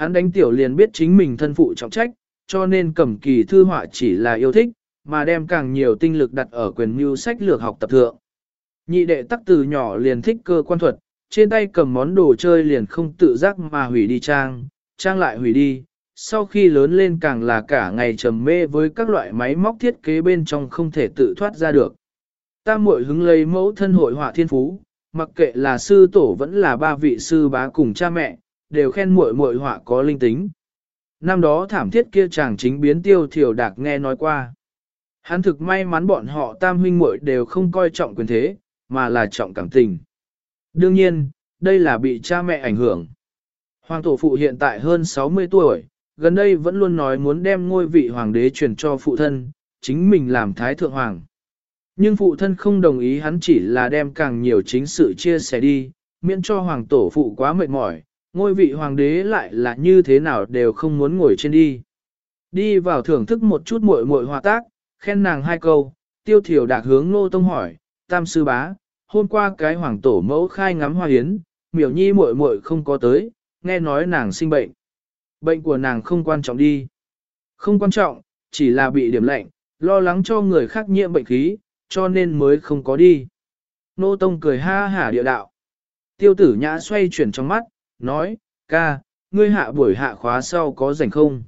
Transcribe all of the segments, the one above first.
Hắn đánh tiểu liền biết chính mình thân phụ trọng trách, cho nên cầm kỳ thư họa chỉ là yêu thích, mà đem càng nhiều tinh lực đặt ở quyền mưu sách lược học tập thượng. Nhị đệ tắc từ nhỏ liền thích cơ quan thuật, trên tay cầm món đồ chơi liền không tự giác mà hủy đi trang, trang lại hủy đi. Sau khi lớn lên càng là cả ngày trầm mê với các loại máy móc thiết kế bên trong không thể tự thoát ra được. Ta muội hứng lấy mẫu thân hội họa thiên phú, mặc kệ là sư tổ vẫn là ba vị sư bá cùng cha mẹ, đều khen muội muội họa có linh tính. Năm đó thảm thiết kia chàng chính biến tiêu thiểu đạc nghe nói qua. Hắn thực may mắn bọn họ tam huynh muội đều không coi trọng quyền thế, mà là trọng cảm tình. Đương nhiên, đây là bị cha mẹ ảnh hưởng. Hoàng tổ phụ hiện tại hơn 60 tuổi, gần đây vẫn luôn nói muốn đem ngôi vị hoàng đế truyền cho phụ thân, chính mình làm thái thượng hoàng. Nhưng phụ thân không đồng ý hắn chỉ là đem càng nhiều chính sự chia sẻ đi, miễn cho hoàng tổ phụ quá mệt mỏi, ngôi vị hoàng đế lại là như thế nào đều không muốn ngồi trên đi. Đi vào thưởng thức một chút muội muội hòa tác, khen nàng hai câu, tiêu thiểu đạc hướng nô tông hỏi, tam sư bá, hôm qua cái hoàng tổ mẫu khai ngắm hoa hiến, miểu nhi muội muội không có tới, nghe nói nàng sinh bệnh. Bệnh của nàng không quan trọng đi. Không quan trọng, chỉ là bị điểm lạnh, lo lắng cho người khác nhiễm bệnh khí, cho nên mới không có đi. Nô Tông cười ha hả địa đạo. Tiêu tử nhã xoay chuyển trong mắt, nói, ca, ngươi hạ buổi hạ khóa sau có rảnh không?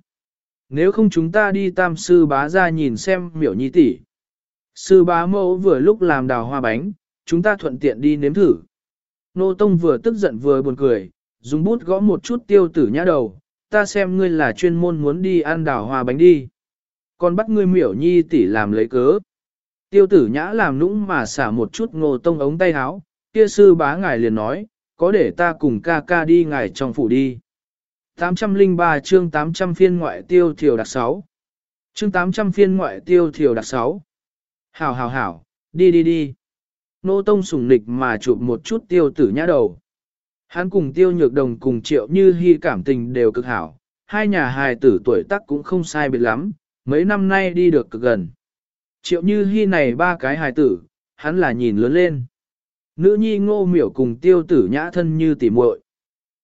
Nếu không chúng ta đi tam sư bá ra nhìn xem miểu nhi tỷ. Sư bá mẫu vừa lúc làm đào hoa bánh, chúng ta thuận tiện đi nếm thử. Nô Tông vừa tức giận vừa buồn cười, dùng bút gõ một chút tiêu tử nhã đầu, ta xem ngươi là chuyên môn muốn đi ăn đào hoa bánh đi. Còn bắt ngươi miểu nhi tỷ làm lấy cớ. Tiêu tử nhã làm nũng mà xả một chút ngô tông ống tay áo, kia sư bá ngài liền nói, có để ta cùng ca ca đi ngài trong phủ đi. 803 chương 800 phiên ngoại tiêu thiểu đặc 6. Chương 800 phiên ngoại tiêu thiểu đặc 6. Hảo hảo hảo, đi đi đi. Nô Tông sùng nịch mà chụp một chút tiêu tử nhã đầu. Hắn cùng tiêu nhược đồng cùng triệu như hy cảm tình đều cực hảo, hai nhà hài tử tuổi tác cũng không sai biệt lắm, mấy năm nay đi được cực gần. Triệu như hy này ba cái hài tử, hắn là nhìn lớn lên. Nữ nhi ngô miểu cùng tiêu tử nhã thân như tỉ muội.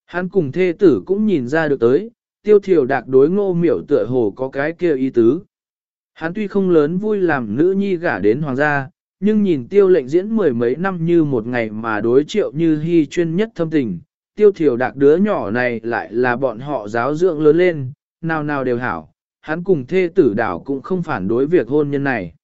Hắn cùng thê tử cũng nhìn ra được tới, tiêu thiểu đạc đối ngô miểu tựa hồ có cái kia ý tứ. Hắn tuy không lớn vui làm nữ nhi gả đến hoàng gia, nhưng nhìn tiêu lệnh diễn mười mấy năm như một ngày mà đối triệu như hy chuyên nhất thâm tình, tiêu thiểu đạc đứa nhỏ này lại là bọn họ giáo dưỡng lớn lên, nào nào đều hảo, hắn cùng thê tử đảo cũng không phản đối việc hôn nhân này.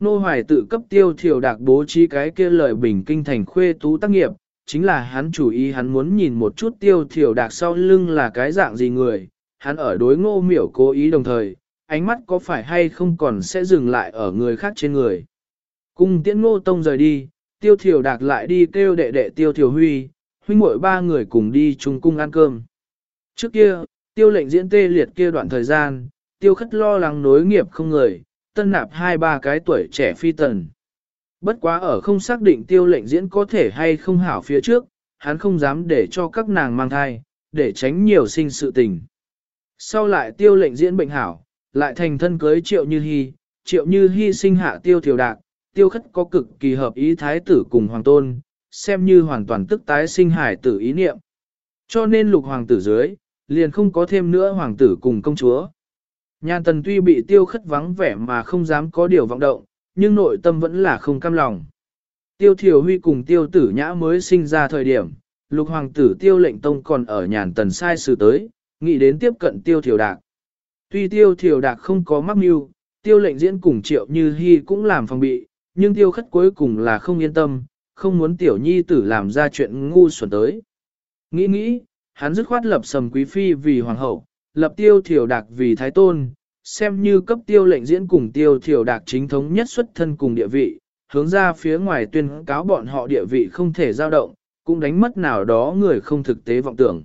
Nô Hoài tự cấp tiêu thiểu đạc bố trí cái kia lời bình kinh thành khuê tú tác nghiệp, chính là hắn chủ ý hắn muốn nhìn một chút tiêu thiểu đạc sau lưng là cái dạng gì người, hắn ở đối ngô miểu cố ý đồng thời, ánh mắt có phải hay không còn sẽ dừng lại ở người khác trên người. Cung tiễn ngô tông rời đi, tiêu thiểu đạc lại đi kêu đệ đệ tiêu thiểu huy, huynh muội ba người cùng đi chung cung ăn cơm. Trước kia, tiêu lệnh diễn tê liệt kia đoạn thời gian, tiêu khất lo lắng nối nghiệp không người, tân nạp hai ba cái tuổi trẻ phi tần. Bất quá ở không xác định tiêu lệnh diễn có thể hay không hảo phía trước, hắn không dám để cho các nàng mang thai, để tránh nhiều sinh sự tình. Sau lại tiêu lệnh diễn bệnh hảo, lại thành thân cưới triệu như hy, triệu như hy sinh hạ tiêu thiểu đạc, tiêu khất có cực kỳ hợp ý thái tử cùng hoàng tôn, xem như hoàn toàn tức tái sinh hải tử ý niệm. Cho nên lục hoàng tử dưới, liền không có thêm nữa hoàng tử cùng công chúa. Nhan tần tuy bị tiêu khất vắng vẻ mà không dám có điều vọng động, nhưng nội tâm vẫn là không cam lòng. Tiêu thiểu huy cùng tiêu tử nhã mới sinh ra thời điểm, lục hoàng tử tiêu lệnh tông còn ở nhàn tần sai sự tới, nghĩ đến tiếp cận tiêu thiểu đạc. Tuy tiêu thiểu đạc không có mắc mưu, tiêu lệnh diễn cùng triệu như hy cũng làm phòng bị, nhưng tiêu khất cuối cùng là không yên tâm, không muốn tiểu nhi tử làm ra chuyện ngu xuẩn tới. Nghĩ nghĩ, hắn dứt khoát lập sầm quý phi vì hoàng hậu, lập tiêu thiểu đạc vì thái tôn, xem như cấp tiêu lệnh diễn cùng tiêu thiểu đạc chính thống nhất xuất thân cùng địa vị, hướng ra phía ngoài tuyên cáo bọn họ địa vị không thể dao động, cũng đánh mất nào đó người không thực tế vọng tưởng.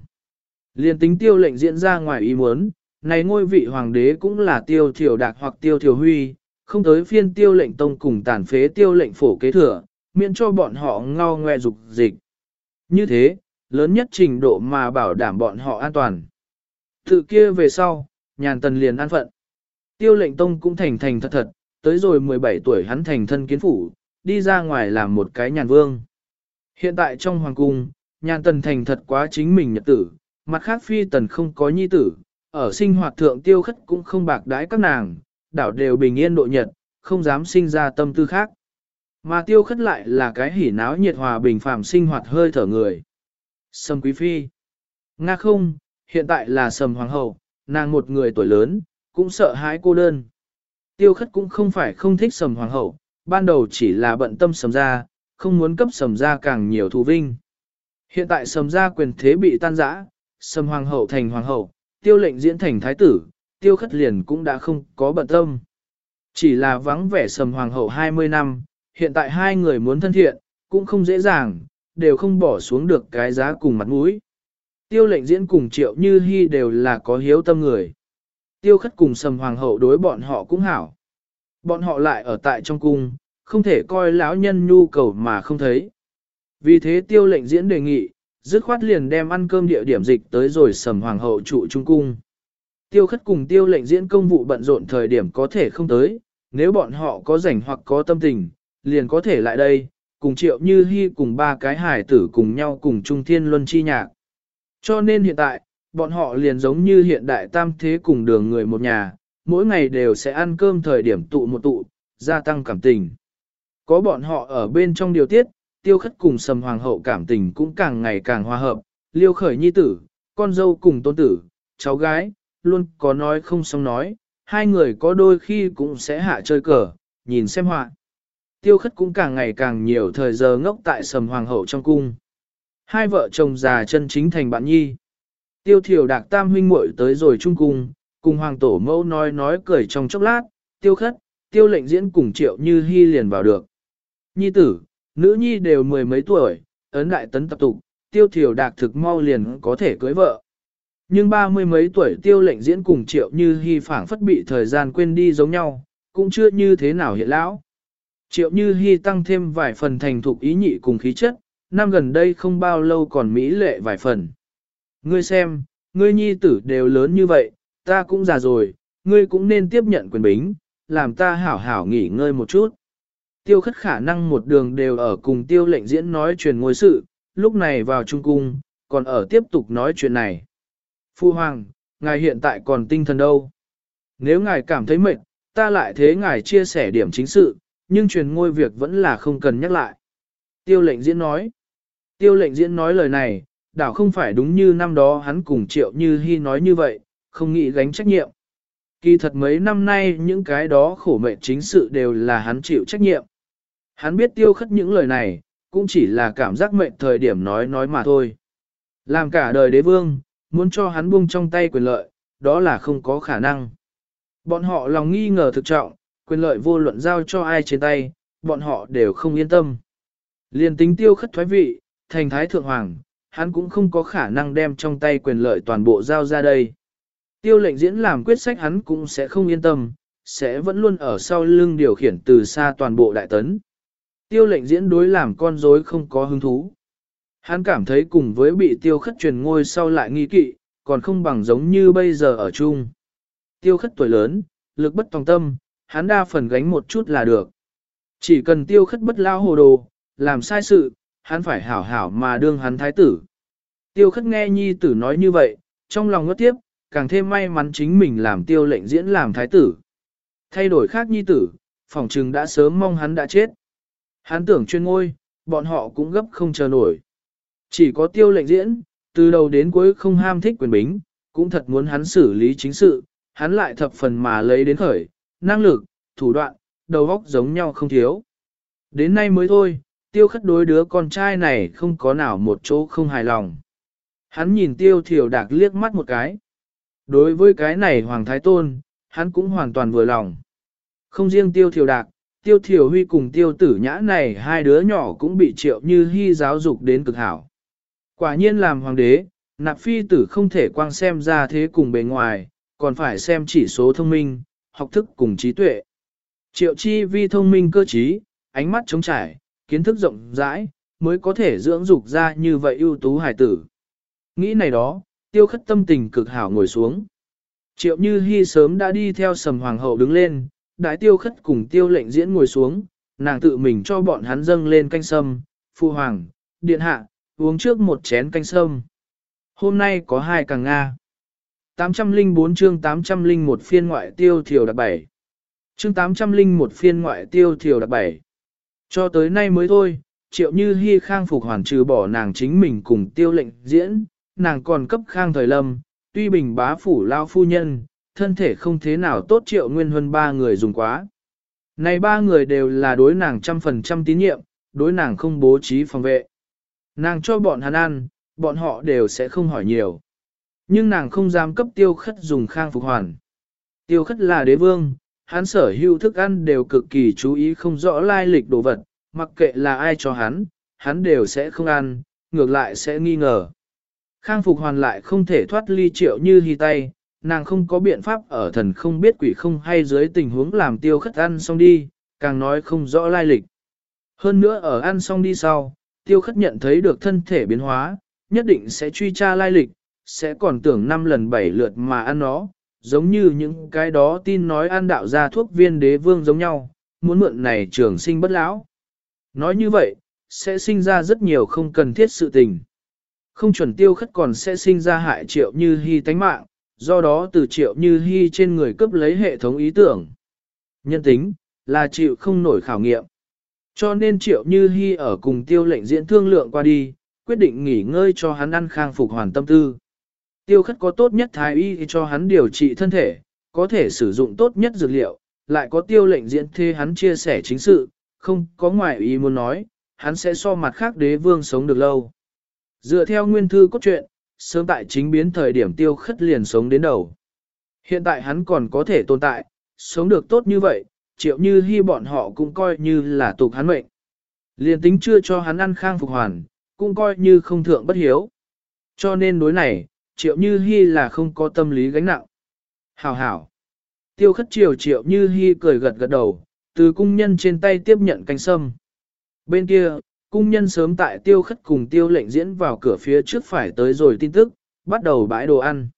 Liên tính tiêu lệnh diễn ra ngoài ý muốn, này ngôi vị hoàng đế cũng là tiêu thiểu đạc hoặc tiêu thiểu huy, không tới phiên tiêu lệnh tông cùng tàn phế tiêu lệnh phổ kế thừa, miễn cho bọn họ ngao ngoe dục dịch. Như thế, lớn nhất trình độ mà bảo đảm bọn họ an toàn. Tự kia về sau, nhàn tần liền an phận. Tiêu lệnh tông cũng thành thành thật thật, tới rồi 17 tuổi hắn thành thân kiến phủ, đi ra ngoài làm một cái nhàn vương. Hiện tại trong hoàng cung, nhàn tần thành thật quá chính mình nhật tử, Mặt khác phi tần không có nhi tử, ở sinh hoạt thượng tiêu khất cũng không bạc đái các nàng, đảo đều bình yên độ nhật, không dám sinh ra tâm tư khác. Mà tiêu khất lại là cái hỉ náo nhiệt hòa bình phàm sinh hoạt hơi thở người. Sâm quý phi. Nga không, hiện tại là sầm hoàng hậu, nàng một người tuổi lớn, cũng sợ hãi cô đơn. Tiêu khất cũng không phải không thích sầm hoàng hậu, ban đầu chỉ là bận tâm sầm ra, không muốn cấp sầm ra càng nhiều thù vinh. Hiện tại sầm ra quyền thế bị tan rã, sầm hoàng hậu thành hoàng hậu, tiêu lệnh diễn thành thái tử, tiêu khất liền cũng đã không có bận tâm. Chỉ là vắng vẻ sầm hoàng hậu 20 năm, hiện tại hai người muốn thân thiện, cũng không dễ dàng, đều không bỏ xuống được cái giá cùng mặt mũi. Tiêu lệnh diễn cùng triệu như hy đều là có hiếu tâm người. Tiêu khất cùng sầm hoàng hậu đối bọn họ cũng hảo. Bọn họ lại ở tại trong cung, không thể coi lão nhân nhu cầu mà không thấy. Vì thế tiêu lệnh diễn đề nghị, dứt khoát liền đem ăn cơm địa điểm dịch tới rồi sầm hoàng hậu trụ trung cung. Tiêu khất cùng tiêu lệnh diễn công vụ bận rộn thời điểm có thể không tới, nếu bọn họ có rảnh hoặc có tâm tình, liền có thể lại đây, cùng triệu như hy cùng ba cái hải tử cùng nhau cùng trung thiên luân chi nhạc. Cho nên hiện tại, bọn họ liền giống như hiện đại tam thế cùng đường người một nhà, mỗi ngày đều sẽ ăn cơm thời điểm tụ một tụ, gia tăng cảm tình. Có bọn họ ở bên trong điều tiết, tiêu khất cùng sầm hoàng hậu cảm tình cũng càng ngày càng hòa hợp, liêu khởi nhi tử, con dâu cùng tôn tử, cháu gái, luôn có nói không xong nói, hai người có đôi khi cũng sẽ hạ chơi cờ, nhìn xem họa. Tiêu khất cũng càng ngày càng nhiều thời giờ ngốc tại sầm hoàng hậu trong cung. Hai vợ chồng già chân chính thành bạn nhi. Tiêu thiểu đạc tam huynh muội tới rồi chung cùng, cùng hoàng tổ mẫu nói nói cười trong chốc lát, tiêu khất, tiêu lệnh diễn cùng triệu như hy liền vào được. Nhi tử, nữ nhi đều mười mấy tuổi, ấn đại tấn tập tục, tiêu thiểu đạc thực mau liền có thể cưới vợ. Nhưng ba mươi mấy tuổi tiêu lệnh diễn cùng triệu như hy phảng phất bị thời gian quên đi giống nhau, cũng chưa như thế nào hiện lão. Triệu như hy tăng thêm vài phần thành thục ý nhị cùng khí chất, năm gần đây không bao lâu còn mỹ lệ vài phần. Ngươi xem, ngươi nhi tử đều lớn như vậy, ta cũng già rồi, ngươi cũng nên tiếp nhận quyền bính, làm ta hảo hảo nghỉ ngơi một chút. Tiêu khất khả năng một đường đều ở cùng tiêu lệnh diễn nói chuyện ngôi sự, lúc này vào trung cung, còn ở tiếp tục nói chuyện này. Phu Hoàng, ngài hiện tại còn tinh thần đâu? Nếu ngài cảm thấy mệt, ta lại thế ngài chia sẻ điểm chính sự, nhưng truyền ngôi việc vẫn là không cần nhắc lại. Tiêu lệnh diễn nói. Tiêu lệnh diễn nói lời này, đảo không phải đúng như năm đó hắn cùng triệu như hy nói như vậy, không nghĩ gánh trách nhiệm. Kỳ thật mấy năm nay những cái đó khổ mệnh chính sự đều là hắn chịu trách nhiệm. Hắn biết tiêu khất những lời này, cũng chỉ là cảm giác mệnh thời điểm nói nói mà thôi. Làm cả đời đế vương, muốn cho hắn buông trong tay quyền lợi, đó là không có khả năng. Bọn họ lòng nghi ngờ thực trọng, quyền lợi vô luận giao cho ai trên tay, bọn họ đều không yên tâm. Liên tính tiêu khất thoái vị, thành thái thượng hoàng, hắn cũng không có khả năng đem trong tay quyền lợi toàn bộ giao ra đây. Tiêu lệnh diễn làm quyết sách hắn cũng sẽ không yên tâm, sẽ vẫn luôn ở sau lưng điều khiển từ xa toàn bộ đại tấn. Tiêu lệnh diễn đối làm con rối không có hứng thú. Hắn cảm thấy cùng với bị tiêu khất truyền ngôi sau lại nghi kỵ, còn không bằng giống như bây giờ ở chung. Tiêu khất tuổi lớn, lực bất tòng tâm, hắn đa phần gánh một chút là được. Chỉ cần tiêu khất bất lao hồ đồ, làm sai sự, hắn phải hảo hảo mà đương hắn thái tử. Tiêu khất nghe nhi tử nói như vậy, trong lòng ngất tiếp, càng thêm may mắn chính mình làm tiêu lệnh diễn làm thái tử. Thay đổi khác nhi tử, phỏng trừng đã sớm mong hắn đã chết. Hắn tưởng chuyên ngôi, bọn họ cũng gấp không chờ nổi. Chỉ có tiêu lệnh diễn, từ đầu đến cuối không ham thích quyền bính, cũng thật muốn hắn xử lý chính sự, hắn lại thập phần mà lấy đến khởi, năng lực, thủ đoạn, đầu óc giống nhau không thiếu. Đến nay mới thôi, tiêu khất đối đứa con trai này không có nào một chỗ không hài lòng. Hắn nhìn tiêu thiểu đạc liếc mắt một cái. Đối với cái này Hoàng Thái Tôn, hắn cũng hoàn toàn vừa lòng. Không riêng tiêu thiểu đạc, tiêu thiểu huy cùng tiêu tử nhã này hai đứa nhỏ cũng bị triệu như hy giáo dục đến cực hảo. Quả nhiên làm hoàng đế, nạp phi tử không thể quang xem ra thế cùng bề ngoài, còn phải xem chỉ số thông minh, học thức cùng trí tuệ. Triệu chi vi thông minh cơ trí, ánh mắt trống trải, kiến thức rộng rãi, mới có thể dưỡng dục ra như vậy ưu tú hải tử. Nghĩ này đó, tiêu khất tâm tình cực hảo ngồi xuống. Triệu như hy sớm đã đi theo sầm hoàng hậu đứng lên, đại tiêu khất cùng tiêu lệnh diễn ngồi xuống, nàng tự mình cho bọn hắn dâng lên canh sâm, phu hoàng, điện hạ, uống trước một chén canh sâm. Hôm nay có hai càng Nga. 804 chương 801 phiên ngoại tiêu thiểu đặc bảy. Chương 801 phiên ngoại tiêu thiểu đặc bảy. Cho tới nay mới thôi, triệu như hy khang phục hoàn trừ bỏ nàng chính mình cùng tiêu lệnh diễn, nàng còn cấp khang thời lâm, tuy bình bá phủ lao phu nhân, thân thể không thế nào tốt triệu nguyên hơn ba người dùng quá. Này ba người đều là đối nàng trăm phần trăm tín nhiệm, đối nàng không bố trí phòng vệ. Nàng cho bọn hắn ăn, bọn họ đều sẽ không hỏi nhiều. Nhưng nàng không dám cấp tiêu khất dùng khang phục hoàn. Tiêu khất là đế vương, hắn sở hữu thức ăn đều cực kỳ chú ý không rõ lai lịch đồ vật, mặc kệ là ai cho hắn, hắn đều sẽ không ăn, ngược lại sẽ nghi ngờ. Khang phục hoàn lại không thể thoát ly triệu như hy tay, nàng không có biện pháp ở thần không biết quỷ không hay dưới tình huống làm tiêu khất ăn xong đi, càng nói không rõ lai lịch. Hơn nữa ở ăn xong đi sau, tiêu khất nhận thấy được thân thể biến hóa, nhất định sẽ truy tra lai lịch, sẽ còn tưởng năm lần bảy lượt mà ăn nó, giống như những cái đó tin nói an đạo ra thuốc viên đế vương giống nhau, muốn mượn này trường sinh bất lão. Nói như vậy, sẽ sinh ra rất nhiều không cần thiết sự tình. Không chuẩn tiêu khất còn sẽ sinh ra hại triệu như hy tánh mạng, do đó từ triệu như hy trên người cướp lấy hệ thống ý tưởng. Nhân tính, là chịu không nổi khảo nghiệm. Cho nên triệu như hy ở cùng tiêu lệnh diễn thương lượng qua đi, quyết định nghỉ ngơi cho hắn ăn khang phục hoàn tâm tư. Tiêu khất có tốt nhất thái y cho hắn điều trị thân thể, có thể sử dụng tốt nhất dược liệu, lại có tiêu lệnh diễn thê hắn chia sẻ chính sự, không có ngoại ý muốn nói, hắn sẽ so mặt khác đế vương sống được lâu. Dựa theo nguyên thư cốt truyện, sớm tại chính biến thời điểm tiêu khất liền sống đến đầu. Hiện tại hắn còn có thể tồn tại, sống được tốt như vậy, triệu như hy bọn họ cũng coi như là tục hắn mệnh. Liền tính chưa cho hắn ăn khang phục hoàn, cũng coi như không thượng bất hiếu. Cho nên đối này, triệu như hy là không có tâm lý gánh nặng. Hảo hảo. Tiêu khất triều triệu như hy cười gật gật đầu, từ cung nhân trên tay tiếp nhận canh sâm. Bên kia, cung nhân sớm tại tiêu khất cùng tiêu lệnh diễn vào cửa phía trước phải tới rồi tin tức, bắt đầu bãi đồ ăn.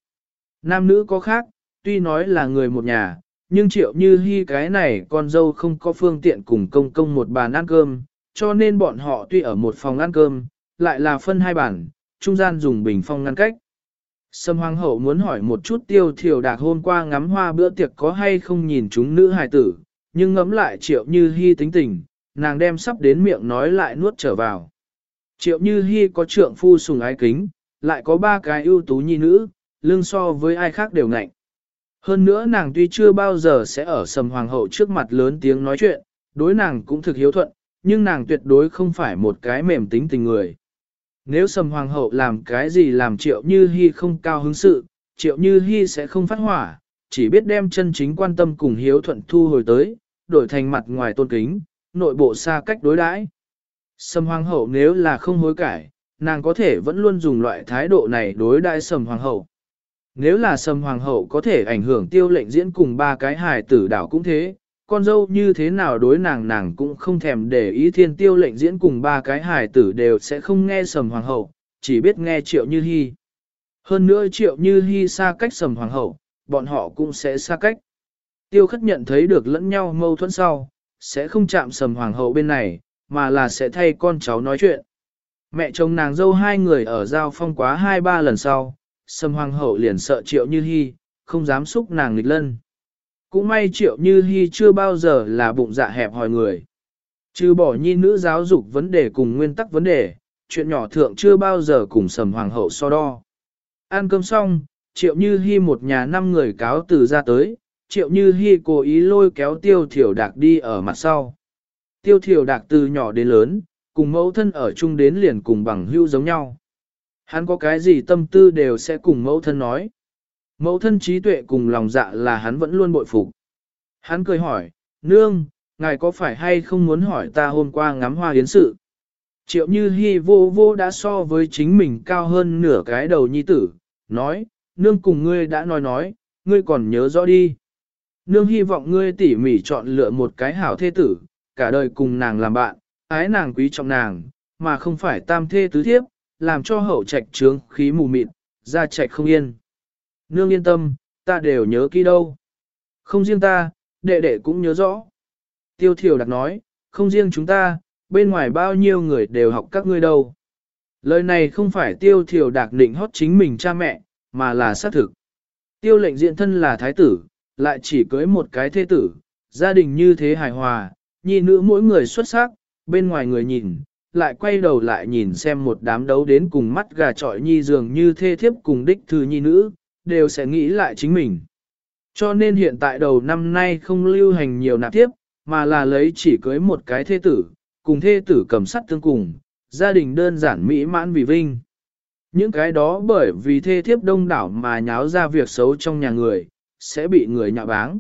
Nam nữ có khác, tuy nói là người một nhà, nhưng triệu như hy cái này con dâu không có phương tiện cùng công công một bàn ăn cơm, cho nên bọn họ tuy ở một phòng ăn cơm, lại là phân hai bàn, trung gian dùng bình phong ngăn cách. Sâm Hoàng hậu muốn hỏi một chút tiêu thiểu đạc hôm qua ngắm hoa bữa tiệc có hay không nhìn chúng nữ hài tử, nhưng ngắm lại triệu như hy tính tình, nàng đem sắp đến miệng nói lại nuốt trở vào. Triệu như hy có trượng phu sùng ái kính, lại có ba cái ưu tú nhi nữ, lương so với ai khác đều ngạnh. Hơn nữa nàng tuy chưa bao giờ sẽ ở sầm hoàng hậu trước mặt lớn tiếng nói chuyện, đối nàng cũng thực hiếu thuận, nhưng nàng tuyệt đối không phải một cái mềm tính tình người. Nếu sầm hoàng hậu làm cái gì làm triệu như hy không cao hứng sự, triệu như hy sẽ không phát hỏa, chỉ biết đem chân chính quan tâm cùng hiếu thuận thu hồi tới, đổi thành mặt ngoài tôn kính, nội bộ xa cách đối đãi. Sầm hoàng hậu nếu là không hối cải, nàng có thể vẫn luôn dùng loại thái độ này đối đãi sầm hoàng hậu. Nếu là sầm hoàng hậu có thể ảnh hưởng tiêu lệnh diễn cùng ba cái hài tử đảo cũng thế, con dâu như thế nào đối nàng nàng cũng không thèm để ý thiên tiêu lệnh diễn cùng ba cái hài tử đều sẽ không nghe sầm hoàng hậu, chỉ biết nghe triệu như hy. Hơn nữa triệu như hy xa cách sầm hoàng hậu, bọn họ cũng sẽ xa cách. Tiêu khất nhận thấy được lẫn nhau mâu thuẫn sau, sẽ không chạm sầm hoàng hậu bên này, mà là sẽ thay con cháu nói chuyện. Mẹ chồng nàng dâu hai người ở giao phong quá hai ba lần sau, sầm hoàng hậu liền sợ triệu như hy, không dám xúc nàng nghịch lân. Cũng may triệu như hy chưa bao giờ là bụng dạ hẹp hỏi người. Trừ bỏ nhi nữ giáo dục vấn đề cùng nguyên tắc vấn đề, chuyện nhỏ thượng chưa bao giờ cùng sầm hoàng hậu so đo. Ăn cơm xong, triệu như hy một nhà năm người cáo từ ra tới, triệu như hy cố ý lôi kéo tiêu thiểu đạc đi ở mặt sau. Tiêu thiểu đạc từ nhỏ đến lớn, cùng mẫu thân ở chung đến liền cùng bằng hữu giống nhau. Hắn có cái gì tâm tư đều sẽ cùng mẫu thân nói. Mẫu thân trí tuệ cùng lòng dạ là hắn vẫn luôn bội phục. Hắn cười hỏi, nương, ngài có phải hay không muốn hỏi ta hôm qua ngắm hoa yến sự? Triệu như hy vô vô đã so với chính mình cao hơn nửa cái đầu nhi tử, nói, nương cùng ngươi đã nói nói, ngươi còn nhớ rõ đi. Nương hy vọng ngươi tỉ mỉ chọn lựa một cái hảo thê tử, cả đời cùng nàng làm bạn, ái nàng quý trọng nàng, mà không phải tam thê tứ thiếp, làm cho hậu trạch trướng khí mù mịt, ra trạch không yên. Nương yên tâm, ta đều nhớ kỹ đâu. Không riêng ta, đệ đệ cũng nhớ rõ. Tiêu thiểu đặt nói, không riêng chúng ta, bên ngoài bao nhiêu người đều học các ngươi đâu. Lời này không phải tiêu thiểu đạc định hót chính mình cha mẹ, mà là xác thực. Tiêu lệnh diện thân là thái tử, lại chỉ cưới một cái thế tử, gia đình như thế hài hòa, nhi nữ mỗi người xuất sắc, bên ngoài người nhìn, lại quay đầu lại nhìn xem một đám đấu đến cùng mắt gà trọi nhi dường như thê thiếp cùng đích thư nhi nữ, đều sẽ nghĩ lại chính mình. Cho nên hiện tại đầu năm nay không lưu hành nhiều nạp tiếp, mà là lấy chỉ cưới một cái thê tử, cùng thê tử cầm sắt tương cùng, gia đình đơn giản mỹ mãn vì vinh. Những cái đó bởi vì thê thiếp đông đảo mà nháo ra việc xấu trong nhà người, sẽ bị người nhạ báng.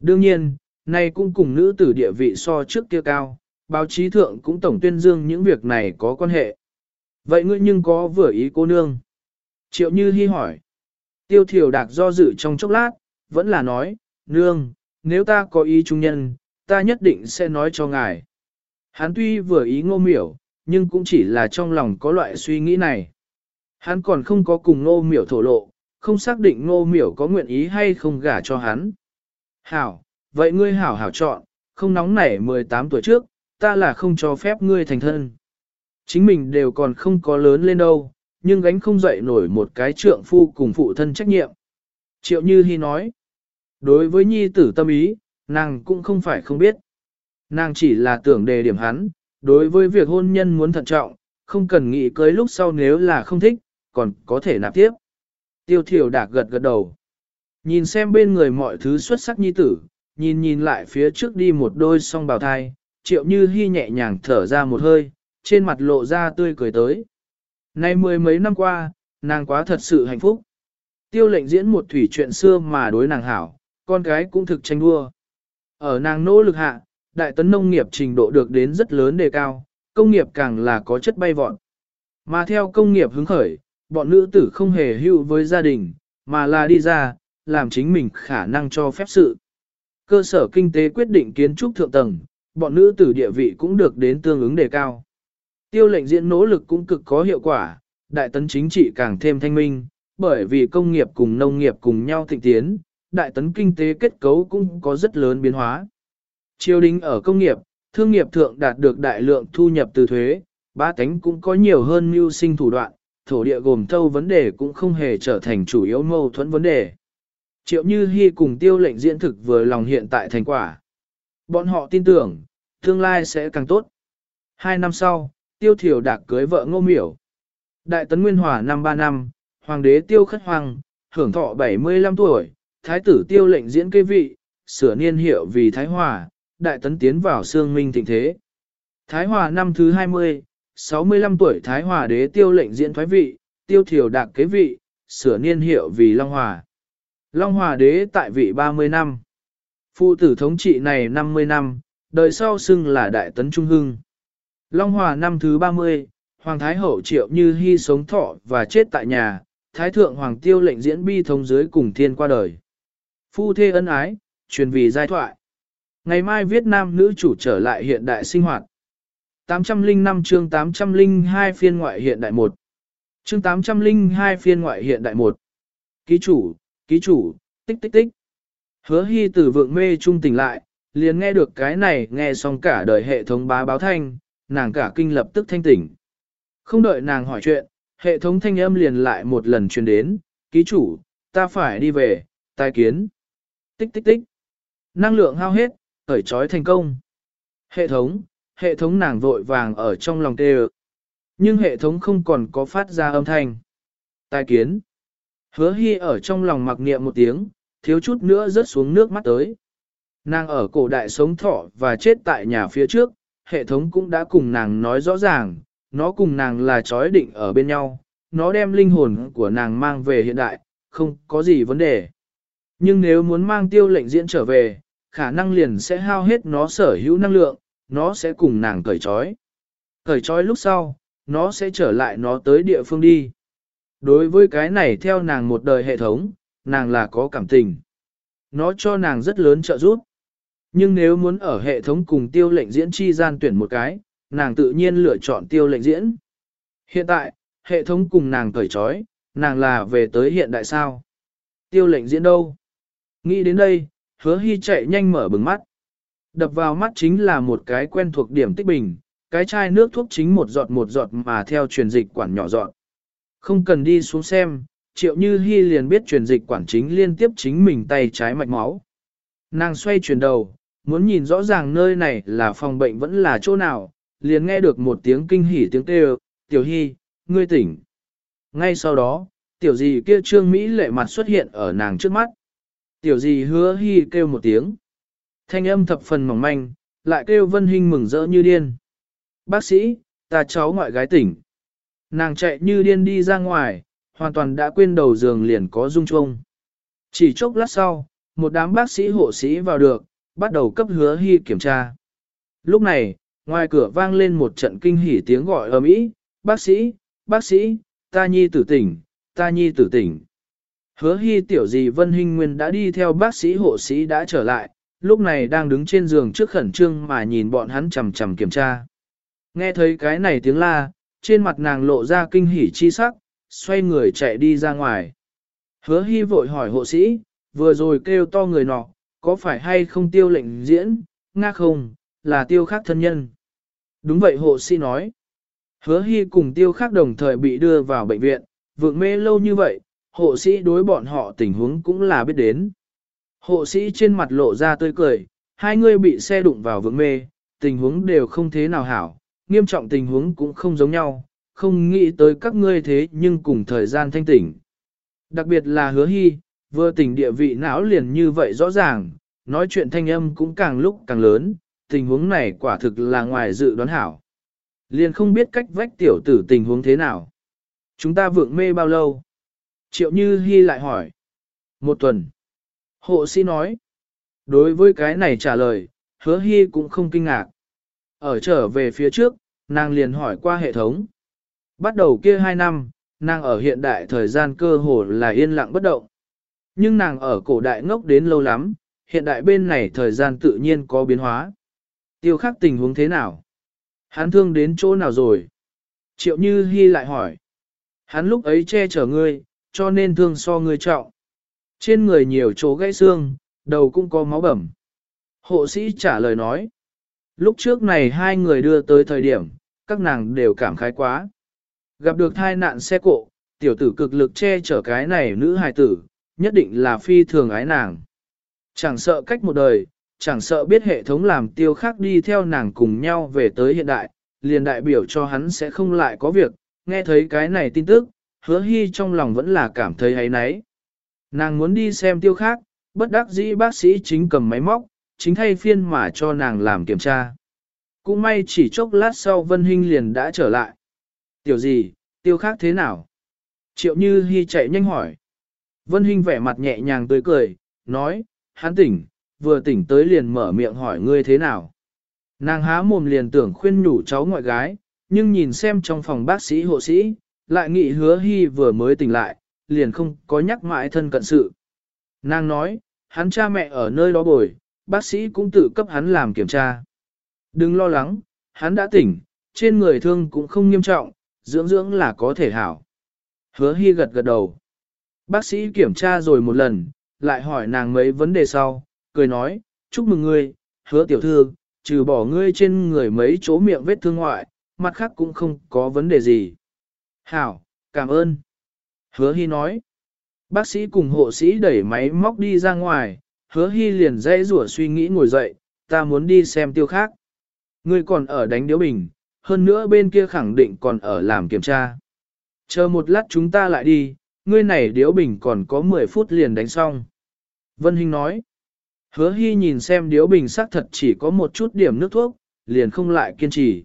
Đương nhiên, nay cũng cùng nữ tử địa vị so trước kia cao, báo chí thượng cũng tổng tuyên dương những việc này có quan hệ. Vậy ngươi nhưng có vừa ý cô nương? Triệu Như Hi hỏi. Tiêu thiểu đạc do dự trong chốc lát, vẫn là nói, nương, nếu ta có ý trung nhân, ta nhất định sẽ nói cho ngài. Hắn tuy vừa ý ngô miểu, nhưng cũng chỉ là trong lòng có loại suy nghĩ này. Hắn còn không có cùng ngô miểu thổ lộ, không xác định ngô miểu có nguyện ý hay không gả cho hắn. Hảo, vậy ngươi hảo hảo chọn, không nóng nảy 18 tuổi trước, ta là không cho phép ngươi thành thân. Chính mình đều còn không có lớn lên đâu, nhưng gánh không dậy nổi một cái trượng phu cùng phụ thân trách nhiệm. Triệu Như Hi nói, đối với nhi tử tâm ý, nàng cũng không phải không biết. Nàng chỉ là tưởng đề điểm hắn, đối với việc hôn nhân muốn thận trọng, không cần nghĩ cưới lúc sau nếu là không thích, còn có thể nạp tiếp. Tiêu thiểu đạc gật gật đầu. Nhìn xem bên người mọi thứ xuất sắc nhi tử, nhìn nhìn lại phía trước đi một đôi song bào thai, triệu như hy nhẹ nhàng thở ra một hơi, trên mặt lộ ra tươi cười tới. Nay mười mấy năm qua, nàng quá thật sự hạnh phúc. Tiêu lệnh diễn một thủy chuyện xưa mà đối nàng hảo, con gái cũng thực tranh đua. Ở nàng nỗ lực hạ, đại tấn nông nghiệp trình độ được đến rất lớn đề cao, công nghiệp càng là có chất bay vọt. Mà theo công nghiệp hứng khởi, bọn nữ tử không hề hưu với gia đình, mà là đi ra, làm chính mình khả năng cho phép sự. Cơ sở kinh tế quyết định kiến trúc thượng tầng, bọn nữ tử địa vị cũng được đến tương ứng đề cao. Tiêu lệnh diễn nỗ lực cũng cực có hiệu quả, đại tấn chính trị càng thêm thanh minh, bởi vì công nghiệp cùng nông nghiệp cùng nhau thịnh tiến, đại tấn kinh tế kết cấu cũng có rất lớn biến hóa. Triều đình ở công nghiệp, thương nghiệp thượng đạt được đại lượng thu nhập từ thuế, ba tánh cũng có nhiều hơn mưu sinh thủ đoạn, thổ địa gồm thâu vấn đề cũng không hề trở thành chủ yếu mâu thuẫn vấn đề. Triệu Như Hi cùng tiêu lệnh diễn thực vừa lòng hiện tại thành quả. Bọn họ tin tưởng, tương lai sẽ càng tốt. Hai năm sau, tiêu thiểu đạc cưới vợ ngô miểu. Đại tấn Nguyên Hòa năm ba năm, hoàng đế tiêu khất hoàng, hưởng thọ 75 tuổi, thái tử tiêu lệnh diễn kê vị, sửa niên hiệu vì Thái Hòa, đại tấn tiến vào xương minh thịnh thế. Thái Hòa năm thứ 20, 65 tuổi Thái Hòa đế tiêu lệnh diễn thoái vị, tiêu thiểu đạc kế vị, sửa niên hiệu vì Long Hòa. Long Hòa đế tại vị 30 năm. Phụ tử thống trị này 50 năm, đời sau xưng là Đại Tấn Trung Hưng. Long Hòa năm thứ 30, Hoàng Thái Hậu triệu như hy sống thọ và chết tại nhà, Thái Thượng Hoàng Tiêu lệnh diễn bi thống dưới cùng thiên qua đời. Phu thê ân ái, truyền vì giai thoại. Ngày mai Việt Nam nữ chủ trở lại hiện đại sinh hoạt. 805 chương 802 phiên ngoại hiện đại 1. Chương 802 phiên ngoại hiện đại 1. Ký chủ, ký chủ, tích tích tích. Hứa hy từ vượng mê trung tỉnh lại, liền nghe được cái này nghe xong cả đời hệ thống bá báo thanh, nàng cả kinh lập tức thanh tỉnh. Không đợi nàng hỏi chuyện, hệ thống thanh âm liền lại một lần truyền đến, ký chủ, ta phải đi về, tai kiến. Tích tích tích. Năng lượng hao hết, khởi trói thành công. Hệ thống, hệ thống nàng vội vàng ở trong lòng tê Nhưng hệ thống không còn có phát ra âm thanh. Tai kiến. Hứa hy ở trong lòng mặc niệm một tiếng, thiếu chút nữa rớt xuống nước mắt tới. Nàng ở cổ đại sống thọ và chết tại nhà phía trước, hệ thống cũng đã cùng nàng nói rõ ràng, nó cùng nàng là chói định ở bên nhau, nó đem linh hồn của nàng mang về hiện đại, không có gì vấn đề. Nhưng nếu muốn mang tiêu lệnh diễn trở về, khả năng liền sẽ hao hết nó sở hữu năng lượng, nó sẽ cùng nàng cởi trói. Cởi trói lúc sau, nó sẽ trở lại nó tới địa phương đi. Đối với cái này theo nàng một đời hệ thống, nàng là có cảm tình. Nó cho nàng rất lớn trợ giúp. Nhưng nếu muốn ở hệ thống cùng tiêu lệnh diễn chi gian tuyển một cái, nàng tự nhiên lựa chọn tiêu lệnh diễn. Hiện tại, hệ thống cùng nàng cởi trói, nàng là về tới hiện đại sao. Tiêu lệnh diễn đâu? Nghĩ đến đây, hứa hy chạy nhanh mở bừng mắt. Đập vào mắt chính là một cái quen thuộc điểm tích bình, cái chai nước thuốc chính một giọt một giọt mà theo truyền dịch quản nhỏ giọt. Không cần đi xuống xem, triệu như hy liền biết truyền dịch quản chính liên tiếp chính mình tay trái mạch máu. Nàng xoay chuyển đầu, muốn nhìn rõ ràng nơi này là phòng bệnh vẫn là chỗ nào, liền nghe được một tiếng kinh hỉ tiếng kêu, tiểu hy, ngươi tỉnh. Ngay sau đó, tiểu gì kia trương Mỹ lệ mặt xuất hiện ở nàng trước mắt. Tiểu gì hứa hy kêu một tiếng. Thanh âm thập phần mỏng manh, lại kêu vân hình mừng rỡ như điên. Bác sĩ, ta cháu ngoại gái tỉnh. Nàng chạy như điên đi ra ngoài, hoàn toàn đã quên đầu giường liền có rung chuông. Chỉ chốc lát sau, một đám bác sĩ hộ sĩ vào được, bắt đầu cấp hứa hy kiểm tra. Lúc này, ngoài cửa vang lên một trận kinh hỉ tiếng gọi ầm ĩ, bác sĩ, bác sĩ, ta nhi tử tỉnh, ta nhi tử tỉnh. Hứa hy tiểu gì Vân Hinh Nguyên đã đi theo bác sĩ hộ sĩ đã trở lại, lúc này đang đứng trên giường trước khẩn trương mà nhìn bọn hắn chầm chầm kiểm tra. Nghe thấy cái này tiếng la, trên mặt nàng lộ ra kinh hỉ chi sắc, xoay người chạy đi ra ngoài. Hứa hy vội hỏi hộ sĩ, vừa rồi kêu to người nọ, có phải hay không tiêu lệnh diễn, nga không, là tiêu khác thân nhân. Đúng vậy hộ sĩ nói. Hứa hy cùng tiêu khác đồng thời bị đưa vào bệnh viện, vượng mê lâu như vậy, hộ sĩ đối bọn họ tình huống cũng là biết đến. Hộ sĩ trên mặt lộ ra tươi cười, hai người bị xe đụng vào vượng mê, tình huống đều không thế nào hảo, nghiêm trọng tình huống cũng không giống nhau, không nghĩ tới các ngươi thế nhưng cùng thời gian thanh tỉnh. Đặc biệt là hứa hy, vừa tình địa vị não liền như vậy rõ ràng, nói chuyện thanh âm cũng càng lúc càng lớn, tình huống này quả thực là ngoài dự đoán hảo. Liền không biết cách vách tiểu tử tình huống thế nào. Chúng ta vượng mê bao lâu? Triệu Như Hi lại hỏi. Một tuần. Hộ sĩ nói. Đối với cái này trả lời, hứa Hi cũng không kinh ngạc. Ở trở về phía trước, nàng liền hỏi qua hệ thống. Bắt đầu kia hai năm, nàng ở hiện đại thời gian cơ hồ là yên lặng bất động. Nhưng nàng ở cổ đại ngốc đến lâu lắm, hiện đại bên này thời gian tự nhiên có biến hóa. Tiêu khắc tình huống thế nào? Hắn thương đến chỗ nào rồi? Triệu Như Hi lại hỏi. Hắn lúc ấy che chở ngươi, cho nên thương so ngươi trọng. Trên người nhiều chỗ gãy xương, đầu cũng có máu bầm. Hộ sĩ trả lời nói. Lúc trước này hai người đưa tới thời điểm, các nàng đều cảm khái quá. Gặp được thai nạn xe cộ, tiểu tử cực lực che chở cái này nữ hài tử, nhất định là phi thường ái nàng. Chẳng sợ cách một đời, chẳng sợ biết hệ thống làm tiêu khác đi theo nàng cùng nhau về tới hiện đại, liền đại biểu cho hắn sẽ không lại có việc, nghe thấy cái này tin tức, hứa hy trong lòng vẫn là cảm thấy hay náy. Nàng muốn đi xem tiêu khác, bất đắc dĩ bác sĩ chính cầm máy móc, chính thay phiên mà cho nàng làm kiểm tra. Cũng may chỉ chốc lát sau Vân Hinh liền đã trở lại. Tiểu gì, tiêu khác thế nào? Triệu Như Hi chạy nhanh hỏi. Vân Hinh vẻ mặt nhẹ nhàng tươi cười, nói, hắn tỉnh, vừa tỉnh tới liền mở miệng hỏi ngươi thế nào. Nàng há mồm liền tưởng khuyên nhủ cháu ngoại gái, nhưng nhìn xem trong phòng bác sĩ hộ sĩ, lại nghĩ hứa hy vừa mới tỉnh lại, liền không có nhắc mãi thân cận sự. Nàng nói, hắn cha mẹ ở nơi đó bồi, bác sĩ cũng tự cấp hắn làm kiểm tra. Đừng lo lắng, hắn đã tỉnh, trên người thương cũng không nghiêm trọng, dưỡng dưỡng là có thể hảo. Hứa hy gật gật đầu. Bác sĩ kiểm tra rồi một lần, lại hỏi nàng mấy vấn đề sau, cười nói, chúc mừng ngươi, hứa tiểu thư, trừ bỏ ngươi trên người mấy chỗ miệng vết thương ngoại, mặt khác cũng không có vấn đề gì. Hảo, cảm ơn. Hứa Hy nói. Bác sĩ cùng hộ sĩ đẩy máy móc đi ra ngoài, hứa Hy liền dãy rủa suy nghĩ ngồi dậy, ta muốn đi xem tiêu khác. Ngươi còn ở đánh điếu bình, hơn nữa bên kia khẳng định còn ở làm kiểm tra. Chờ một lát chúng ta lại đi, ngươi này điếu bình còn có 10 phút liền đánh xong. Vân Hinh nói. Hứa Hy nhìn xem điếu bình xác thật chỉ có một chút điểm nước thuốc, liền không lại kiên trì.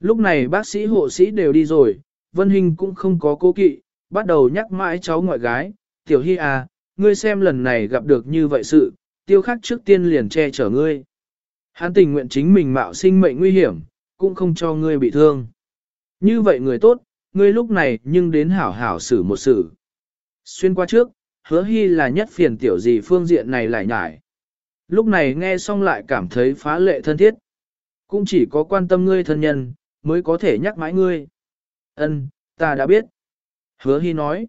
Lúc này bác sĩ hộ sĩ đều đi rồi, Vân Hinh cũng không có cố kỵ, bắt đầu nhắc mãi cháu ngoại gái, Tiểu Hy à, ngươi xem lần này gặp được như vậy sự, tiêu khắc trước tiên liền che chở ngươi. Hắn tình nguyện chính mình mạo sinh mệnh nguy hiểm, cũng không cho ngươi bị thương. Như vậy người tốt, ngươi lúc này nhưng đến hảo hảo xử một sự. Xuyên qua trước, hứa hy là nhất phiền tiểu gì phương diện này lại nhải. Lúc này nghe xong lại cảm thấy phá lệ thân thiết. Cũng chỉ có quan tâm ngươi thân nhân, mới có thể nhắc mãi ngươi. Ân, ta đã biết. Hứa hy nói.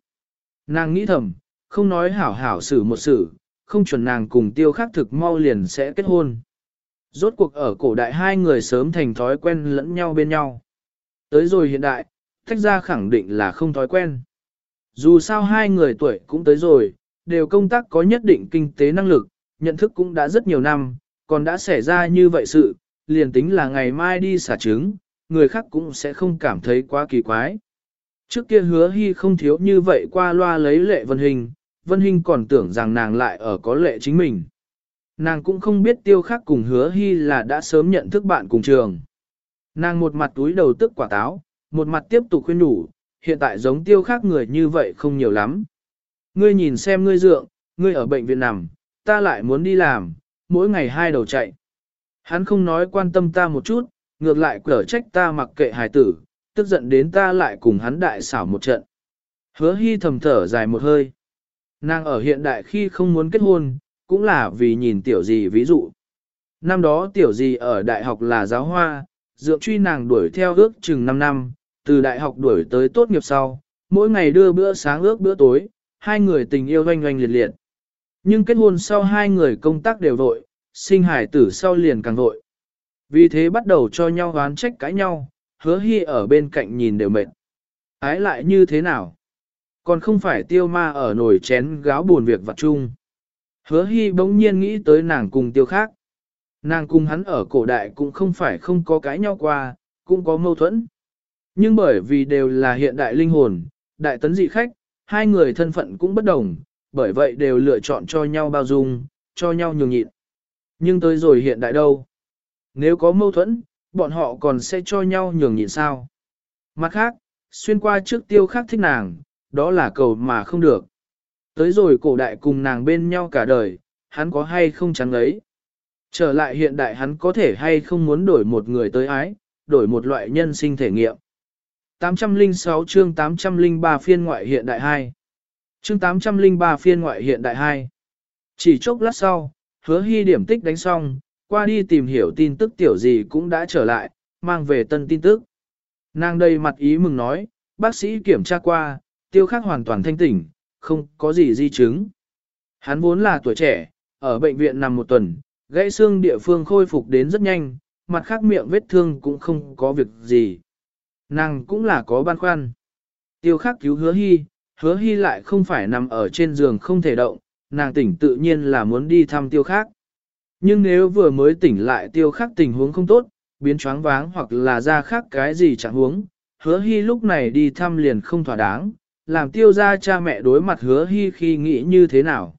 Nàng nghĩ thầm, không nói hảo hảo xử một xử, không chuẩn nàng cùng tiêu khắc thực mau liền sẽ kết hôn. Rốt cuộc ở cổ đại hai người sớm thành thói quen lẫn nhau bên nhau. Tới rồi hiện đại, thách ra khẳng định là không thói quen. Dù sao hai người tuổi cũng tới rồi, đều công tác có nhất định kinh tế năng lực, nhận thức cũng đã rất nhiều năm, còn đã xảy ra như vậy sự, liền tính là ngày mai đi xả trứng, người khác cũng sẽ không cảm thấy quá kỳ quái. Trước kia hứa hy không thiếu như vậy qua loa lấy lệ vân hình, vân hình còn tưởng rằng nàng lại ở có lệ chính mình. Nàng cũng không biết tiêu khắc cùng hứa hy là đã sớm nhận thức bạn cùng trường. Nàng một mặt túi đầu tức quả táo, một mặt tiếp tục khuyên đủ, hiện tại giống tiêu khác người như vậy không nhiều lắm. Ngươi nhìn xem ngươi dượng, ngươi ở bệnh viện nằm, ta lại muốn đi làm, mỗi ngày hai đầu chạy. Hắn không nói quan tâm ta một chút, ngược lại cở trách ta mặc kệ hài tử, tức giận đến ta lại cùng hắn đại xảo một trận. Hứa hy thầm thở dài một hơi. Nàng ở hiện đại khi không muốn kết hôn, cũng là vì nhìn tiểu gì ví dụ. Năm đó tiểu gì ở đại học là giáo hoa, dượng truy nàng đuổi theo ước chừng 5 năm, từ đại học đuổi tới tốt nghiệp sau, mỗi ngày đưa bữa sáng ước bữa tối, hai người tình yêu oanh oanh liệt liệt. Nhưng kết hôn sau hai người công tác đều vội, sinh hải tử sau liền càng vội. Vì thế bắt đầu cho nhau oán trách cãi nhau, hứa hy ở bên cạnh nhìn đều mệt. Ái lại như thế nào? Còn không phải tiêu ma ở nồi chén gáo buồn việc vặt chung. Hứa hy bỗng nhiên nghĩ tới nàng cùng tiêu khác. Nàng cùng hắn ở cổ đại cũng không phải không có cãi nhau qua, cũng có mâu thuẫn. Nhưng bởi vì đều là hiện đại linh hồn, đại tấn dị khách, hai người thân phận cũng bất đồng, bởi vậy đều lựa chọn cho nhau bao dung, cho nhau nhường nhịn. Nhưng tới rồi hiện đại đâu? Nếu có mâu thuẫn, bọn họ còn sẽ cho nhau nhường nhịn sao? Mặt khác, xuyên qua trước tiêu khác thích nàng, đó là cầu mà không được. Tới rồi cổ đại cùng nàng bên nhau cả đời, hắn có hay không chẳng ấy. Trở lại hiện đại hắn có thể hay không muốn đổi một người tới ái, đổi một loại nhân sinh thể nghiệm. 806 chương 803 phiên ngoại hiện đại 2 Chương 803 phiên ngoại hiện đại 2 Chỉ chốc lát sau, hứa hy điểm tích đánh xong, qua đi tìm hiểu tin tức tiểu gì cũng đã trở lại, mang về tân tin tức. Nàng đầy mặt ý mừng nói, bác sĩ kiểm tra qua, tiêu khắc hoàn toàn thanh tỉnh, không có gì di chứng. Hắn vốn là tuổi trẻ, ở bệnh viện nằm một tuần, gãy xương địa phương khôi phục đến rất nhanh, mặt khác miệng vết thương cũng không có việc gì. Nàng cũng là có băn khoăn. Tiêu khắc cứu hứa hy, hứa hy lại không phải nằm ở trên giường không thể động, nàng tỉnh tự nhiên là muốn đi thăm tiêu khắc. Nhưng nếu vừa mới tỉnh lại tiêu khắc tình huống không tốt, biến choáng váng hoặc là ra khác cái gì chẳng huống, hứa hy lúc này đi thăm liền không thỏa đáng, làm tiêu ra cha mẹ đối mặt hứa hy khi nghĩ như thế nào.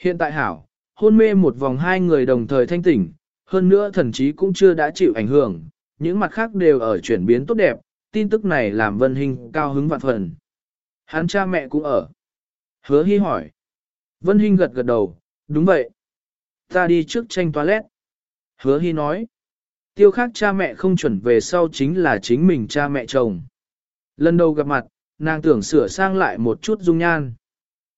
Hiện tại hảo, hôn mê một vòng hai người đồng thời thanh tỉnh, hơn nữa thần chí cũng chưa đã chịu ảnh hưởng, những mặt khác đều ở chuyển biến tốt đẹp, tin tức này làm Vân Hinh cao hứng vạn phần. Hắn cha mẹ cũng ở. Hứa Hi hỏi. Vân Hinh gật gật đầu, đúng vậy. Ta đi trước tranh toilet. Hứa Hi nói. Tiêu khác cha mẹ không chuẩn về sau chính là chính mình cha mẹ chồng. Lần đầu gặp mặt, nàng tưởng sửa sang lại một chút dung nhan.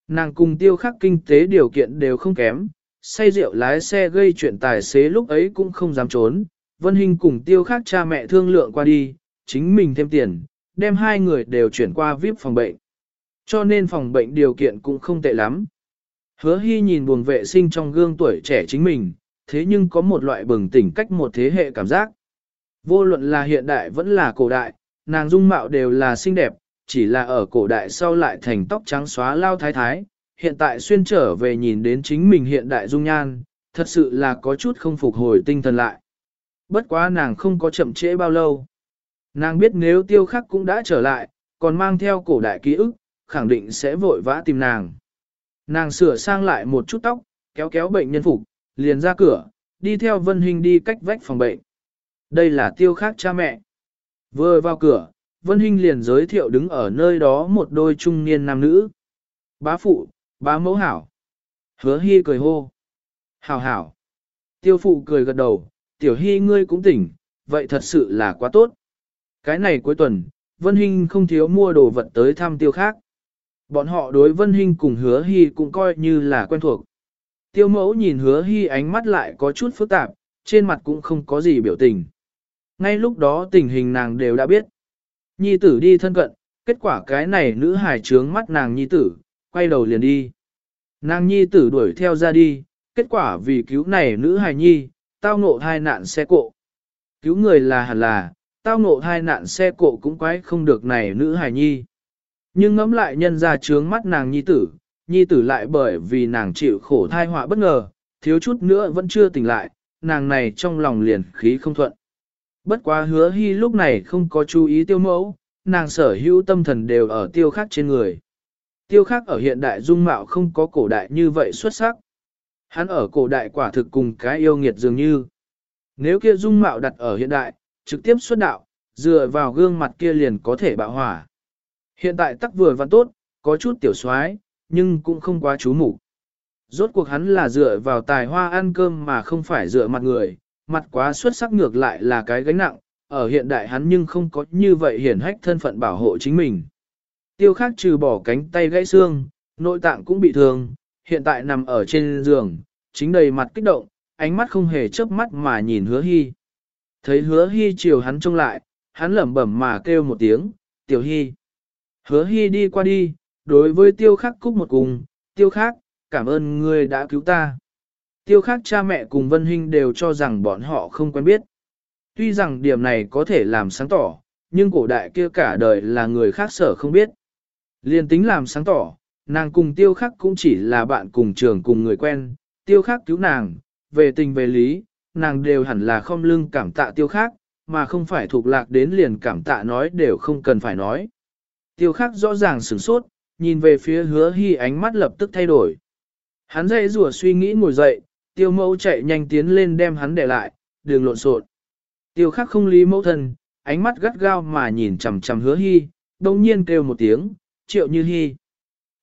Nàng cùng tiêu khắc kinh tế điều kiện đều không kém, say rượu lái xe gây chuyện tài xế lúc ấy cũng không dám trốn. Vân Hinh cùng tiêu khắc cha mẹ thương lượng qua đi, chính mình thêm tiền, đem hai người đều chuyển qua VIP phòng bệnh. Cho nên phòng bệnh điều kiện cũng không tệ lắm. Hứa Hy nhìn buồng vệ sinh trong gương tuổi trẻ chính mình, thế nhưng có một loại bừng tỉnh cách một thế hệ cảm giác. Vô luận là hiện đại vẫn là cổ đại, nàng dung mạo đều là xinh đẹp, chỉ là ở cổ đại sau lại thành tóc trắng xóa lao thái thái, hiện tại xuyên trở về nhìn đến chính mình hiện đại dung nhan, thật sự là có chút không phục hồi tinh thần lại. Bất quá nàng không có chậm trễ bao lâu. Nàng biết nếu tiêu khắc cũng đã trở lại, còn mang theo cổ đại ký ức, khẳng định sẽ vội vã tìm nàng. Nàng sửa sang lại một chút tóc, kéo kéo bệnh nhân phục, liền ra cửa, đi theo Vân Hinh đi cách vách phòng bệnh. Đây là tiêu khắc cha mẹ. Vừa vào cửa, Vân Hinh liền giới thiệu đứng ở nơi đó một đôi trung niên nam nữ. Bá phụ, bá mẫu hảo. Hứa Hi cười hô. Hảo hảo. Tiêu phụ cười gật đầu, tiểu Hi ngươi cũng tỉnh, vậy thật sự là quá tốt. Cái này cuối tuần, Vân Hinh không thiếu mua đồ vật tới thăm tiêu khác. Bọn họ đối Vân Hinh cùng hứa Hy cũng coi như là quen thuộc. Tiêu mẫu nhìn hứa Hy ánh mắt lại có chút phức tạp, trên mặt cũng không có gì biểu tình. Ngay lúc đó tình hình nàng đều đã biết. Nhi tử đi thân cận, kết quả cái này nữ hài trướng mắt nàng nhi tử, quay đầu liền đi. Nàng nhi tử đuổi theo ra đi, kết quả vì cứu này nữ hài nhi, tao ngộ hai nạn xe cộ. Cứu người là hẳn là, tao ngộ hai nạn xe cộ cũng quái không được này nữ hài nhi. Nhưng ngẫm lại nhân ra trướng mắt nàng nhi tử, nhi tử lại bởi vì nàng chịu khổ thai họa bất ngờ, thiếu chút nữa vẫn chưa tỉnh lại, nàng này trong lòng liền khí không thuận. Bất quá hứa hy lúc này không có chú ý tiêu mẫu, nàng sở hữu tâm thần đều ở tiêu khắc trên người. Tiêu khắc ở hiện đại dung mạo không có cổ đại như vậy xuất sắc. Hắn ở cổ đại quả thực cùng cái yêu nghiệt dường như. Nếu kia dung mạo đặt ở hiện đại, trực tiếp xuất đạo, dựa vào gương mặt kia liền có thể bạo hỏa. Hiện tại tắc vừa văn tốt, có chút tiểu soái, nhưng cũng không quá chú mục. Rốt cuộc hắn là dựa vào tài hoa ăn cơm mà không phải dựa mặt người, mặt quá xuất sắc ngược lại là cái gánh nặng, ở hiện đại hắn nhưng không có như vậy hiển hách thân phận bảo hộ chính mình. Tiêu khác trừ bỏ cánh tay gãy xương, nội tạng cũng bị thương, hiện tại nằm ở trên giường, chính đầy mặt kích động, ánh mắt không hề chớp mắt mà nhìn hứa hy. Thấy hứa hy chiều hắn trông lại, hắn lẩm bẩm mà kêu một tiếng, tiểu hy. Hứa hy đi qua đi, đối với tiêu khắc cúc một cùng, tiêu khắc, cảm ơn ngươi đã cứu ta. Tiêu khắc cha mẹ cùng Vân Hinh đều cho rằng bọn họ không quen biết. Tuy rằng điểm này có thể làm sáng tỏ, nhưng cổ đại kia cả đời là người khác sở không biết. Liên tính làm sáng tỏ, nàng cùng tiêu khắc cũng chỉ là bạn cùng trường cùng người quen, tiêu khắc cứu nàng, về tình về lý, nàng đều hẳn là không lưng cảm tạ tiêu khắc, mà không phải thuộc lạc đến liền cảm tạ nói đều không cần phải nói. Tiêu khắc rõ ràng sửng sốt, nhìn về phía hứa hy ánh mắt lập tức thay đổi. Hắn dậy rùa suy nghĩ ngồi dậy, tiêu mẫu chạy nhanh tiến lên đem hắn để lại, đường lộn xộn. Tiêu khắc không lý mẫu thân, ánh mắt gắt gao mà nhìn chằm chằm hứa hy, đồng nhiên kêu một tiếng, triệu như hy.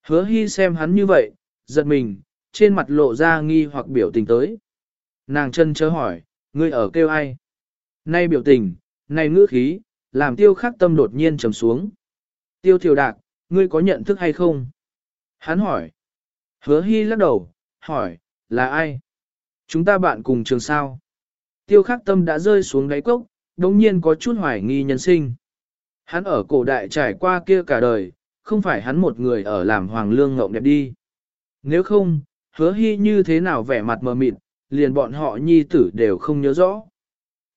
Hứa hy xem hắn như vậy, giật mình, trên mặt lộ ra nghi hoặc biểu tình tới. Nàng chân chớ hỏi, ngươi ở kêu ai? Nay biểu tình, nay ngữ khí, làm tiêu khắc tâm đột nhiên trầm xuống. Tiêu thiều đạc, ngươi có nhận thức hay không? Hắn hỏi. Hứa hy lắc đầu, hỏi, là ai? Chúng ta bạn cùng trường sao? Tiêu khắc tâm đã rơi xuống đáy cốc, đồng nhiên có chút hoài nghi nhân sinh. Hắn ở cổ đại trải qua kia cả đời, không phải hắn một người ở làm hoàng lương ngộng đẹp đi. Nếu không, hứa hy như thế nào vẻ mặt mờ mịt, liền bọn họ nhi tử đều không nhớ rõ.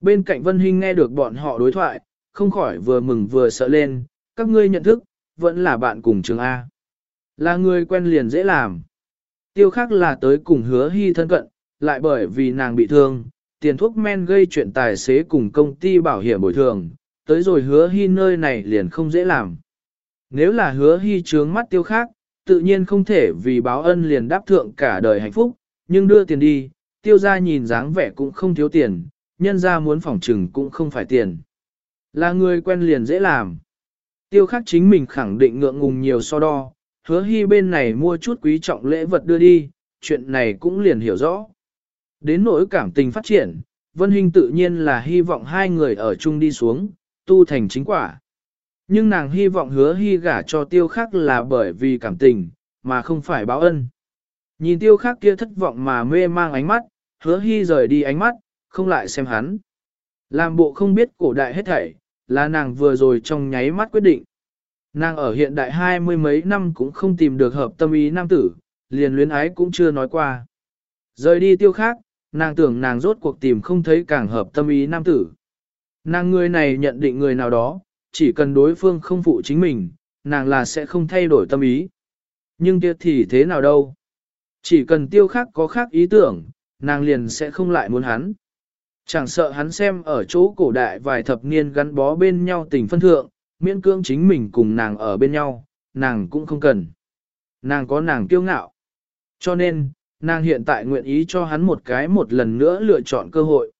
Bên cạnh Vân Hinh nghe được bọn họ đối thoại, không khỏi vừa mừng vừa sợ lên, các ngươi nhận thức, vẫn là bạn cùng trường A. Là người quen liền dễ làm. Tiêu khác là tới cùng hứa hy thân cận, lại bởi vì nàng bị thương, tiền thuốc men gây chuyện tài xế cùng công ty bảo hiểm bồi thường, tới rồi hứa hy nơi này liền không dễ làm. Nếu là hứa hy trướng mắt tiêu khác, tự nhiên không thể vì báo ân liền đáp thượng cả đời hạnh phúc, nhưng đưa tiền đi, tiêu ra nhìn dáng vẻ cũng không thiếu tiền, nhân ra muốn phỏng trừng cũng không phải tiền. Là người quen liền dễ làm. Tiêu khắc chính mình khẳng định ngượng ngùng nhiều so đo, hứa hy bên này mua chút quý trọng lễ vật đưa đi, chuyện này cũng liền hiểu rõ. Đến nỗi cảm tình phát triển, Vân Hinh tự nhiên là hy vọng hai người ở chung đi xuống, tu thành chính quả. Nhưng nàng hy vọng hứa hy gả cho tiêu khắc là bởi vì cảm tình, mà không phải báo ân. Nhìn tiêu khắc kia thất vọng mà mê mang ánh mắt, hứa hy rời đi ánh mắt, không lại xem hắn. Làm bộ không biết cổ đại hết thảy, là nàng vừa rồi trong nháy mắt quyết định. Nàng ở hiện đại hai mươi mấy năm cũng không tìm được hợp tâm ý nam tử, liền luyến ái cũng chưa nói qua. Rời đi tiêu khác, nàng tưởng nàng rốt cuộc tìm không thấy càng hợp tâm ý nam tử. Nàng người này nhận định người nào đó, chỉ cần đối phương không phụ chính mình, nàng là sẽ không thay đổi tâm ý. Nhưng kia thì thế nào đâu? Chỉ cần tiêu khác có khác ý tưởng, nàng liền sẽ không lại muốn hắn. Chẳng sợ hắn xem ở chỗ cổ đại vài thập niên gắn bó bên nhau tình phân thượng, miễn cưỡng chính mình cùng nàng ở bên nhau, nàng cũng không cần. Nàng có nàng kiêu ngạo. Cho nên, nàng hiện tại nguyện ý cho hắn một cái một lần nữa lựa chọn cơ hội.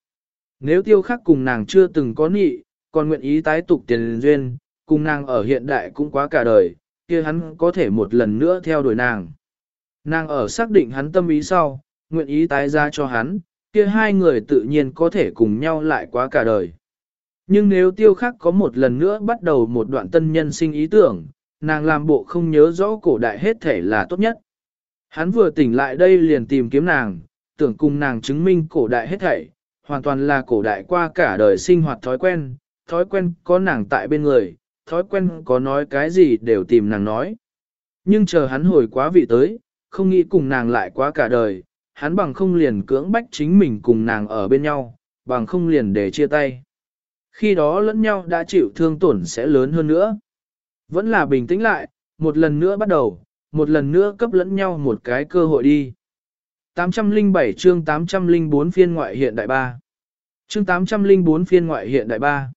Nếu tiêu khắc cùng nàng chưa từng có nị, còn nguyện ý tái tục tiền duyên, cùng nàng ở hiện đại cũng quá cả đời, kia hắn có thể một lần nữa theo đuổi nàng. Nàng ở xác định hắn tâm ý sau, nguyện ý tái ra cho hắn, kia hai người tự nhiên có thể cùng nhau lại quá cả đời. Nhưng nếu tiêu khắc có một lần nữa bắt đầu một đoạn tân nhân sinh ý tưởng, nàng làm bộ không nhớ rõ cổ đại hết thể là tốt nhất. Hắn vừa tỉnh lại đây liền tìm kiếm nàng, tưởng cùng nàng chứng minh cổ đại hết thảy, hoàn toàn là cổ đại qua cả đời sinh hoạt thói quen, thói quen có nàng tại bên người, thói quen có nói cái gì đều tìm nàng nói. Nhưng chờ hắn hồi quá vị tới, không nghĩ cùng nàng lại quá cả đời, hắn bằng không liền cưỡng bách chính mình cùng nàng ở bên nhau, bằng không liền để chia tay. Khi đó lẫn nhau đã chịu thương tổn sẽ lớn hơn nữa. Vẫn là bình tĩnh lại, một lần nữa bắt đầu, một lần nữa cấp lẫn nhau một cái cơ hội đi. 807 chương 804 phiên ngoại hiện đại ba. Chương 804 phiên ngoại hiện đại ba.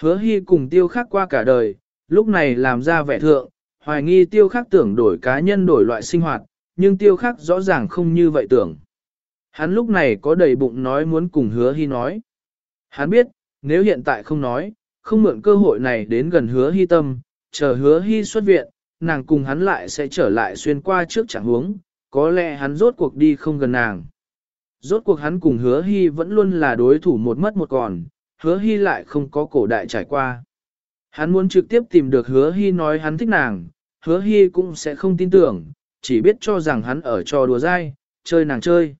Hứa hy cùng tiêu khắc qua cả đời, lúc này làm ra vẻ thượng, hoài nghi tiêu khắc tưởng đổi cá nhân đổi loại sinh hoạt, nhưng tiêu khắc rõ ràng không như vậy tưởng. Hắn lúc này có đầy bụng nói muốn cùng hứa hy nói. Hắn biết, nếu hiện tại không nói, không mượn cơ hội này đến gần hứa hy tâm, chờ hứa hy xuất viện, nàng cùng hắn lại sẽ trở lại xuyên qua trước chẳng huống, có lẽ hắn rốt cuộc đi không gần nàng. Rốt cuộc hắn cùng hứa hy vẫn luôn là đối thủ một mất một còn, hứa hy lại không có cổ đại trải qua. Hắn muốn trực tiếp tìm được hứa hy nói hắn thích nàng, hứa hy cũng sẽ không tin tưởng, chỉ biết cho rằng hắn ở trò đùa dai, chơi nàng chơi.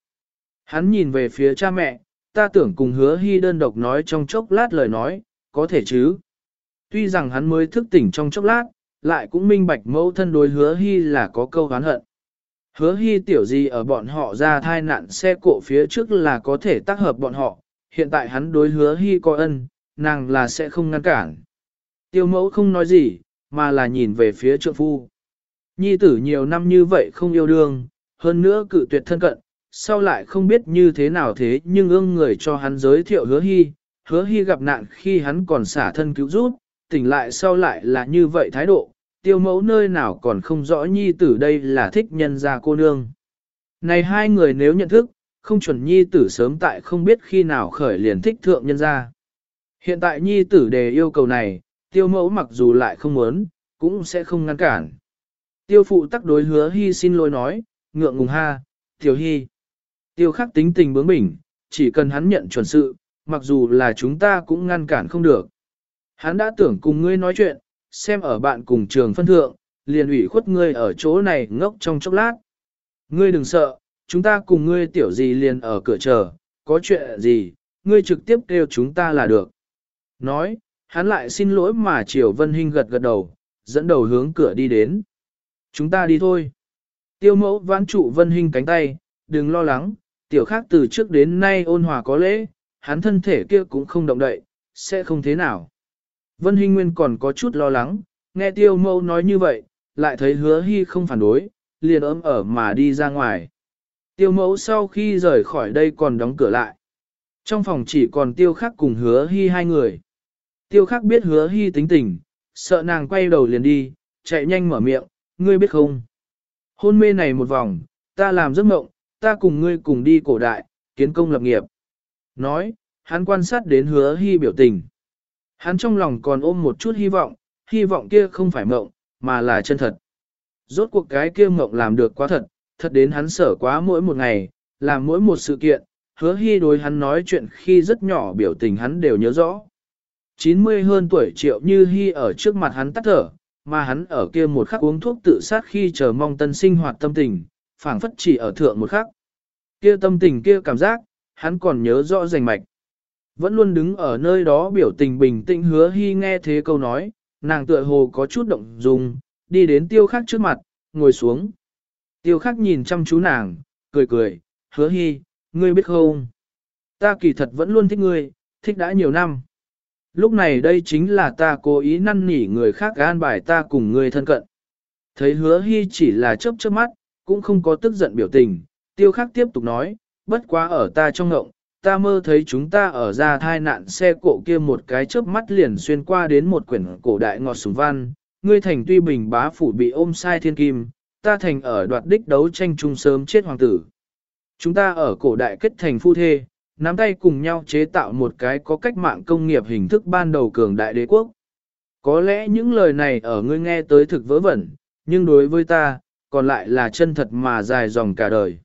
Hắn nhìn về phía cha mẹ, ta tưởng cùng hứa hy đơn độc nói trong chốc lát lời nói, có thể chứ. Tuy rằng hắn mới thức tỉnh trong chốc lát, lại cũng minh bạch mẫu thân đối hứa hy là có câu hán hận. Hứa hy tiểu gì ở bọn họ ra thai nạn xe cộ phía trước là có thể tác hợp bọn họ, hiện tại hắn đối hứa hy có ân, nàng là sẽ không ngăn cản. Tiêu mẫu không nói gì, mà là nhìn về phía trượng phu. Nhi tử nhiều năm như vậy không yêu đương, hơn nữa cự tuyệt thân cận, sau lại không biết như thế nào thế nhưng ương người cho hắn giới thiệu hứa hy, hứa hy gặp nạn khi hắn còn xả thân cứu giúp, tỉnh lại sau lại là như vậy thái độ, tiêu mẫu nơi nào còn không rõ nhi tử đây là thích nhân gia cô nương. Này hai người nếu nhận thức, không chuẩn nhi tử sớm tại không biết khi nào khởi liền thích thượng nhân gia. Hiện tại nhi tử đề yêu cầu này, tiêu mẫu mặc dù lại không muốn, cũng sẽ không ngăn cản. Tiêu phụ tắc đối hứa hy xin lỗi nói, ngượng ngùng ha, tiểu hy. Tiêu khắc tính tình bướng bỉnh, chỉ cần hắn nhận chuẩn sự, mặc dù là chúng ta cũng ngăn cản không được. Hắn đã tưởng cùng ngươi nói chuyện, xem ở bạn cùng trường phân thượng, liền ủy khuất ngươi ở chỗ này ngốc trong chốc lát. Ngươi đừng sợ, chúng ta cùng ngươi tiểu gì liền ở cửa chờ, có chuyện gì, ngươi trực tiếp kêu chúng ta là được. Nói, hắn lại xin lỗi mà Triều Vân Hinh gật gật đầu, dẫn đầu hướng cửa đi đến. Chúng ta đi thôi. Tiêu mẫu vãn trụ Vân Hinh cánh tay, đừng lo lắng, tiểu khác từ trước đến nay ôn hòa có lễ, hắn thân thể kia cũng không động đậy, sẽ không thế nào. Vân Hinh Nguyên còn có chút lo lắng, nghe tiêu mẫu nói như vậy, lại thấy hứa hy không phản đối, liền ấm ở mà đi ra ngoài. Tiêu mẫu sau khi rời khỏi đây còn đóng cửa lại. Trong phòng chỉ còn tiêu khắc cùng hứa hy hai người. Tiêu khắc biết hứa hy tính tình, sợ nàng quay đầu liền đi, chạy nhanh mở miệng, ngươi biết không? Hôn mê này một vòng, ta làm giấc mộng, ta cùng ngươi cùng đi cổ đại, kiến công lập nghiệp. Nói, hắn quan sát đến hứa hy biểu tình. Hắn trong lòng còn ôm một chút hy vọng, hy vọng kia không phải mộng, mà là chân thật. Rốt cuộc cái kia mộng làm được quá thật, thật đến hắn sở quá mỗi một ngày, làm mỗi một sự kiện, hứa hy đối hắn nói chuyện khi rất nhỏ biểu tình hắn đều nhớ rõ. 90 hơn tuổi triệu như hy ở trước mặt hắn tắt thở, mà hắn ở kia một khắc uống thuốc tự sát khi chờ mong tân sinh hoạt tâm tình, phảng phất chỉ ở thượng một khắc. Kia tâm tình kia cảm giác, hắn còn nhớ rõ rành mạch. Vẫn luôn đứng ở nơi đó biểu tình bình tĩnh hứa hy nghe thế câu nói, nàng tựa hồ có chút động dung, đi đến tiêu khắc trước mặt, ngồi xuống. Tiêu khắc nhìn chăm chú nàng, cười cười, hứa hy, ngươi biết không? Ta kỳ thật vẫn luôn thích ngươi, thích đã nhiều năm. Lúc này đây chính là ta cố ý năn nỉ người khác gan bài ta cùng người thân cận. Thấy hứa hy chỉ là chớp chớp mắt, cũng không có tức giận biểu tình, tiêu khắc tiếp tục nói, bất quá ở ta trong ngộng, ta mơ thấy chúng ta ở ra thai nạn xe cộ kia một cái chớp mắt liền xuyên qua đến một quyển cổ đại ngọt sùng văn, ngươi thành tuy bình bá phủ bị ôm sai thiên kim, ta thành ở đoạt đích đấu tranh chung sớm chết hoàng tử. Chúng ta ở cổ đại kết thành phu thê, nắm tay cùng nhau chế tạo một cái có cách mạng công nghiệp hình thức ban đầu cường đại đế quốc. Có lẽ những lời này ở ngươi nghe tới thực vớ vẩn, nhưng đối với ta, còn lại là chân thật mà dài dòng cả đời.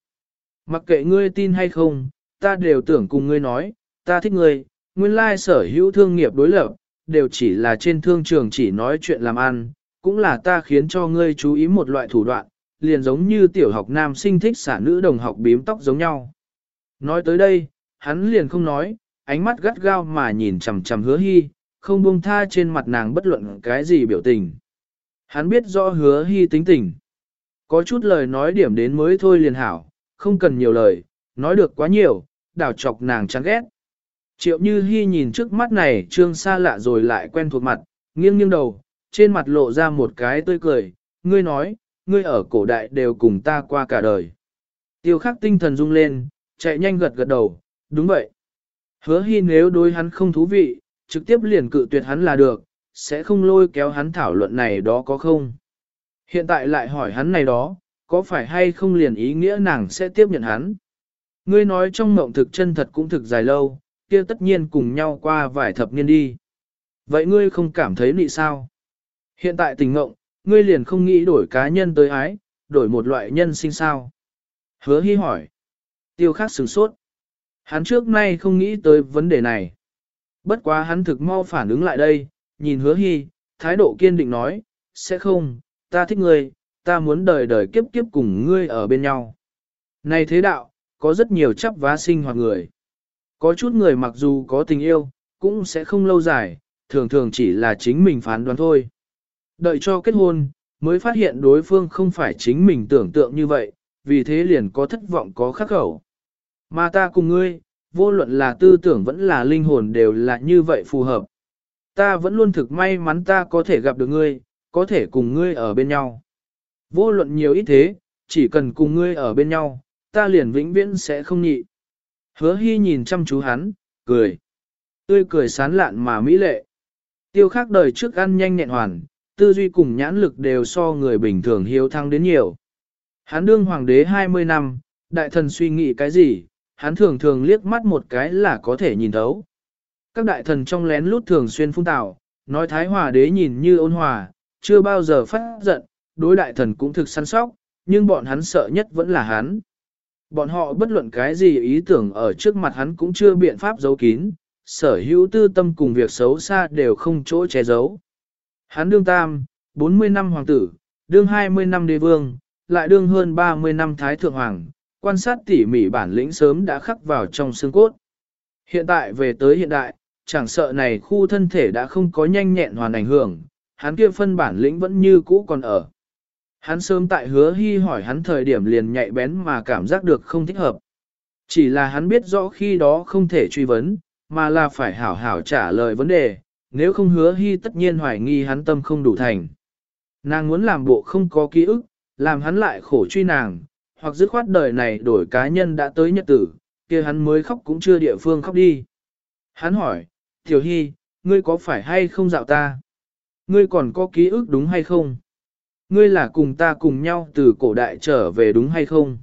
Mặc kệ ngươi tin hay không, ta đều tưởng cùng ngươi nói, ta thích ngươi, nguyên lai sở hữu thương nghiệp đối lập, đều chỉ là trên thương trường chỉ nói chuyện làm ăn, cũng là ta khiến cho ngươi chú ý một loại thủ đoạn, liền giống như tiểu học nam sinh thích xả nữ đồng học bím tóc giống nhau. Nói tới đây, hắn liền không nói, ánh mắt gắt gao mà nhìn chằm chằm hứa hy, không buông tha trên mặt nàng bất luận cái gì biểu tình. Hắn biết rõ hứa hy tính tình. Có chút lời nói điểm đến mới thôi liền hảo, không cần nhiều lời, nói được quá nhiều, đảo chọc nàng chán ghét. Triệu Như hy nhìn trước mắt này trương xa lạ rồi lại quen thuộc mặt, nghiêng nghiêng đầu, trên mặt lộ ra một cái tươi cười, ngươi nói, ngươi ở cổ đại đều cùng ta qua cả đời. Tiêu khắc tinh thần rung lên, chạy nhanh gật gật đầu, đúng vậy. Hứa Hi nếu đối hắn không thú vị, trực tiếp liền cự tuyệt hắn là được, sẽ không lôi kéo hắn thảo luận này đó có không. Hiện tại lại hỏi hắn này đó, có phải hay không liền ý nghĩa nàng sẽ tiếp nhận hắn. Ngươi nói trong mộng thực chân thật cũng thực dài lâu, kia tất nhiên cùng nhau qua vài thập niên đi. Vậy ngươi không cảm thấy nị sao? Hiện tại tình mộng, ngươi liền không nghĩ đổi cá nhân tới ái, đổi một loại nhân sinh sao? Hứa hy hỏi. Tiêu khắc sửng sốt. Hắn trước nay không nghĩ tới vấn đề này. Bất quá hắn thực mau phản ứng lại đây, nhìn hứa hy, thái độ kiên định nói, sẽ không, ta thích ngươi, ta muốn đời đời kiếp kiếp cùng ngươi ở bên nhau. Này thế đạo, có rất nhiều chấp vá sinh hoạt người. Có chút người mặc dù có tình yêu, cũng sẽ không lâu dài, thường thường chỉ là chính mình phán đoán thôi. Đợi cho kết hôn, mới phát hiện đối phương không phải chính mình tưởng tượng như vậy, vì thế liền có thất vọng có khắc khẩu. Mà ta cùng ngươi, vô luận là tư tưởng vẫn là linh hồn đều là như vậy phù hợp. Ta vẫn luôn thực may mắn ta có thể gặp được ngươi, có thể cùng ngươi ở bên nhau. Vô luận nhiều ít thế, chỉ cần cùng ngươi ở bên nhau, ta liền vĩnh viễn sẽ không nhị. Hứa hy nhìn chăm chú hắn, cười. Tươi cười sán lạn mà mỹ lệ. Tiêu khác đời trước ăn nhanh nhẹn hoàn, tư duy cùng nhãn lực đều so người bình thường hiếu thăng đến nhiều. Hắn đương hoàng đế 20 năm, đại thần suy nghĩ cái gì, hắn thường thường liếc mắt một cái là có thể nhìn thấu. Các đại thần trong lén lút thường xuyên phun tạo, nói thái hòa đế nhìn như ôn hòa, chưa bao giờ phát giận, đối đại thần cũng thực săn sóc, nhưng bọn hắn sợ nhất vẫn là hắn. Bọn họ bất luận cái gì ý tưởng ở trước mặt hắn cũng chưa biện pháp giấu kín, sở hữu tư tâm cùng việc xấu xa đều không chỗ che giấu. Hắn đương tam, 40 năm hoàng tử, đương 20 năm đế vương, lại đương hơn 30 năm thái thượng hoàng, quan sát tỉ mỉ bản lĩnh sớm đã khắc vào trong xương cốt. Hiện tại về tới hiện đại, chẳng sợ này khu thân thể đã không có nhanh nhẹn hoàn ảnh hưởng, hắn kia phân bản lĩnh vẫn như cũ còn ở. Hắn sớm tại hứa hy hỏi hắn thời điểm liền nhạy bén mà cảm giác được không thích hợp. Chỉ là hắn biết rõ khi đó không thể truy vấn, mà là phải hảo hảo trả lời vấn đề, nếu không hứa hy tất nhiên hoài nghi hắn tâm không đủ thành. Nàng muốn làm bộ không có ký ức, làm hắn lại khổ truy nàng, hoặc dứt khoát đời này đổi cá nhân đã tới nhật tử, kia hắn mới khóc cũng chưa địa phương khóc đi. Hắn hỏi, Tiểu Hy, ngươi có phải hay không dạo ta? Ngươi còn có ký ức đúng hay không? Ngươi là cùng ta cùng nhau từ cổ đại trở về đúng hay không?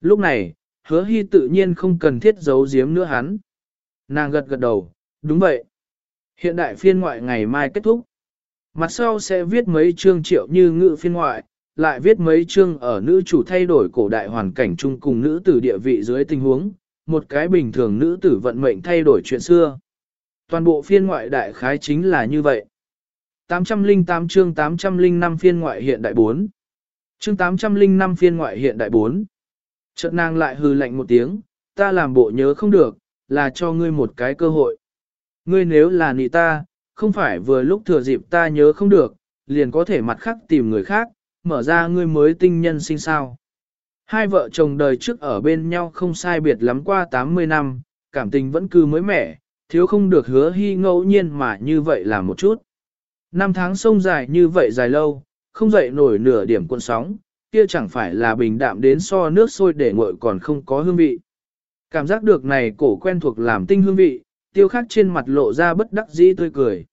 Lúc này, hứa hy tự nhiên không cần thiết giấu giếm nữa hắn. Nàng gật gật đầu, đúng vậy. Hiện đại phiên ngoại ngày mai kết thúc. Mặt sau sẽ viết mấy chương triệu như ngữ phiên ngoại, lại viết mấy chương ở nữ chủ thay đổi cổ đại hoàn cảnh chung cùng nữ tử địa vị dưới tình huống, một cái bình thường nữ tử vận mệnh thay đổi chuyện xưa. Toàn bộ phiên ngoại đại khái chính là như vậy. 808 chương 805 phiên ngoại hiện đại 4. Chương 805 phiên ngoại hiện đại 4. Chợt nàng lại hừ lạnh một tiếng, ta làm bộ nhớ không được, là cho ngươi một cái cơ hội. Ngươi nếu là nị ta, không phải vừa lúc thừa dịp ta nhớ không được, liền có thể mặt khác tìm người khác, mở ra ngươi mới tinh nhân sinh sao. Hai vợ chồng đời trước ở bên nhau không sai biệt lắm qua 80 năm, cảm tình vẫn cứ mới mẻ, thiếu không được hứa hy ngẫu nhiên mà như vậy là một chút. Năm tháng sông dài như vậy dài lâu, không dậy nổi nửa điểm cuộn sóng, kia chẳng phải là bình đạm đến so nước sôi để nguội còn không có hương vị. Cảm giác được này cổ quen thuộc làm tinh hương vị, tiêu khắc trên mặt lộ ra bất đắc dĩ tươi cười.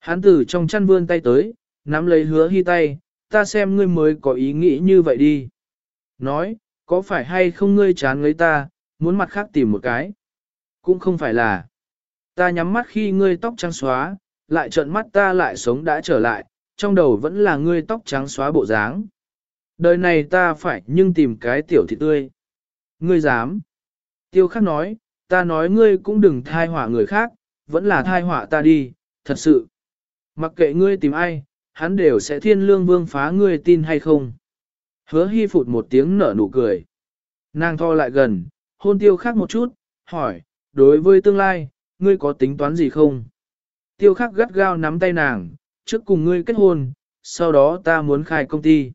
Hán tử trong chăn vươn tay tới, nắm lấy hứa hy tay, ta xem ngươi mới có ý nghĩ như vậy đi. Nói, có phải hay không ngươi chán lấy ta, muốn mặt khác tìm một cái. Cũng không phải là. Ta nhắm mắt khi ngươi tóc trắng xóa, lại trợn mắt ta lại sống đã trở lại, trong đầu vẫn là ngươi tóc trắng xóa bộ dáng. Đời này ta phải nhưng tìm cái tiểu thị tươi. Ngươi dám. Tiêu khắc nói, ta nói ngươi cũng đừng thai họa người khác, vẫn là thai họa ta đi, thật sự. Mặc kệ ngươi tìm ai, hắn đều sẽ thiên lương vương phá ngươi tin hay không. Hứa hy phụt một tiếng nở nụ cười. Nàng tho lại gần, hôn tiêu khắc một chút, hỏi, đối với tương lai, ngươi có tính toán gì không? Tiêu khắc gắt gao nắm tay nàng, trước cùng ngươi kết hôn, sau đó ta muốn khai công ty.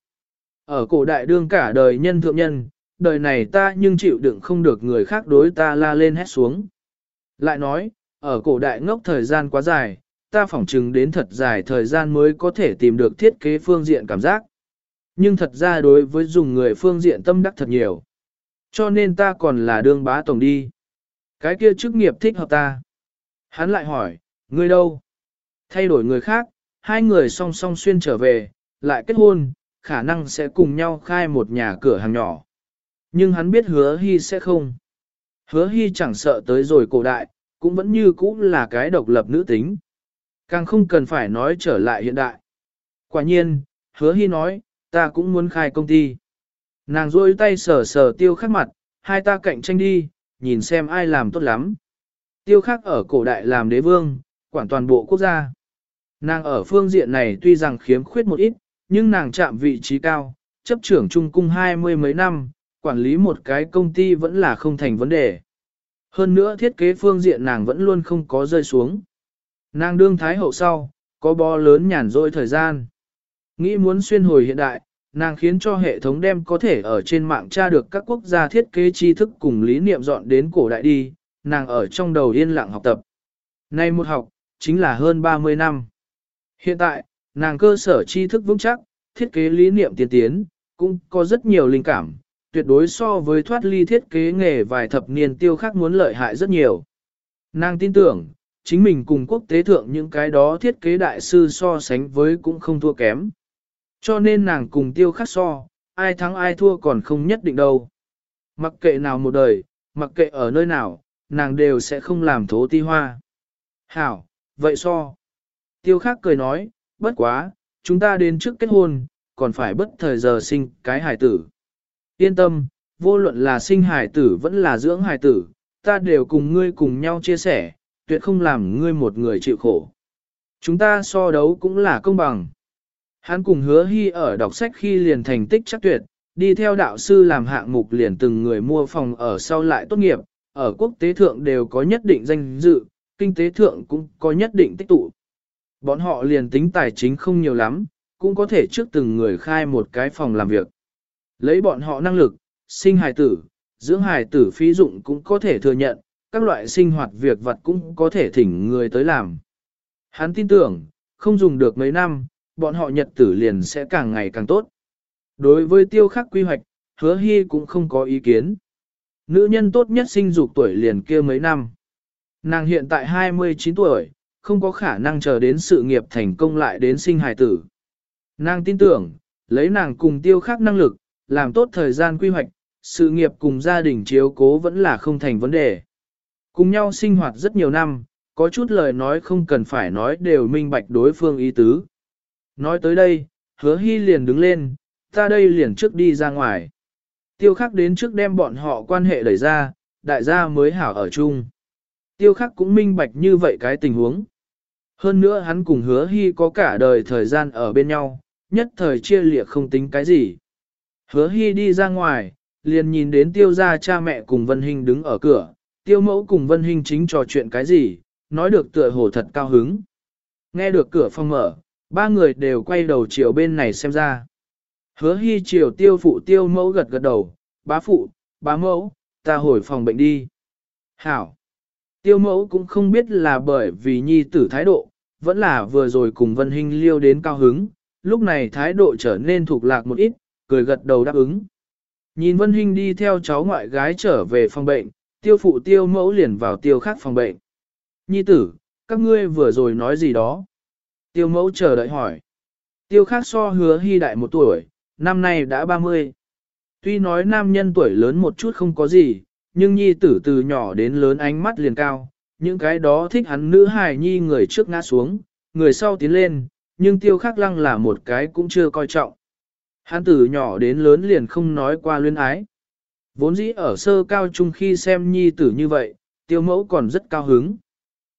Ở cổ đại đương cả đời nhân thượng nhân, đời này ta nhưng chịu đựng không được người khác đối ta la lên hét xuống. Lại nói, ở cổ đại ngốc thời gian quá dài, ta phỏng chừng đến thật dài thời gian mới có thể tìm được thiết kế phương diện cảm giác. Nhưng thật ra đối với dùng người phương diện tâm đắc thật nhiều. Cho nên ta còn là đương bá tổng đi. Cái kia chức nghiệp thích hợp ta. Hắn lại hỏi, ngươi đâu? Thay đổi người khác, hai người song song xuyên trở về, lại kết hôn, khả năng sẽ cùng nhau khai một nhà cửa hàng nhỏ. Nhưng hắn biết hứa hy sẽ không. Hứa hy chẳng sợ tới rồi cổ đại, cũng vẫn như cũ là cái độc lập nữ tính. Càng không cần phải nói trở lại hiện đại. Quả nhiên, hứa hy nói, ta cũng muốn khai công ty. Nàng rôi tay sờ sờ tiêu khắc mặt, hai ta cạnh tranh đi, nhìn xem ai làm tốt lắm. Tiêu khắc ở cổ đại làm đế vương, quản toàn bộ quốc gia. Nàng ở phương diện này tuy rằng khiếm khuyết một ít, nhưng nàng chạm vị trí cao, chấp trưởng trung cung hai mươi mấy năm, quản lý một cái công ty vẫn là không thành vấn đề. Hơn nữa thiết kế phương diện nàng vẫn luôn không có rơi xuống. Nàng đương thái hậu sau, có bó lớn nhàn rỗi thời gian. Nghĩ muốn xuyên hồi hiện đại, nàng khiến cho hệ thống đem có thể ở trên mạng tra được các quốc gia thiết kế tri thức cùng lý niệm dọn đến cổ đại đi, nàng ở trong đầu yên lặng học tập. Nay một học, chính là hơn 30 năm. Hiện tại, nàng cơ sở tri thức vững chắc, thiết kế lý niệm tiên tiến, cũng có rất nhiều linh cảm, tuyệt đối so với thoát ly thiết kế nghề vài thập niên tiêu khác muốn lợi hại rất nhiều. Nàng tin tưởng, chính mình cùng quốc tế thượng những cái đó thiết kế đại sư so sánh với cũng không thua kém. Cho nên nàng cùng tiêu khắc so, ai thắng ai thua còn không nhất định đâu. Mặc kệ nào một đời, mặc kệ ở nơi nào, nàng đều sẽ không làm thố ti hoa. Hảo, vậy so. Tiêu khắc cười nói, bất quá, chúng ta đến trước kết hôn, còn phải bất thời giờ sinh cái hài tử. Yên tâm, vô luận là sinh hài tử vẫn là dưỡng hài tử, ta đều cùng ngươi cùng nhau chia sẻ, tuyệt không làm ngươi một người chịu khổ. Chúng ta so đấu cũng là công bằng. Hắn cùng hứa hy ở đọc sách khi liền thành tích chắc tuyệt, đi theo đạo sư làm hạng mục liền từng người mua phòng ở sau lại tốt nghiệp, ở quốc tế thượng đều có nhất định danh dự, kinh tế thượng cũng có nhất định tích tụ. Bọn họ liền tính tài chính không nhiều lắm, cũng có thể trước từng người khai một cái phòng làm việc. Lấy bọn họ năng lực, sinh hài tử, dưỡng hài tử phí dụng cũng có thể thừa nhận, các loại sinh hoạt việc vật cũng có thể thỉnh người tới làm. Hắn tin tưởng, không dùng được mấy năm, bọn họ nhật tử liền sẽ càng ngày càng tốt. Đối với tiêu khắc quy hoạch, hứa hy cũng không có ý kiến. Nữ nhân tốt nhất sinh dục tuổi liền kia mấy năm. Nàng hiện tại 29 tuổi, không có khả năng chờ đến sự nghiệp thành công lại đến sinh hài tử. Nàng tin tưởng, lấy nàng cùng tiêu khắc năng lực, làm tốt thời gian quy hoạch, sự nghiệp cùng gia đình chiếu cố vẫn là không thành vấn đề. Cùng nhau sinh hoạt rất nhiều năm, có chút lời nói không cần phải nói đều minh bạch đối phương ý tứ. Nói tới đây, hứa hy liền đứng lên, ta đây liền trước đi ra ngoài. Tiêu khắc đến trước đem bọn họ quan hệ đẩy ra, đại gia mới hảo ở chung. Tiêu khắc cũng minh bạch như vậy cái tình huống. Hơn nữa hắn cùng hứa hy có cả đời thời gian ở bên nhau, nhất thời chia lịa không tính cái gì. Hứa hy đi ra ngoài, liền nhìn đến tiêu gia cha mẹ cùng Vân Hình đứng ở cửa, tiêu mẫu cùng Vân Hinh chính trò chuyện cái gì, nói được tựa hồ thật cao hứng. Nghe được cửa phòng mở, ba người đều quay đầu chiều bên này xem ra. Hứa hy chiều tiêu phụ tiêu mẫu gật gật đầu, bá phụ, bá mẫu, ta hồi phòng bệnh đi. Hảo. Tiêu mẫu cũng không biết là bởi vì nhi tử thái độ, vẫn là vừa rồi cùng Vân Hinh liêu đến cao hứng, lúc này thái độ trở nên thuộc lạc một ít, cười gật đầu đáp ứng. Nhìn Vân Hinh đi theo cháu ngoại gái trở về phòng bệnh, tiêu phụ tiêu mẫu liền vào tiêu khác phòng bệnh. Nhi tử, các ngươi vừa rồi nói gì đó? Tiêu mẫu chờ đợi hỏi. Tiêu khác so hứa hy đại một tuổi, năm nay đã 30. Tuy nói nam nhân tuổi lớn một chút không có gì, nhưng nhi tử từ nhỏ đến lớn ánh mắt liền cao, những cái đó thích hắn nữ hài nhi người trước ngã xuống, người sau tiến lên, nhưng tiêu khắc lăng là một cái cũng chưa coi trọng. Hắn từ nhỏ đến lớn liền không nói qua luyến ái. Vốn dĩ ở sơ cao trung khi xem nhi tử như vậy, tiêu mẫu còn rất cao hứng.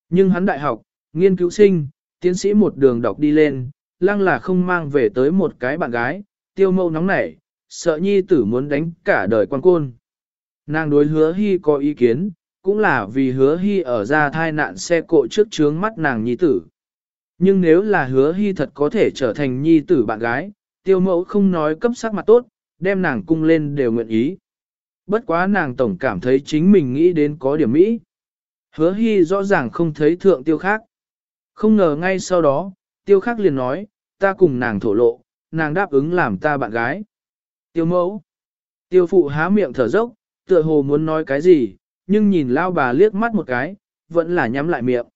Nhưng hắn đại học, nghiên cứu sinh, tiến sĩ một đường đọc đi lên, lăng là không mang về tới một cái bạn gái, tiêu mẫu nóng nảy, sợ nhi tử muốn đánh cả đời quan côn. Nàng đối hứa hy có ý kiến, cũng là vì hứa hy ở ra thai nạn xe cộ trước trướng mắt nàng nhi tử. Nhưng nếu là hứa hy thật có thể trở thành nhi tử bạn gái, tiêu mẫu không nói cấp sắc mặt tốt, đem nàng cung lên đều nguyện ý. Bất quá nàng tổng cảm thấy chính mình nghĩ đến có điểm mỹ. Hứa hy rõ ràng không thấy thượng tiêu khác. Không ngờ ngay sau đó, tiêu khác liền nói, ta cùng nàng thổ lộ, nàng đáp ứng làm ta bạn gái. Tiêu mẫu. Tiêu phụ há miệng thở dốc, tựa hồ muốn nói cái gì, nhưng nhìn lao bà liếc mắt một cái, vẫn là nhắm lại miệng.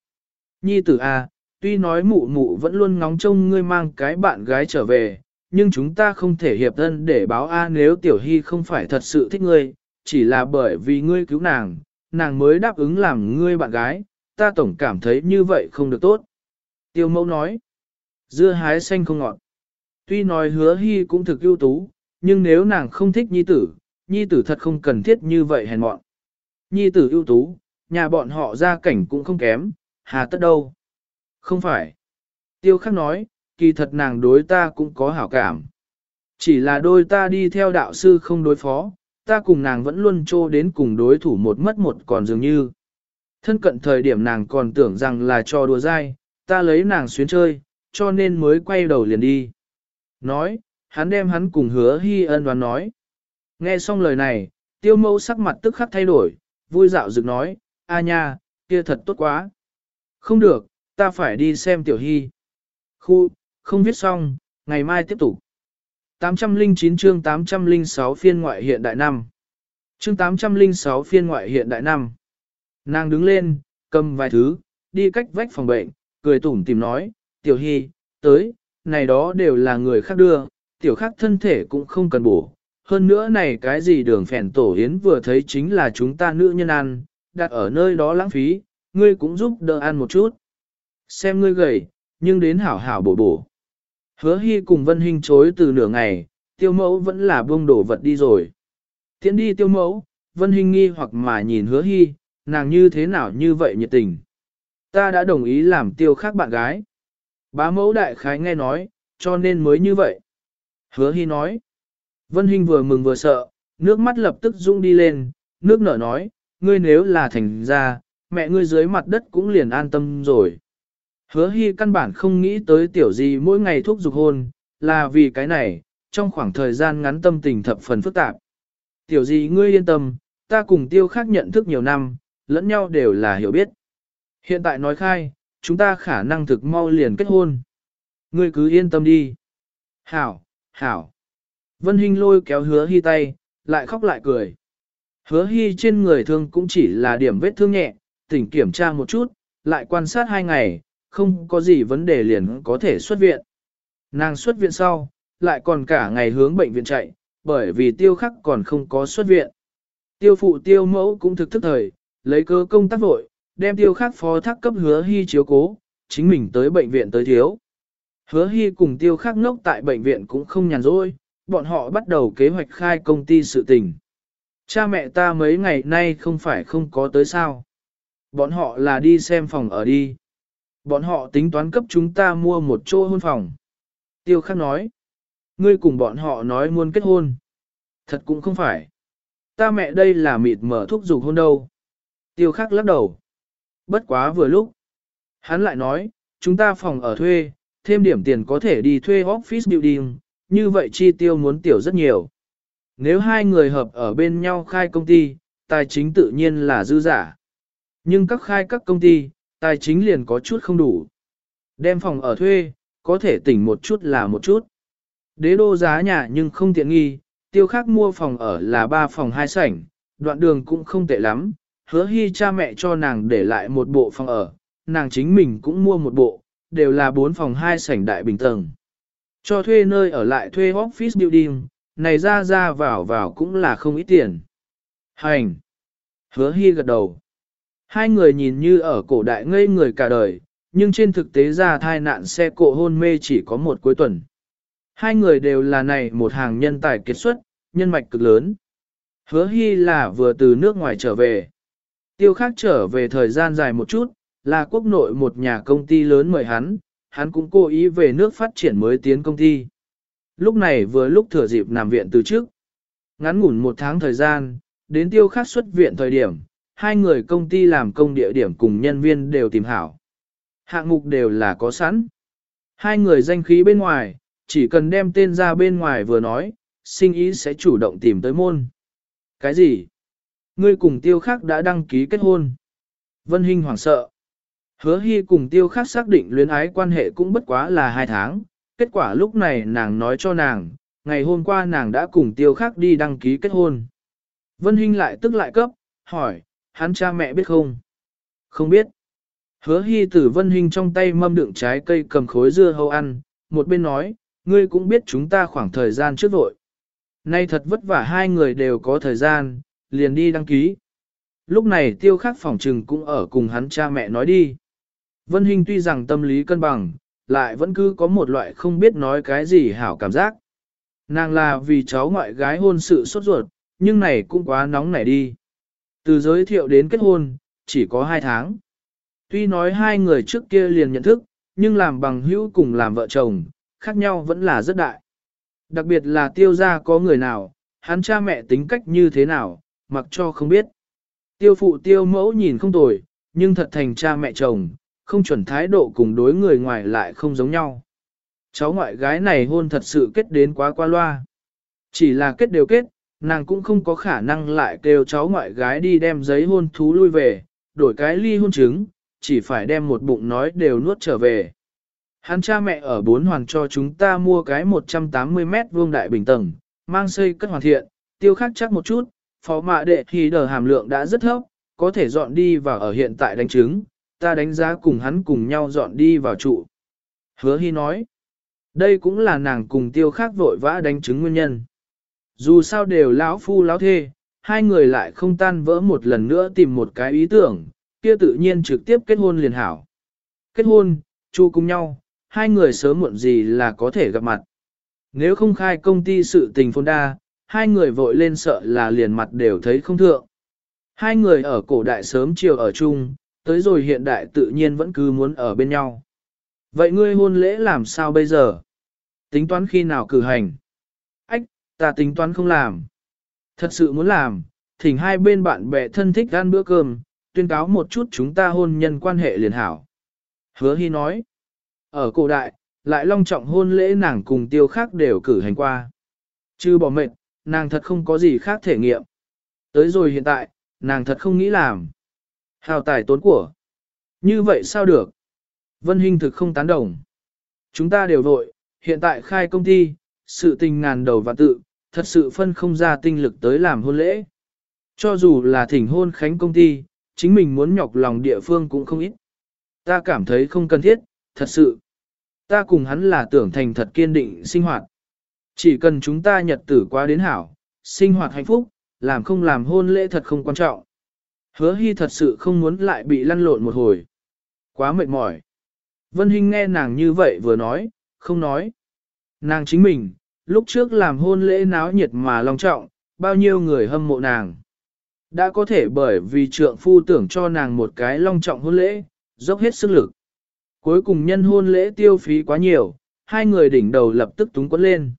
Nhi tử à, tuy nói mụ mụ vẫn luôn ngóng trông ngươi mang cái bạn gái trở về, nhưng chúng ta không thể hiệp thân để báo a nếu tiểu hy không phải thật sự thích ngươi, chỉ là bởi vì ngươi cứu nàng, nàng mới đáp ứng làm ngươi bạn gái, ta tổng cảm thấy như vậy không được tốt. Tiêu mẫu nói, dưa hái xanh không ngọt. Tuy nói hứa hy cũng thực ưu tú, nhưng nếu nàng không thích nhi tử, nhi tử thật không cần thiết như vậy hèn mọn. Nhi tử ưu tú, nhà bọn họ gia cảnh cũng không kém, hà tất đâu. Không phải. Tiêu khắc nói, kỳ thật nàng đối ta cũng có hảo cảm. Chỉ là đôi ta đi theo đạo sư không đối phó, ta cùng nàng vẫn luôn trô đến cùng đối thủ một mất một còn dường như. Thân cận thời điểm nàng còn tưởng rằng là trò đùa dai, ta lấy nàng xuyến chơi, cho nên mới quay đầu liền đi. Nói, hắn đem hắn cùng hứa hy ân đoán nói. Nghe xong lời này, tiêu mẫu sắc mặt tức khắc thay đổi, vui dạo dựng nói, a nha, kia thật tốt quá. Không được, ta phải đi xem tiểu hy. Khu, không viết xong, ngày mai tiếp tục. 809 chương 806 phiên ngoại hiện đại năm. Chương 806 phiên ngoại hiện đại năm. Nàng đứng lên, cầm vài thứ, đi cách vách phòng bệnh, cười tủm tìm nói, tiểu hy, tới, này đó đều là người khác đưa, tiểu khác thân thể cũng không cần bổ. Hơn nữa này cái gì đường phèn tổ yến vừa thấy chính là chúng ta nữ nhân ăn, đặt ở nơi đó lãng phí, ngươi cũng giúp đỡ ăn một chút. Xem ngươi gầy, nhưng đến hảo hảo bổ bổ. Hứa hy cùng Vân Hinh chối từ nửa ngày, tiêu mẫu vẫn là buông đổ vật đi rồi. Tiến đi tiêu mẫu, Vân Hinh nghi hoặc mà nhìn hứa hy, nàng như thế nào như vậy nhiệt tình. Ta đã đồng ý làm tiêu khác bạn gái. Bá mẫu đại khái nghe nói, cho nên mới như vậy. Hứa hy nói. Vân Hinh vừa mừng vừa sợ, nước mắt lập tức rung đi lên, nước nở nói, ngươi nếu là thành ra, mẹ ngươi dưới mặt đất cũng liền an tâm rồi. Hứa hy căn bản không nghĩ tới tiểu gì mỗi ngày thuốc dục hôn, là vì cái này, trong khoảng thời gian ngắn tâm tình thập phần phức tạp. Tiểu gì ngươi yên tâm, ta cùng tiêu khác nhận thức nhiều năm, lẫn nhau đều là hiểu biết. Hiện tại nói khai, chúng ta khả năng thực mau liền kết hôn. Ngươi cứ yên tâm đi. Hảo, hảo. Vân Hinh lôi kéo hứa hy tay, lại khóc lại cười. Hứa hy trên người thương cũng chỉ là điểm vết thương nhẹ, tỉnh kiểm tra một chút, lại quan sát hai ngày, không có gì vấn đề liền có thể xuất viện. Nàng xuất viện sau, lại còn cả ngày hướng bệnh viện chạy, bởi vì tiêu khắc còn không có xuất viện. Tiêu phụ tiêu mẫu cũng thực thức thời, lấy cơ công tác vội, đem tiêu khắc phó thác cấp hứa hy chiếu cố, chính mình tới bệnh viện tới thiếu. Hứa hy cùng tiêu khắc ngốc tại bệnh viện cũng không nhàn rỗi, bọn họ bắt đầu kế hoạch khai công ty sự tình. Cha mẹ ta mấy ngày nay không phải không có tới sao. Bọn họ là đi xem phòng ở đi. Bọn họ tính toán cấp chúng ta mua một chỗ hôn phòng. Tiêu khắc nói. Ngươi cùng bọn họ nói muốn kết hôn. Thật cũng không phải. Ta mẹ đây là mịt mở thuốc dục hôn đâu. Tiêu khắc lắc đầu. Bất quá vừa lúc. Hắn lại nói, chúng ta phòng ở thuê, thêm điểm tiền có thể đi thuê office building, như vậy chi tiêu muốn tiểu rất nhiều. Nếu hai người hợp ở bên nhau khai công ty, tài chính tự nhiên là dư giả. Nhưng các khai các công ty, tài chính liền có chút không đủ. Đem phòng ở thuê, có thể tỉnh một chút là một chút. Đế đô giá nhà nhưng không tiện nghi, tiêu khác mua phòng ở là ba phòng hai sảnh, đoạn đường cũng không tệ lắm, hứa hy cha mẹ cho nàng để lại một bộ phòng ở, nàng chính mình cũng mua một bộ, đều là bốn phòng hai sảnh đại bình tầng. Cho thuê nơi ở lại thuê office building, này ra ra vào vào cũng là không ít tiền. Hành! Hứa hy gật đầu. Hai người nhìn như ở cổ đại ngây người cả đời, nhưng trên thực tế ra thai nạn xe cộ hôn mê chỉ có một cuối tuần. Hai người đều là này một hàng nhân tài kết xuất, nhân mạch cực lớn. Hứa hy là vừa từ nước ngoài trở về. Tiêu khác trở về thời gian dài một chút, là quốc nội một nhà công ty lớn mời hắn, hắn cũng cố ý về nước phát triển mới tiến công ty. Lúc này vừa lúc thừa dịp nằm viện từ trước. Ngắn ngủn một tháng thời gian, đến tiêu khắc xuất viện thời điểm, hai người công ty làm công địa điểm cùng nhân viên đều tìm hảo. Hạng mục đều là có sẵn. Hai người danh khí bên ngoài, chỉ cần đem tên ra bên ngoài vừa nói, sinh ý sẽ chủ động tìm tới môn. Cái gì? Ngươi cùng tiêu khác đã đăng ký kết hôn. Vân Hinh hoảng sợ. Hứa hy cùng tiêu khác xác định luyến ái quan hệ cũng bất quá là hai tháng. Kết quả lúc này nàng nói cho nàng, ngày hôm qua nàng đã cùng tiêu khác đi đăng ký kết hôn. Vân Hinh lại tức lại cấp, hỏi, hắn cha mẹ biết không? Không biết. Hứa hy Tử Vân Hinh trong tay mâm đựng trái cây cầm khối dưa hấu ăn, một bên nói, ngươi cũng biết chúng ta khoảng thời gian trước vội. Nay thật vất vả hai người đều có thời gian, liền đi đăng ký. Lúc này tiêu khắc phòng trừng cũng ở cùng hắn cha mẹ nói đi. Vân Hinh tuy rằng tâm lý cân bằng, lại vẫn cứ có một loại không biết nói cái gì hảo cảm giác. Nàng là vì cháu ngoại gái hôn sự sốt ruột, nhưng này cũng quá nóng nảy đi. Từ giới thiệu đến kết hôn, chỉ có hai tháng. Tuy nói hai người trước kia liền nhận thức, nhưng làm bằng hữu cùng làm vợ chồng, khác nhau vẫn là rất đại. Đặc biệt là tiêu gia có người nào, hắn cha mẹ tính cách như thế nào, mặc cho không biết. Tiêu phụ tiêu mẫu nhìn không tồi, nhưng thật thành cha mẹ chồng, không chuẩn thái độ cùng đối người ngoài lại không giống nhau. Cháu ngoại gái này hôn thật sự kết đến quá qua loa. Chỉ là kết đều kết, nàng cũng không có khả năng lại kêu cháu ngoại gái đi đem giấy hôn thú lui về, đổi cái ly hôn chứng, chỉ phải đem một bụng nói đều nuốt trở về. Hắn cha mẹ ở bốn hoàn cho chúng ta mua cái 180 mét vuông đại bình tầng, mang xây cất hoàn thiện, tiêu khắc chắc một chút, phó mạ đệ thì đờ hàm lượng đã rất thấp, có thể dọn đi vào ở hiện tại đánh chứng, ta đánh giá cùng hắn cùng nhau dọn đi vào trụ. Hứa Hy nói, đây cũng là nàng cùng tiêu khắc vội vã đánh chứng nguyên nhân. Dù sao đều lão phu lão thê, hai người lại không tan vỡ một lần nữa tìm một cái ý tưởng, kia tự nhiên trực tiếp kết hôn liền hảo. Kết hôn, chu cùng nhau, hai người sớm muộn gì là có thể gặp mặt. Nếu không khai công ty sự tình phôn đa, hai người vội lên sợ là liền mặt đều thấy không thượng. Hai người ở cổ đại sớm chiều ở chung, tới rồi hiện đại tự nhiên vẫn cứ muốn ở bên nhau. Vậy ngươi hôn lễ làm sao bây giờ? Tính toán khi nào cử hành? Ta tính toán không làm. Thật sự muốn làm, thỉnh hai bên bạn bè thân thích ăn bữa cơm, tuyên cáo một chút chúng ta hôn nhân quan hệ liền hảo. Hứa Hy nói, ở cổ đại, lại long trọng hôn lễ nàng cùng tiêu khác đều cử hành qua. Chứ bỏ mệt, nàng thật không có gì khác thể nghiệm. Tới rồi hiện tại, nàng thật không nghĩ làm. Hào tài tốn của. Như vậy sao được? Vân Hinh thực không tán đồng. Chúng ta đều vội, hiện tại khai công ty, sự tình ngàn đầu và tự, thật sự phân không ra tinh lực tới làm hôn lễ. Cho dù là thỉnh hôn khánh công ty, chính mình muốn nhọc lòng địa phương cũng không ít. Ta cảm thấy không cần thiết, thật sự. Ta cùng hắn là tưởng thành thật kiên định sinh hoạt. Chỉ cần chúng ta nhật tử qua đến hảo, sinh hoạt hạnh phúc, làm không làm hôn lễ thật không quan trọng. Hứa hy thật sự không muốn lại bị lăn lộn một hồi. Quá mệt mỏi. Vân Hinh nghe nàng như vậy vừa nói, không nói. Nàng chính mình, lúc trước làm hôn lễ náo nhiệt mà long trọng, bao nhiêu người hâm mộ nàng. Đã có thể bởi vì trượng phu tưởng cho nàng một cái long trọng hôn lễ, dốc hết sức lực. Cuối cùng nhân hôn lễ tiêu phí quá nhiều, hai người đỉnh đầu lập tức túng quấn lên.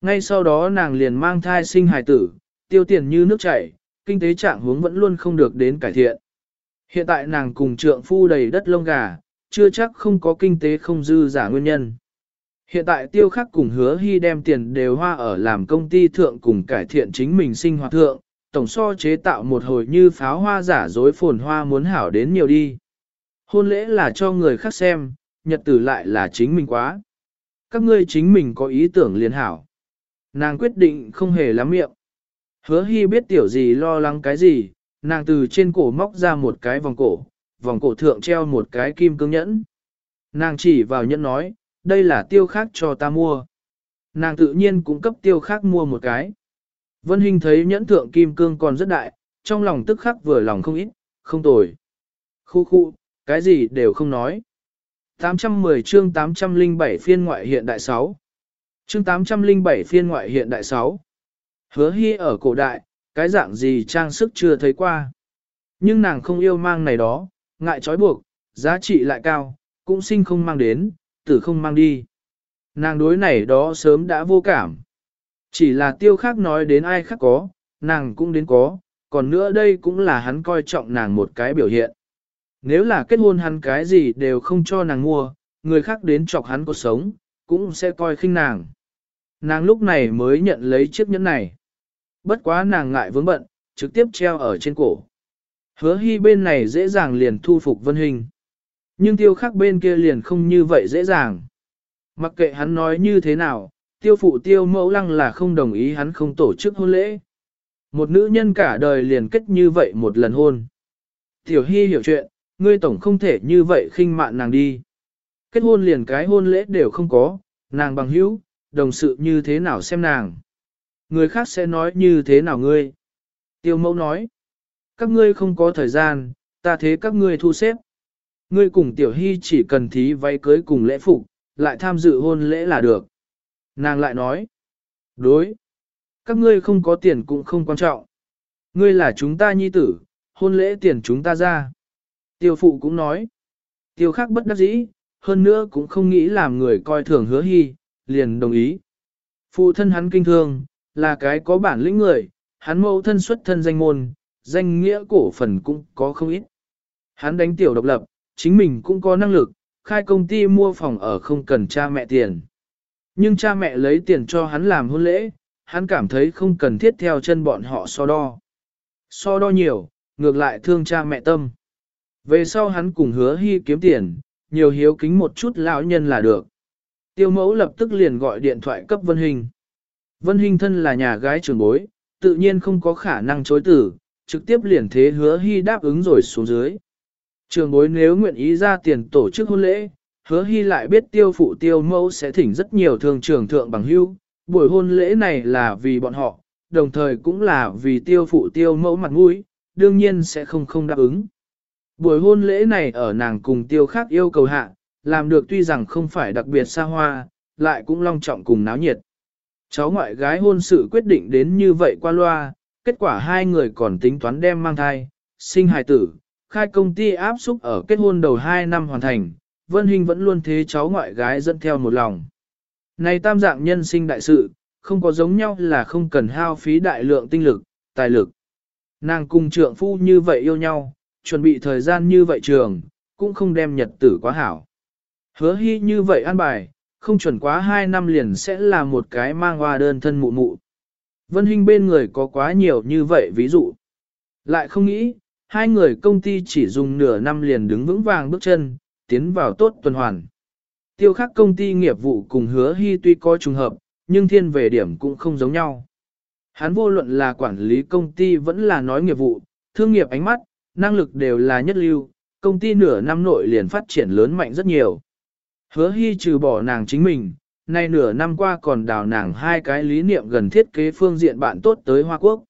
Ngay sau đó nàng liền mang thai sinh hài tử, tiêu tiền như nước chảy, kinh tế trạng hướng vẫn luôn không được đến cải thiện. Hiện tại nàng cùng trượng phu đầy đất lông gà, chưa chắc không có kinh tế không dư giả nguyên nhân. Hiện tại tiêu khắc cùng hứa hy đem tiền đều hoa ở làm công ty thượng cùng cải thiện chính mình sinh hoạt thượng, tổng so chế tạo một hồi như pháo hoa giả dối phồn hoa muốn hảo đến nhiều đi. Hôn lễ là cho người khác xem, nhật tử lại là chính mình quá. Các ngươi chính mình có ý tưởng liền hảo. Nàng quyết định không hề lắm miệng. Hứa hy biết tiểu gì lo lắng cái gì, nàng từ trên cổ móc ra một cái vòng cổ, vòng cổ thượng treo một cái kim cương nhẫn. Nàng chỉ vào nhẫn nói, đây là tiêu khác cho ta mua. Nàng tự nhiên cũng cấp tiêu khác mua một cái. Vân Hinh thấy nhẫn thượng kim cương còn rất đại, trong lòng tức khắc vừa lòng không ít, không tồi. Khu khu, cái gì đều không nói. 810 chương 807 phiên ngoại hiện đại 6. Chương 807 phiên ngoại hiện đại 6. Hứa hy ở cổ đại, cái dạng gì trang sức chưa thấy qua. Nhưng nàng không yêu mang này đó, ngại trói buộc, giá trị lại cao, cũng sinh không mang đến, tử không mang đi. Nàng đối này đó sớm đã vô cảm. Chỉ là tiêu khác nói đến ai khác có, nàng cũng đến có, còn nữa đây cũng là hắn coi trọng nàng một cái biểu hiện. Nếu là kết hôn hắn cái gì đều không cho nàng mua, người khác đến chọc hắn cuộc sống, cũng sẽ coi khinh nàng. Nàng lúc này mới nhận lấy chiếc nhẫn này. Bất quá nàng ngại vướng bận, trực tiếp treo ở trên cổ. Hứa hy bên này dễ dàng liền thu phục vân hình. Nhưng tiêu khắc bên kia liền không như vậy dễ dàng. Mặc kệ hắn nói như thế nào, tiêu phụ tiêu mẫu lăng là không đồng ý hắn không tổ chức hôn lễ. Một nữ nhân cả đời liền kết như vậy một lần hôn. Tiểu hy hiểu chuyện, ngươi tổng không thể như vậy khinh mạn nàng đi. Kết hôn liền cái hôn lễ đều không có, nàng bằng hữu, đồng sự như thế nào xem nàng. Người khác sẽ nói như thế nào ngươi. Tiêu mẫu nói, các ngươi không có thời gian, ta thế các ngươi thu xếp. Ngươi cùng tiểu hy chỉ cần thí váy cưới cùng lễ phục, lại tham dự hôn lễ là được. Nàng lại nói, đối, các ngươi không có tiền cũng không quan trọng. Ngươi là chúng ta nhi tử, hôn lễ tiền chúng ta ra. Tiêu phụ cũng nói, tiêu khác bất đắc dĩ, hơn nữa cũng không nghĩ làm người coi thường hứa hy, liền đồng ý. Phụ thân hắn kinh thương, là cái có bản lĩnh người, hắn mẫu thân xuất thân danh môn, danh nghĩa cổ phần cũng có không ít. Hắn đánh tiểu độc lập, chính mình cũng có năng lực, khai công ty mua phòng ở không cần cha mẹ tiền. Nhưng cha mẹ lấy tiền cho hắn làm hôn lễ, hắn cảm thấy không cần thiết theo chân bọn họ so đo. So đo nhiều, ngược lại thương cha mẹ tâm. Về sau hắn cùng hứa hy kiếm tiền, nhiều hiếu kính một chút lão nhân là được. Tiêu mẫu lập tức liền gọi điện thoại cấp Vân Hình. Vân Hình thân là nhà gái trưởng bối, tự nhiên không có khả năng chối tử, trực tiếp liền thế hứa hy đáp ứng rồi xuống dưới. Trường bối nếu nguyện ý ra tiền tổ chức hôn lễ, hứa hy lại biết tiêu phụ tiêu mẫu sẽ thỉnh rất nhiều thường trưởng thượng bằng hưu, buổi hôn lễ này là vì bọn họ, đồng thời cũng là vì tiêu phụ tiêu mẫu mặt mũi, đương nhiên sẽ không không đáp ứng. Buổi hôn lễ này ở nàng cùng tiêu khác yêu cầu hạ, làm được tuy rằng không phải đặc biệt xa hoa, lại cũng long trọng cùng náo nhiệt. Cháu ngoại gái hôn sự quyết định đến như vậy qua loa, kết quả hai người còn tính toán đem mang thai, sinh hài tử, khai công ty áp xúc ở kết hôn đầu 2 năm hoàn thành, Vân Hình vẫn luôn thế cháu ngoại gái dẫn theo một lòng. Này tam dạng nhân sinh đại sự, không có giống nhau là không cần hao phí đại lượng tinh lực, tài lực. Nàng cùng trượng phu như vậy yêu nhau, chuẩn bị thời gian như vậy trường, cũng không đem nhật tử quá hảo. Hứa hy như vậy an bài, không chuẩn quá 2 năm liền sẽ là một cái mang hoa đơn thân mụ mụ. Vân Hinh bên người có quá nhiều như vậy ví dụ. Lại không nghĩ, hai người công ty chỉ dùng nửa năm liền đứng vững vàng bước chân, tiến vào tốt tuần hoàn. Tiêu khắc công ty nghiệp vụ cùng hứa hy tuy có trùng hợp, nhưng thiên về điểm cũng không giống nhau. Hắn vô luận là quản lý công ty vẫn là nói nghiệp vụ, thương nghiệp ánh mắt, năng lực đều là nhất lưu, công ty nửa năm nội liền phát triển lớn mạnh rất nhiều. Hứa hy trừ bỏ nàng chính mình, nay nửa năm qua còn đào nàng hai cái lý niệm gần thiết kế phương diện bạn tốt tới Hoa Quốc.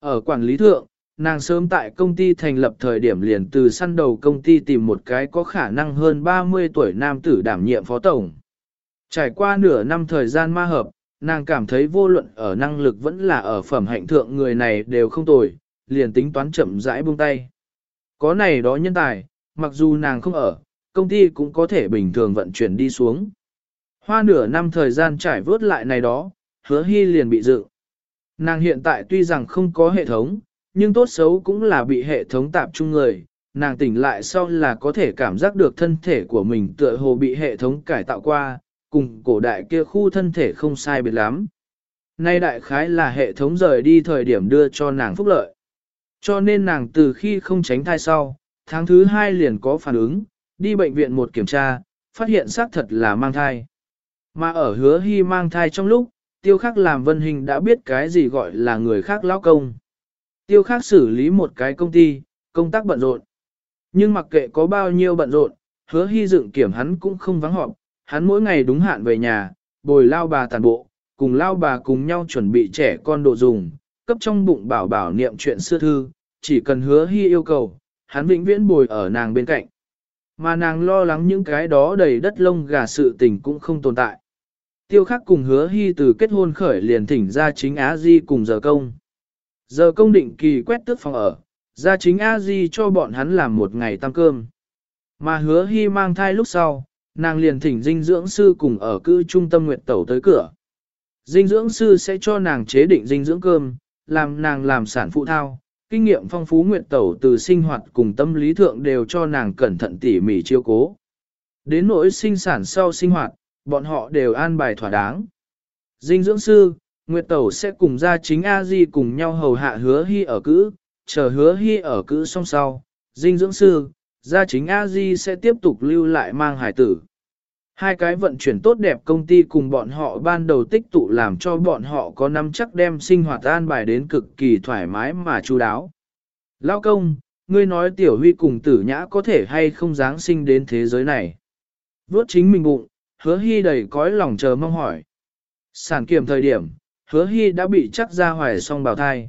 Ở quản lý thượng, nàng sớm tại công ty thành lập thời điểm liền từ săn đầu công ty tìm một cái có khả năng hơn 30 tuổi nam tử đảm nhiệm phó tổng. Trải qua nửa năm thời gian ma hợp, nàng cảm thấy vô luận ở năng lực vẫn là ở phẩm hạnh thượng người này đều không tồi, liền tính toán chậm rãi buông tay. Có này đó nhân tài, mặc dù nàng không ở, công ty cũng có thể bình thường vận chuyển đi xuống. Hoa nửa năm thời gian trải vớt lại này đó, hứa hy liền bị dự. Nàng hiện tại tuy rằng không có hệ thống, nhưng tốt xấu cũng là bị hệ thống tạp trung người. Nàng tỉnh lại sau là có thể cảm giác được thân thể của mình tựa hồ bị hệ thống cải tạo qua, cùng cổ đại kia khu thân thể không sai biệt lắm. Nay đại khái là hệ thống rời đi thời điểm đưa cho nàng phúc lợi. Cho nên nàng từ khi không tránh thai sau, tháng thứ hai liền có phản ứng, đi bệnh viện một kiểm tra, phát hiện xác thật là mang thai. Mà ở hứa hy mang thai trong lúc, tiêu khắc làm vân hình đã biết cái gì gọi là người khác lao công. Tiêu khắc xử lý một cái công ty, công tác bận rộn. Nhưng mặc kệ có bao nhiêu bận rộn, hứa hy dựng kiểm hắn cũng không vắng họp, hắn mỗi ngày đúng hạn về nhà, bồi lao bà tàn bộ, cùng lao bà cùng nhau chuẩn bị trẻ con đồ dùng, cấp trong bụng bảo bảo niệm chuyện xưa thư, chỉ cần hứa hy yêu cầu, hắn vĩnh viễn bồi ở nàng bên cạnh. Mà nàng lo lắng những cái đó đầy đất lông gà sự tình cũng không tồn tại. Tiêu khắc cùng hứa hy từ kết hôn khởi liền thỉnh ra chính Á Di cùng giờ công. Giờ công định kỳ quét tước phòng ở, ra chính a di cho bọn hắn làm một ngày tăng cơm. Mà hứa hy mang thai lúc sau, nàng liền thỉnh dinh dưỡng sư cùng ở cư trung tâm nguyệt tẩu tới cửa. Dinh dưỡng sư sẽ cho nàng chế định dinh dưỡng cơm, làm nàng làm sản phụ thao, kinh nghiệm phong phú nguyệt tẩu từ sinh hoạt cùng tâm lý thượng đều cho nàng cẩn thận tỉ mỉ chiêu cố. Đến nỗi sinh sản sau sinh hoạt, bọn họ đều an bài thỏa đáng. Dinh dưỡng sư, Nguyệt Tẩu sẽ cùng gia chính A Di cùng nhau hầu hạ hứa hy ở cữ, chờ hứa hy ở cữ xong sau, dinh dưỡng sư, gia chính A Di sẽ tiếp tục lưu lại mang hải tử. Hai cái vận chuyển tốt đẹp công ty cùng bọn họ ban đầu tích tụ làm cho bọn họ có năm chắc đem sinh hoạt an bài đến cực kỳ thoải mái mà chu đáo. Lao công, ngươi nói tiểu huy cùng tử nhã có thể hay không dáng sinh đến thế giới này. Vốt chính mình bụng, hứa hy đầy cõi lòng chờ mong hỏi. Sản kiểm thời điểm, hứa hy đã bị chắc ra hoài song bảo thai.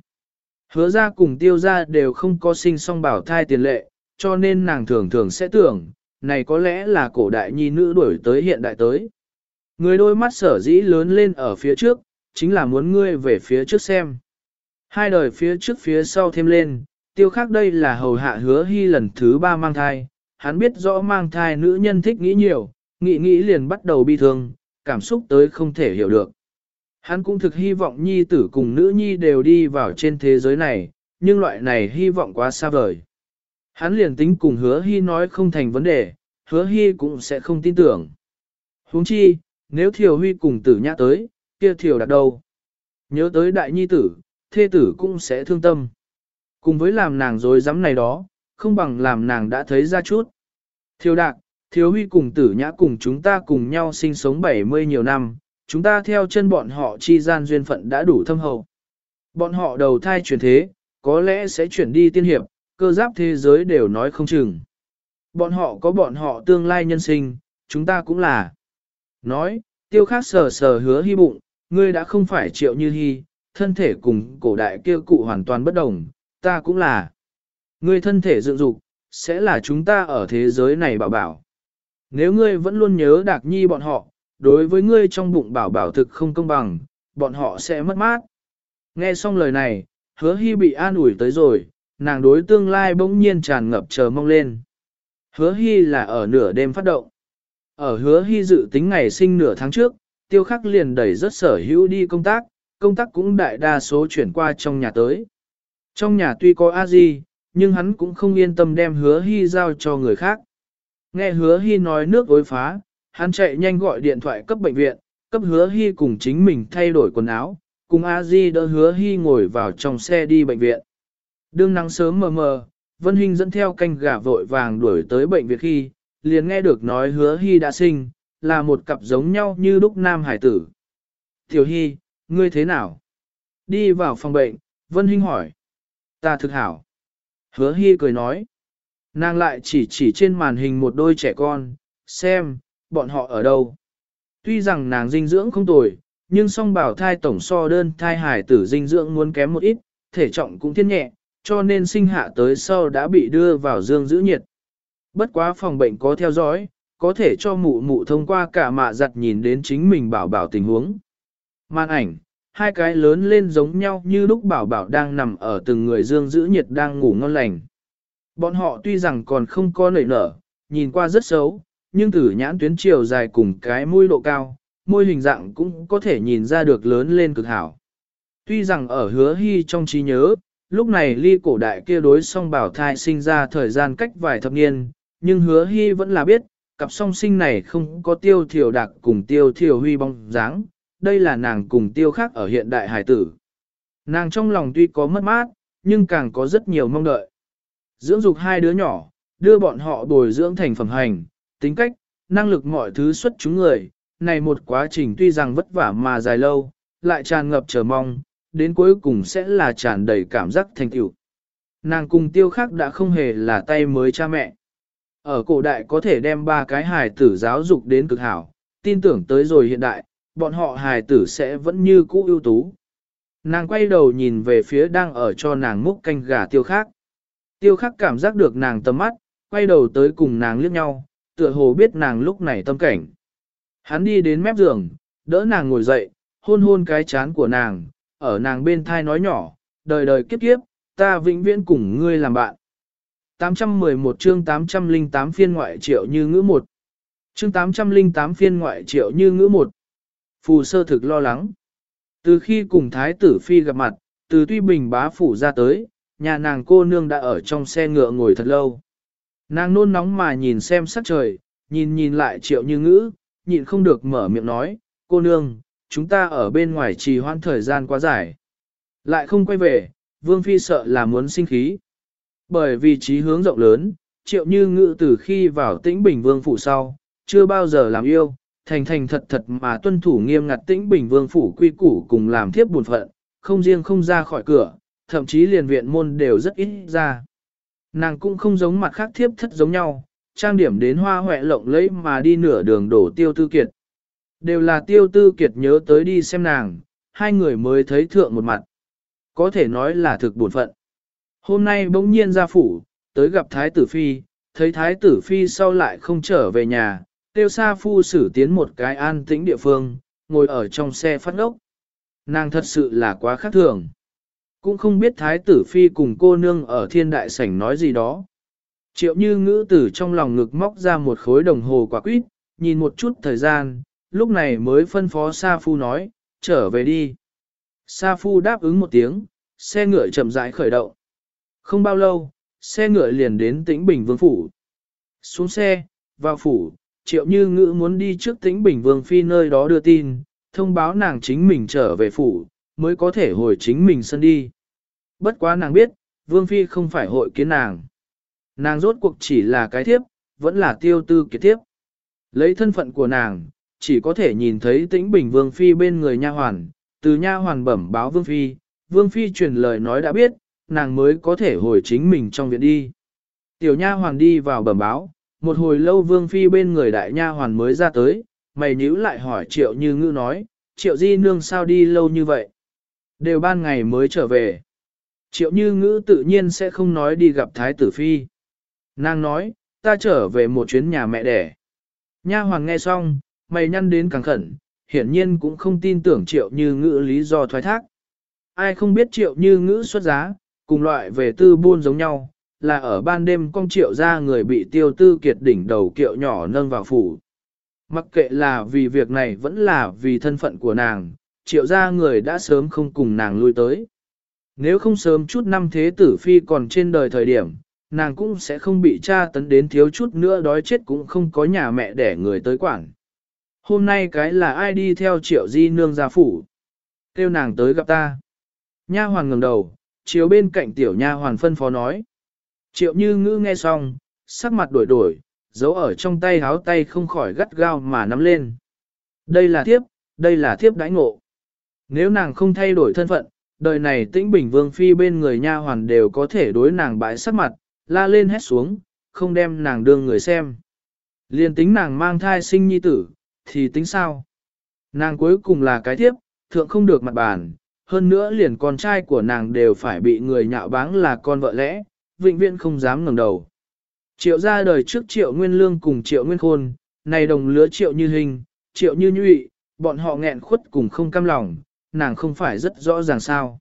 Hứa ra cùng tiêu ra đều không có sinh song bảo thai tiền lệ, cho nên nàng thường thường sẽ tưởng, này có lẽ là cổ đại nhi nữ đuổi tới hiện đại tới. Người đôi mắt sở dĩ lớn lên ở phía trước, chính là muốn ngươi về phía trước xem. Hai đời phía trước phía sau thêm lên, tiêu khác đây là hầu hạ hứa hy lần thứ ba mang thai, hắn biết rõ mang thai nữ nhân thích nghĩ nhiều, nghĩ nghĩ liền bắt đầu bi thương, cảm xúc tới không thể hiểu được. Hắn cũng thực hy vọng nhi tử cùng nữ nhi đều đi vào trên thế giới này, nhưng loại này hy vọng quá xa vời. Hắn liền tính cùng hứa hy nói không thành vấn đề, hứa hy cũng sẽ không tin tưởng. huống chi, nếu thiều huy cùng tử nhã tới, kia thiều đặt đâu. Nhớ tới đại nhi tử, thê tử cũng sẽ thương tâm. Cùng với làm nàng dối rắm này đó, không bằng làm nàng đã thấy ra chút. Thiều đạc, thiếu huy cùng tử nhã cùng chúng ta cùng nhau sinh sống 70 nhiều năm, chúng ta theo chân bọn họ chi gian duyên phận đã đủ thâm hậu. Bọn họ đầu thai chuyển thế, có lẽ sẽ chuyển đi tiên hiệp, cơ giáp thế giới đều nói không chừng. Bọn họ có bọn họ tương lai nhân sinh, chúng ta cũng là. Nói, tiêu khác sờ sờ hứa hy bụng, ngươi đã không phải triệu như hy, thân thể cùng cổ đại kia cụ hoàn toàn bất đồng, ta cũng là. Ngươi thân thể dựng dục, sẽ là chúng ta ở thế giới này bảo bảo. Nếu ngươi vẫn luôn nhớ đạc nhi bọn họ, đối với ngươi trong bụng bảo bảo thực không công bằng, bọn họ sẽ mất mát. Nghe xong lời này, hứa hy bị an ủi tới rồi, nàng đối tương lai bỗng nhiên tràn ngập chờ mong lên. Hứa hy là ở nửa đêm phát động. Ở hứa hy dự tính ngày sinh nửa tháng trước, tiêu khắc liền đẩy rất sở hữu đi công tác, công tác cũng đại đa số chuyển qua trong nhà tới. Trong nhà tuy có a di, nhưng hắn cũng không yên tâm đem hứa hy giao cho người khác. Nghe hứa hy nói nước ối phá, hắn chạy nhanh gọi điện thoại cấp bệnh viện, cấp hứa hy cùng chính mình thay đổi quần áo, cùng a di đỡ hứa hy ngồi vào trong xe đi bệnh viện. Đương nắng sớm mờ mờ, Vân Hinh dẫn theo canh gà vội vàng đuổi tới bệnh viện khi, liền nghe được nói hứa hy đã sinh, là một cặp giống nhau như Đúc nam hải tử. Tiểu hy, ngươi thế nào? Đi vào phòng bệnh, Vân Hinh hỏi. Ta thực hảo. Hứa hy cười nói. Nàng lại chỉ chỉ trên màn hình một đôi trẻ con, xem, bọn họ ở đâu. Tuy rằng nàng dinh dưỡng không tồi, nhưng song bảo thai tổng so đơn thai hải tử dinh dưỡng muốn kém một ít, thể trọng cũng thiên nhẹ, cho nên sinh hạ tới sau đã bị đưa vào dương giữ nhiệt. Bất quá phòng bệnh có theo dõi, có thể cho mụ mụ thông qua cả mạ giặt nhìn đến chính mình bảo bảo tình huống. Màn ảnh, hai cái lớn lên giống nhau như lúc bảo bảo đang nằm ở từng người dương giữ nhiệt đang ngủ ngon lành. Bọn họ tuy rằng còn không có nảy nở, nhìn qua rất xấu, nhưng từ nhãn tuyến chiều dài cùng cái mũi độ cao, môi hình dạng cũng có thể nhìn ra được lớn lên cực hảo. Tuy rằng ở hứa hy trong trí nhớ, lúc này ly cổ đại kia đối song bảo thai sinh ra thời gian cách vài thập niên, nhưng hứa hy vẫn là biết, cặp song sinh này không có tiêu thiểu đặc cùng tiêu thiểu huy bóng dáng, đây là nàng cùng tiêu khác ở hiện đại hải tử. Nàng trong lòng tuy có mất mát, nhưng càng có rất nhiều mong đợi. Dưỡng dục hai đứa nhỏ, đưa bọn họ bồi dưỡng thành phẩm hành, tính cách, năng lực mọi thứ xuất chúng người, này một quá trình tuy rằng vất vả mà dài lâu, lại tràn ngập chờ mong, đến cuối cùng sẽ là tràn đầy cảm giác thành tựu. Nàng cùng tiêu khắc đã không hề là tay mới cha mẹ. Ở cổ đại có thể đem ba cái hài tử giáo dục đến cực hảo, tin tưởng tới rồi hiện đại, bọn họ hài tử sẽ vẫn như cũ ưu tú. Nàng quay đầu nhìn về phía đang ở cho nàng múc canh gà tiêu khắc. Tiêu khắc cảm giác được nàng tầm mắt, quay đầu tới cùng nàng liếc nhau, tựa hồ biết nàng lúc này tâm cảnh. Hắn đi đến mép giường, đỡ nàng ngồi dậy, hôn hôn cái chán của nàng, ở nàng bên thai nói nhỏ, đời đời kiếp kiếp, ta vĩnh viễn cùng ngươi làm bạn. 811 chương 808 phiên ngoại triệu như ngữ một Chương 808 phiên ngoại triệu như ngữ một Phù sơ thực lo lắng. Từ khi cùng Thái tử Phi gặp mặt, từ tuy bình bá phủ ra tới, nhà nàng cô nương đã ở trong xe ngựa ngồi thật lâu. Nàng nôn nóng mà nhìn xem sắc trời, nhìn nhìn lại triệu như ngữ, nhịn không được mở miệng nói, cô nương, chúng ta ở bên ngoài trì hoãn thời gian quá dài. Lại không quay về, Vương Phi sợ là muốn sinh khí. Bởi vì trí hướng rộng lớn, triệu như ngữ từ khi vào tĩnh Bình Vương Phủ sau, chưa bao giờ làm yêu, thành thành thật thật mà tuân thủ nghiêm ngặt tĩnh Bình Vương Phủ quy củ cùng làm thiếp buồn phận, không riêng không ra khỏi cửa, thậm chí liền viện môn đều rất ít ra. Nàng cũng không giống mặt khác thiếp thất giống nhau, trang điểm đến hoa hoẹ lộng lẫy mà đi nửa đường đổ tiêu tư kiệt. Đều là tiêu tư kiệt nhớ tới đi xem nàng, hai người mới thấy thượng một mặt. Có thể nói là thực buồn phận. Hôm nay bỗng nhiên ra phủ, tới gặp Thái tử Phi, thấy Thái tử Phi sau lại không trở về nhà, tiêu sa phu xử tiến một cái an tĩnh địa phương, ngồi ở trong xe phát ốc. Nàng thật sự là quá khác thường. Cũng không biết Thái tử Phi cùng cô nương ở thiên đại sảnh nói gì đó. Triệu như ngữ tử trong lòng ngực móc ra một khối đồng hồ quả quýt, nhìn một chút thời gian, lúc này mới phân phó Sa Phu nói, trở về đi. Sa Phu đáp ứng một tiếng, xe ngựa chậm rãi khởi động. Không bao lâu, xe ngựa liền đến tĩnh Bình Vương Phủ. Xuống xe, vào phủ, triệu như ngữ muốn đi trước tĩnh Bình Vương Phi nơi đó đưa tin, thông báo nàng chính mình trở về phủ, mới có thể hồi chính mình sân đi. Bất quá nàng biết, Vương Phi không phải hội kiến nàng. Nàng rốt cuộc chỉ là cái thiếp, vẫn là tiêu tư kiệt thiếp. Lấy thân phận của nàng, chỉ có thể nhìn thấy tĩnh bình Vương Phi bên người nha hoàn, từ nha hoàn bẩm báo Vương Phi, Vương Phi truyền lời nói đã biết, nàng mới có thể hồi chính mình trong viện đi. Tiểu nha hoàn đi vào bẩm báo, một hồi lâu Vương Phi bên người đại nha hoàn mới ra tới, mày nhíu lại hỏi Triệu Như Ngư nói, Triệu Di Nương sao đi lâu như vậy? Đều ban ngày mới trở về. Triệu Như Ngữ tự nhiên sẽ không nói đi gặp Thái tử Phi. Nàng nói, ta trở về một chuyến nhà mẹ đẻ. Nha hoàng nghe xong, mày nhăn đến càng khẩn, hiển nhiên cũng không tin tưởng triệu như ngữ lý do thoái thác. Ai không biết triệu như ngữ xuất giá, cùng loại về tư buôn giống nhau, là ở ban đêm con triệu ra người bị tiêu tư kiệt đỉnh đầu kiệu nhỏ nâng vào phủ. Mặc kệ là vì việc này vẫn là vì thân phận của nàng, triệu gia người đã sớm không cùng nàng lui tới. Nếu không sớm chút năm thế tử phi còn trên đời thời điểm, nàng cũng sẽ không bị tra tấn đến thiếu chút nữa đói chết cũng không có nhà mẹ để người tới quản. Hôm nay cái là ai đi theo triệu di nương gia phủ? Kêu nàng tới gặp ta. Nha hoàn ngẩng đầu, chiếu bên cạnh tiểu nha hoàn phân phó nói. Triệu như ngữ nghe xong, sắc mặt đổi đổi, giấu ở trong tay háo tay không khỏi gắt gao mà nắm lên. Đây là thiếp, đây là thiếp đãi ngộ. Nếu nàng không thay đổi thân phận, đời này tĩnh bình vương phi bên người nha hoàn đều có thể đối nàng bãi sắc mặt, la lên hét xuống, không đem nàng đương người xem. Liên tính nàng mang thai sinh nhi tử, thì tính sao? Nàng cuối cùng là cái tiếp, thượng không được mặt bàn, hơn nữa liền con trai của nàng đều phải bị người nhạo báng là con vợ lẽ, vĩnh viễn không dám ngẩng đầu. Triệu ra đời trước triệu nguyên lương cùng triệu nguyên khôn, này đồng lứa triệu như hình, triệu như nhụy, bọn họ nghẹn khuất cùng không cam lòng, nàng không phải rất rõ ràng sao.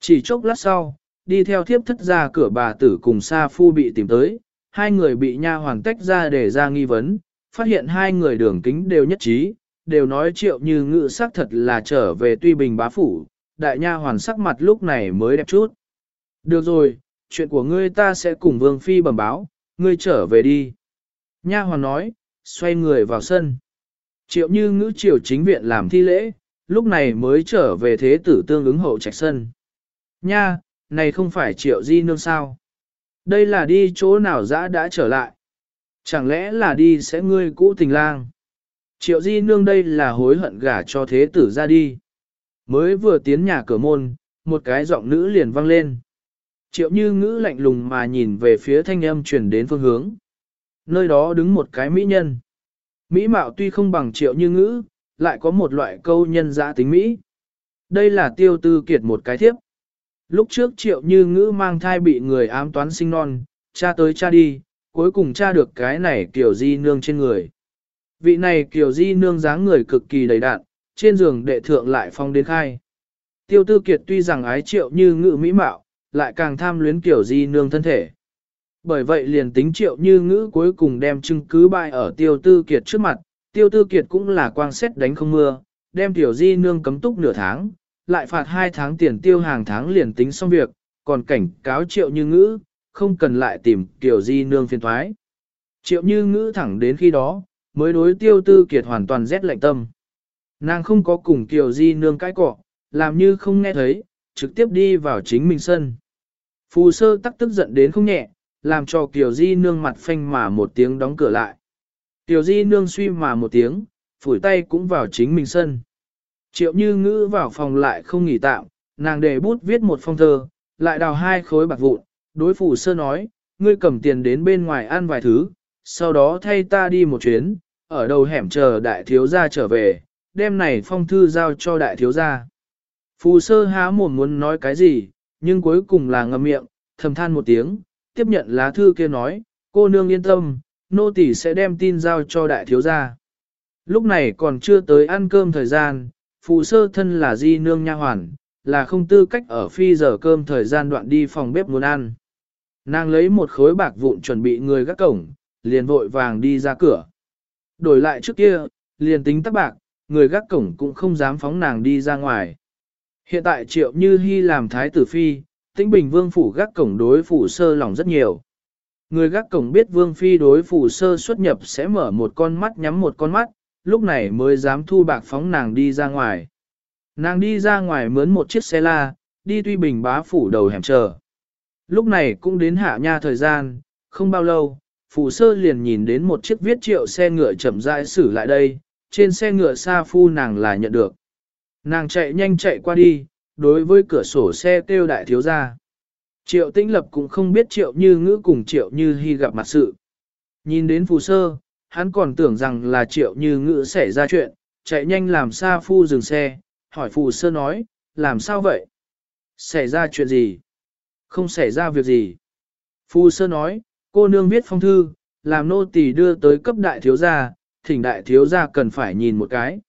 Chỉ chốc lát sau, đi theo thiếp thất ra cửa bà tử cùng Sa Phu bị tìm tới, hai người bị nha hoàng tách ra để ra nghi vấn, phát hiện hai người đường kính đều nhất trí, đều nói triệu như ngự sắc thật là trở về tuy bình bá phủ, đại nha hoàn sắc mặt lúc này mới đẹp chút. Được rồi, chuyện của ngươi ta sẽ cùng vương phi bẩm báo, ngươi trở về đi. Nha hoàn nói, xoay người vào sân. Triệu như ngữ triều chính viện làm thi lễ, lúc này mới trở về thế tử tương ứng hậu trạch sân. Nha, này không phải triệu di nương sao? Đây là đi chỗ nào dã đã trở lại? Chẳng lẽ là đi sẽ ngươi cũ tình lang? Triệu di nương đây là hối hận gả cho thế tử ra đi. Mới vừa tiến nhà cửa môn, một cái giọng nữ liền vang lên. Triệu như ngữ lạnh lùng mà nhìn về phía thanh âm truyền đến phương hướng. Nơi đó đứng một cái mỹ nhân. Mỹ mạo tuy không bằng triệu như ngữ, lại có một loại câu nhân giã tính Mỹ. Đây là tiêu tư kiệt một cái thiếp. Lúc trước triệu như ngữ mang thai bị người ám toán sinh non, cha tới cha đi, cuối cùng cha được cái này kiểu di nương trên người. Vị này kiểu di nương dáng người cực kỳ đầy đạn, trên giường đệ thượng lại phong đến khai. Tiêu tư kiệt tuy rằng ái triệu như ngữ mỹ mạo, lại càng tham luyến kiểu di nương thân thể. Bởi vậy liền tính triệu như ngữ cuối cùng đem chứng cứ bại ở tiêu tư kiệt trước mặt, tiêu tư kiệt cũng là quang xét đánh không mưa, đem tiểu di nương cấm túc nửa tháng, lại phạt hai tháng tiền tiêu hàng tháng liền tính xong việc, còn cảnh cáo triệu như ngữ, không cần lại tìm Tiểu di nương phiền thoái. Triệu như ngữ thẳng đến khi đó, mới đối tiêu tư kiệt hoàn toàn rét lạnh tâm. Nàng không có cùng Tiểu Di nương cãi cọ, làm như không nghe thấy, trực tiếp đi vào chính mình sân. Phù sơ tắc tức giận đến không nhẹ, làm cho Kiều Di nương mặt phanh mà một tiếng đóng cửa lại. Tiểu Di nương suy mà một tiếng, phủi tay cũng vào chính mình sân. Triệu như ngữ vào phòng lại không nghỉ tạm, nàng để bút viết một phong thơ, lại đào hai khối bạc vụn, đối phủ sơ nói, ngươi cầm tiền đến bên ngoài ăn vài thứ, sau đó thay ta đi một chuyến, ở đầu hẻm chờ đại thiếu gia trở về, đêm này phong thư giao cho đại thiếu gia. Phù sơ há mồm muốn nói cái gì, nhưng cuối cùng là ngậm miệng, thầm than một tiếng, tiếp nhận lá thư kia nói, cô nương yên tâm, nô tỳ sẽ đem tin giao cho đại thiếu gia. Lúc này còn chưa tới ăn cơm thời gian, phụ sơ thân là di nương nha hoàn, là không tư cách ở phi giờ cơm thời gian đoạn đi phòng bếp muốn ăn. Nàng lấy một khối bạc vụn chuẩn bị người gác cổng, liền vội vàng đi ra cửa. Đổi lại trước kia, liền tính tắc bạc, người gác cổng cũng không dám phóng nàng đi ra ngoài. Hiện tại triệu như hy làm thái tử phi, tĩnh bình vương phủ gác cổng đối phủ sơ lòng rất nhiều. Người gác cổng biết vương phi đối phủ sơ xuất nhập sẽ mở một con mắt nhắm một con mắt, lúc này mới dám thu bạc phóng nàng đi ra ngoài. Nàng đi ra ngoài mướn một chiếc xe la, đi tuy bình bá phủ đầu hẻm chờ. Lúc này cũng đến hạ nha thời gian, không bao lâu, phủ sơ liền nhìn đến một chiếc viết triệu xe ngựa chậm rãi xử lại đây, trên xe ngựa xa phu nàng là nhận được. Nàng chạy nhanh chạy qua đi, đối với cửa sổ xe kêu đại thiếu gia. Triệu tĩnh lập cũng không biết triệu như ngữ cùng triệu như hy gặp mặt sự. Nhìn đến phù sơ, hắn còn tưởng rằng là triệu như ngữ xảy ra chuyện, chạy nhanh làm xa phu dừng xe, hỏi phù sơ nói, làm sao vậy? Xảy ra chuyện gì? Không xảy ra việc gì. Phu sơ nói, cô nương viết phong thư, làm nô tỳ đưa tới cấp đại thiếu gia, thỉnh đại thiếu gia cần phải nhìn một cái.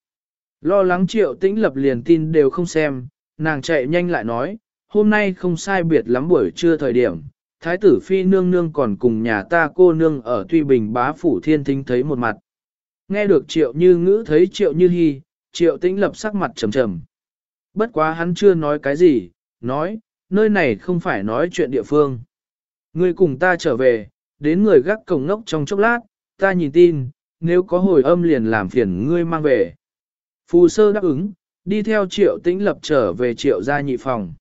Lo lắng triệu tĩnh lập liền tin đều không xem, nàng chạy nhanh lại nói, hôm nay không sai biệt lắm buổi trưa thời điểm, thái tử phi nương nương còn cùng nhà ta cô nương ở Tuy Bình bá phủ thiên thính thấy một mặt. Nghe được triệu như ngữ thấy triệu như hy, triệu tĩnh lập sắc mặt trầm trầm. Bất quá hắn chưa nói cái gì, nói, nơi này không phải nói chuyện địa phương. Ngươi cùng ta trở về, đến người gác cổng ngốc trong chốc lát, ta nhìn tin, nếu có hồi âm liền làm phiền ngươi mang về. Phù sơ đáp ứng, đi theo triệu tĩnh lập trở về triệu gia nhị phòng.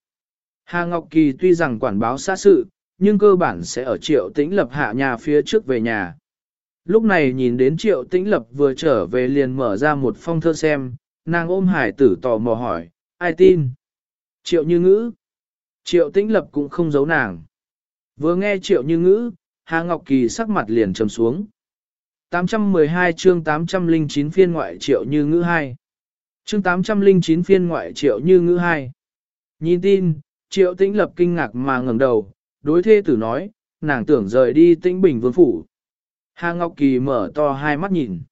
Hà Ngọc Kỳ tuy rằng quản báo xã sự, nhưng cơ bản sẽ ở triệu tĩnh lập hạ nhà phía trước về nhà. Lúc này nhìn đến triệu tĩnh lập vừa trở về liền mở ra một phong thơ xem, nàng ôm hải tử tò mò hỏi, ai tin? Triệu như ngữ. Triệu tĩnh lập cũng không giấu nàng. Vừa nghe triệu như ngữ, Hà Ngọc Kỳ sắc mặt liền trầm xuống. 812 chương 809 phiên ngoại triệu như ngữ 2. Chương 809 phiên ngoại triệu như ngữ 2. Nhìn tin, triệu tĩnh lập kinh ngạc mà ngẩng đầu, đối thê tử nói, nàng tưởng rời đi tĩnh bình vương phủ. Hà Ngọc Kỳ mở to hai mắt nhìn.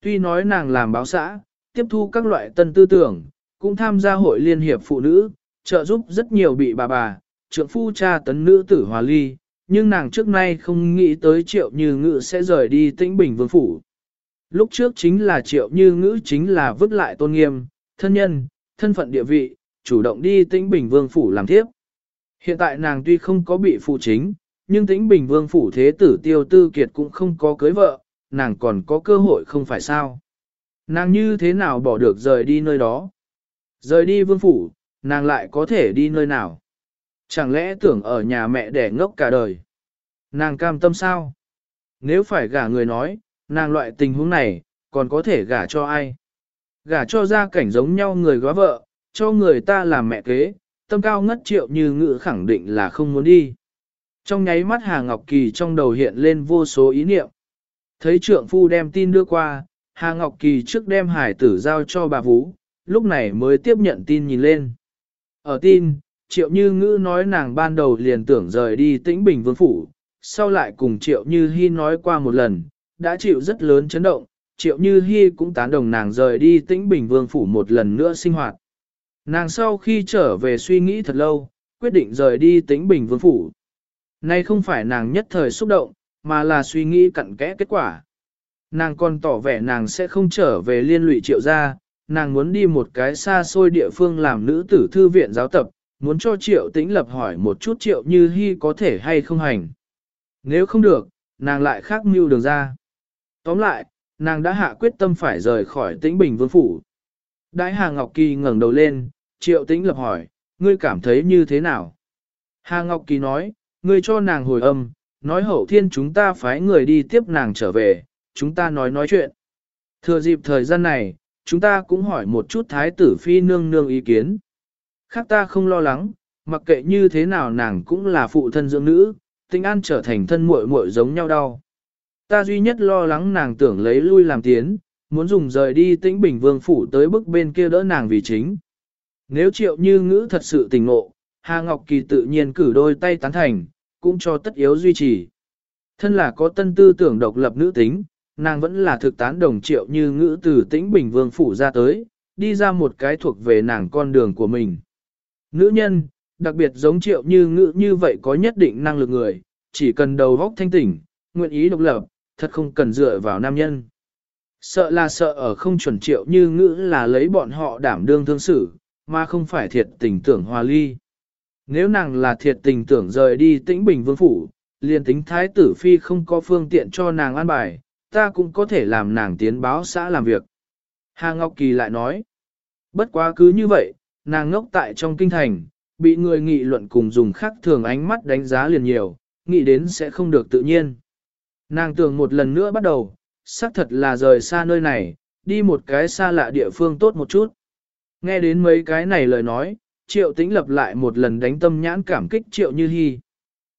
Tuy nói nàng làm báo xã, tiếp thu các loại tân tư tưởng, cũng tham gia hội liên hiệp phụ nữ, trợ giúp rất nhiều bị bà bà, trượng phu cha tấn nữ tử hòa ly, nhưng nàng trước nay không nghĩ tới triệu như ngữ sẽ rời đi tĩnh bình vương phủ. Lúc trước chính là triệu như ngữ chính là vứt lại tôn nghiêm, thân nhân, thân phận địa vị, chủ động đi tĩnh bình vương phủ làm tiếp. Hiện tại nàng tuy không có bị phụ chính, nhưng tĩnh bình vương phủ thế tử tiêu tư kiệt cũng không có cưới vợ, nàng còn có cơ hội không phải sao. Nàng như thế nào bỏ được rời đi nơi đó? Rời đi vương phủ, nàng lại có thể đi nơi nào? Chẳng lẽ tưởng ở nhà mẹ để ngốc cả đời? Nàng cam tâm sao? Nếu phải gả người nói, nàng loại tình huống này, còn có thể gả cho ai? Gả cho gia cảnh giống nhau người góa vợ, cho người ta làm mẹ kế, tâm cao ngất triệu như ngữ khẳng định là không muốn đi. Trong nháy mắt Hà Ngọc Kỳ trong đầu hiện lên vô số ý niệm. Thấy trượng phu đem tin đưa qua, Hà Ngọc Kỳ trước đem hải tử giao cho bà Vũ, lúc này mới tiếp nhận tin nhìn lên. Ở tin, Triệu Như Ngữ nói nàng ban đầu liền tưởng rời đi tĩnh Bình Vương Phủ, sau lại cùng Triệu Như Hi nói qua một lần, đã chịu rất lớn chấn động, Triệu Như Hi cũng tán đồng nàng rời đi tĩnh Bình Vương Phủ một lần nữa sinh hoạt. Nàng sau khi trở về suy nghĩ thật lâu, quyết định rời đi tĩnh Bình Vương Phủ. Nay không phải nàng nhất thời xúc động, mà là suy nghĩ cặn kẽ kết quả. Nàng còn tỏ vẻ nàng sẽ không trở về liên lụy triệu gia, nàng muốn đi một cái xa xôi địa phương làm nữ tử thư viện giáo tập, muốn cho triệu tĩnh lập hỏi một chút triệu như hy có thể hay không hành. Nếu không được, nàng lại khác mưu đường ra. Tóm lại, nàng đã hạ quyết tâm phải rời khỏi tĩnh bình vương phủ. Đại Hà Ngọc Kỳ ngẩng đầu lên, triệu tĩnh lập hỏi, ngươi cảm thấy như thế nào? Hà Ngọc Kỳ nói, ngươi cho nàng hồi âm, nói hậu thiên chúng ta phái người đi tiếp nàng trở về, chúng ta nói nói chuyện. Thừa dịp thời gian này, chúng ta cũng hỏi một chút thái tử phi nương nương ý kiến. Khác ta không lo lắng, mặc kệ như thế nào nàng cũng là phụ thân dưỡng nữ, tình an trở thành thân muội muội giống nhau đau. Ta duy nhất lo lắng nàng tưởng lấy lui làm tiến, muốn dùng rời đi tĩnh bình vương phủ tới bức bên kia đỡ nàng vì chính. Nếu triệu như ngữ thật sự tình ngộ, Hà Ngọc Kỳ tự nhiên cử đôi tay tán thành, cũng cho tất yếu duy trì. Thân là có tân tư tưởng độc lập nữ tính, nàng vẫn là thực tán đồng triệu như ngữ từ tĩnh bình vương phủ ra tới, đi ra một cái thuộc về nàng con đường của mình. Nữ nhân, đặc biệt giống triệu như ngữ như vậy có nhất định năng lực người, chỉ cần đầu góc thanh tỉnh, nguyện ý độc lập, thật không cần dựa vào nam nhân. Sợ là sợ ở không chuẩn triệu như ngữ là lấy bọn họ đảm đương thương xử, mà không phải thiệt tình tưởng hòa ly. Nếu nàng là thiệt tình tưởng rời đi tĩnh bình vương phủ, liền tính thái tử phi không có phương tiện cho nàng an bài, ta cũng có thể làm nàng tiến báo xã làm việc. Hà Ngọc Kỳ lại nói, bất quá cứ như vậy, nàng ngốc tại trong kinh thành, bị người nghị luận cùng dùng khác thường ánh mắt đánh giá liền nhiều, nghĩ đến sẽ không được tự nhiên. Nàng tưởng một lần nữa bắt đầu, xác thật là rời xa nơi này, đi một cái xa lạ địa phương tốt một chút. Nghe đến mấy cái này lời nói, triệu tĩnh lập lại một lần đánh tâm nhãn cảm kích triệu như hy.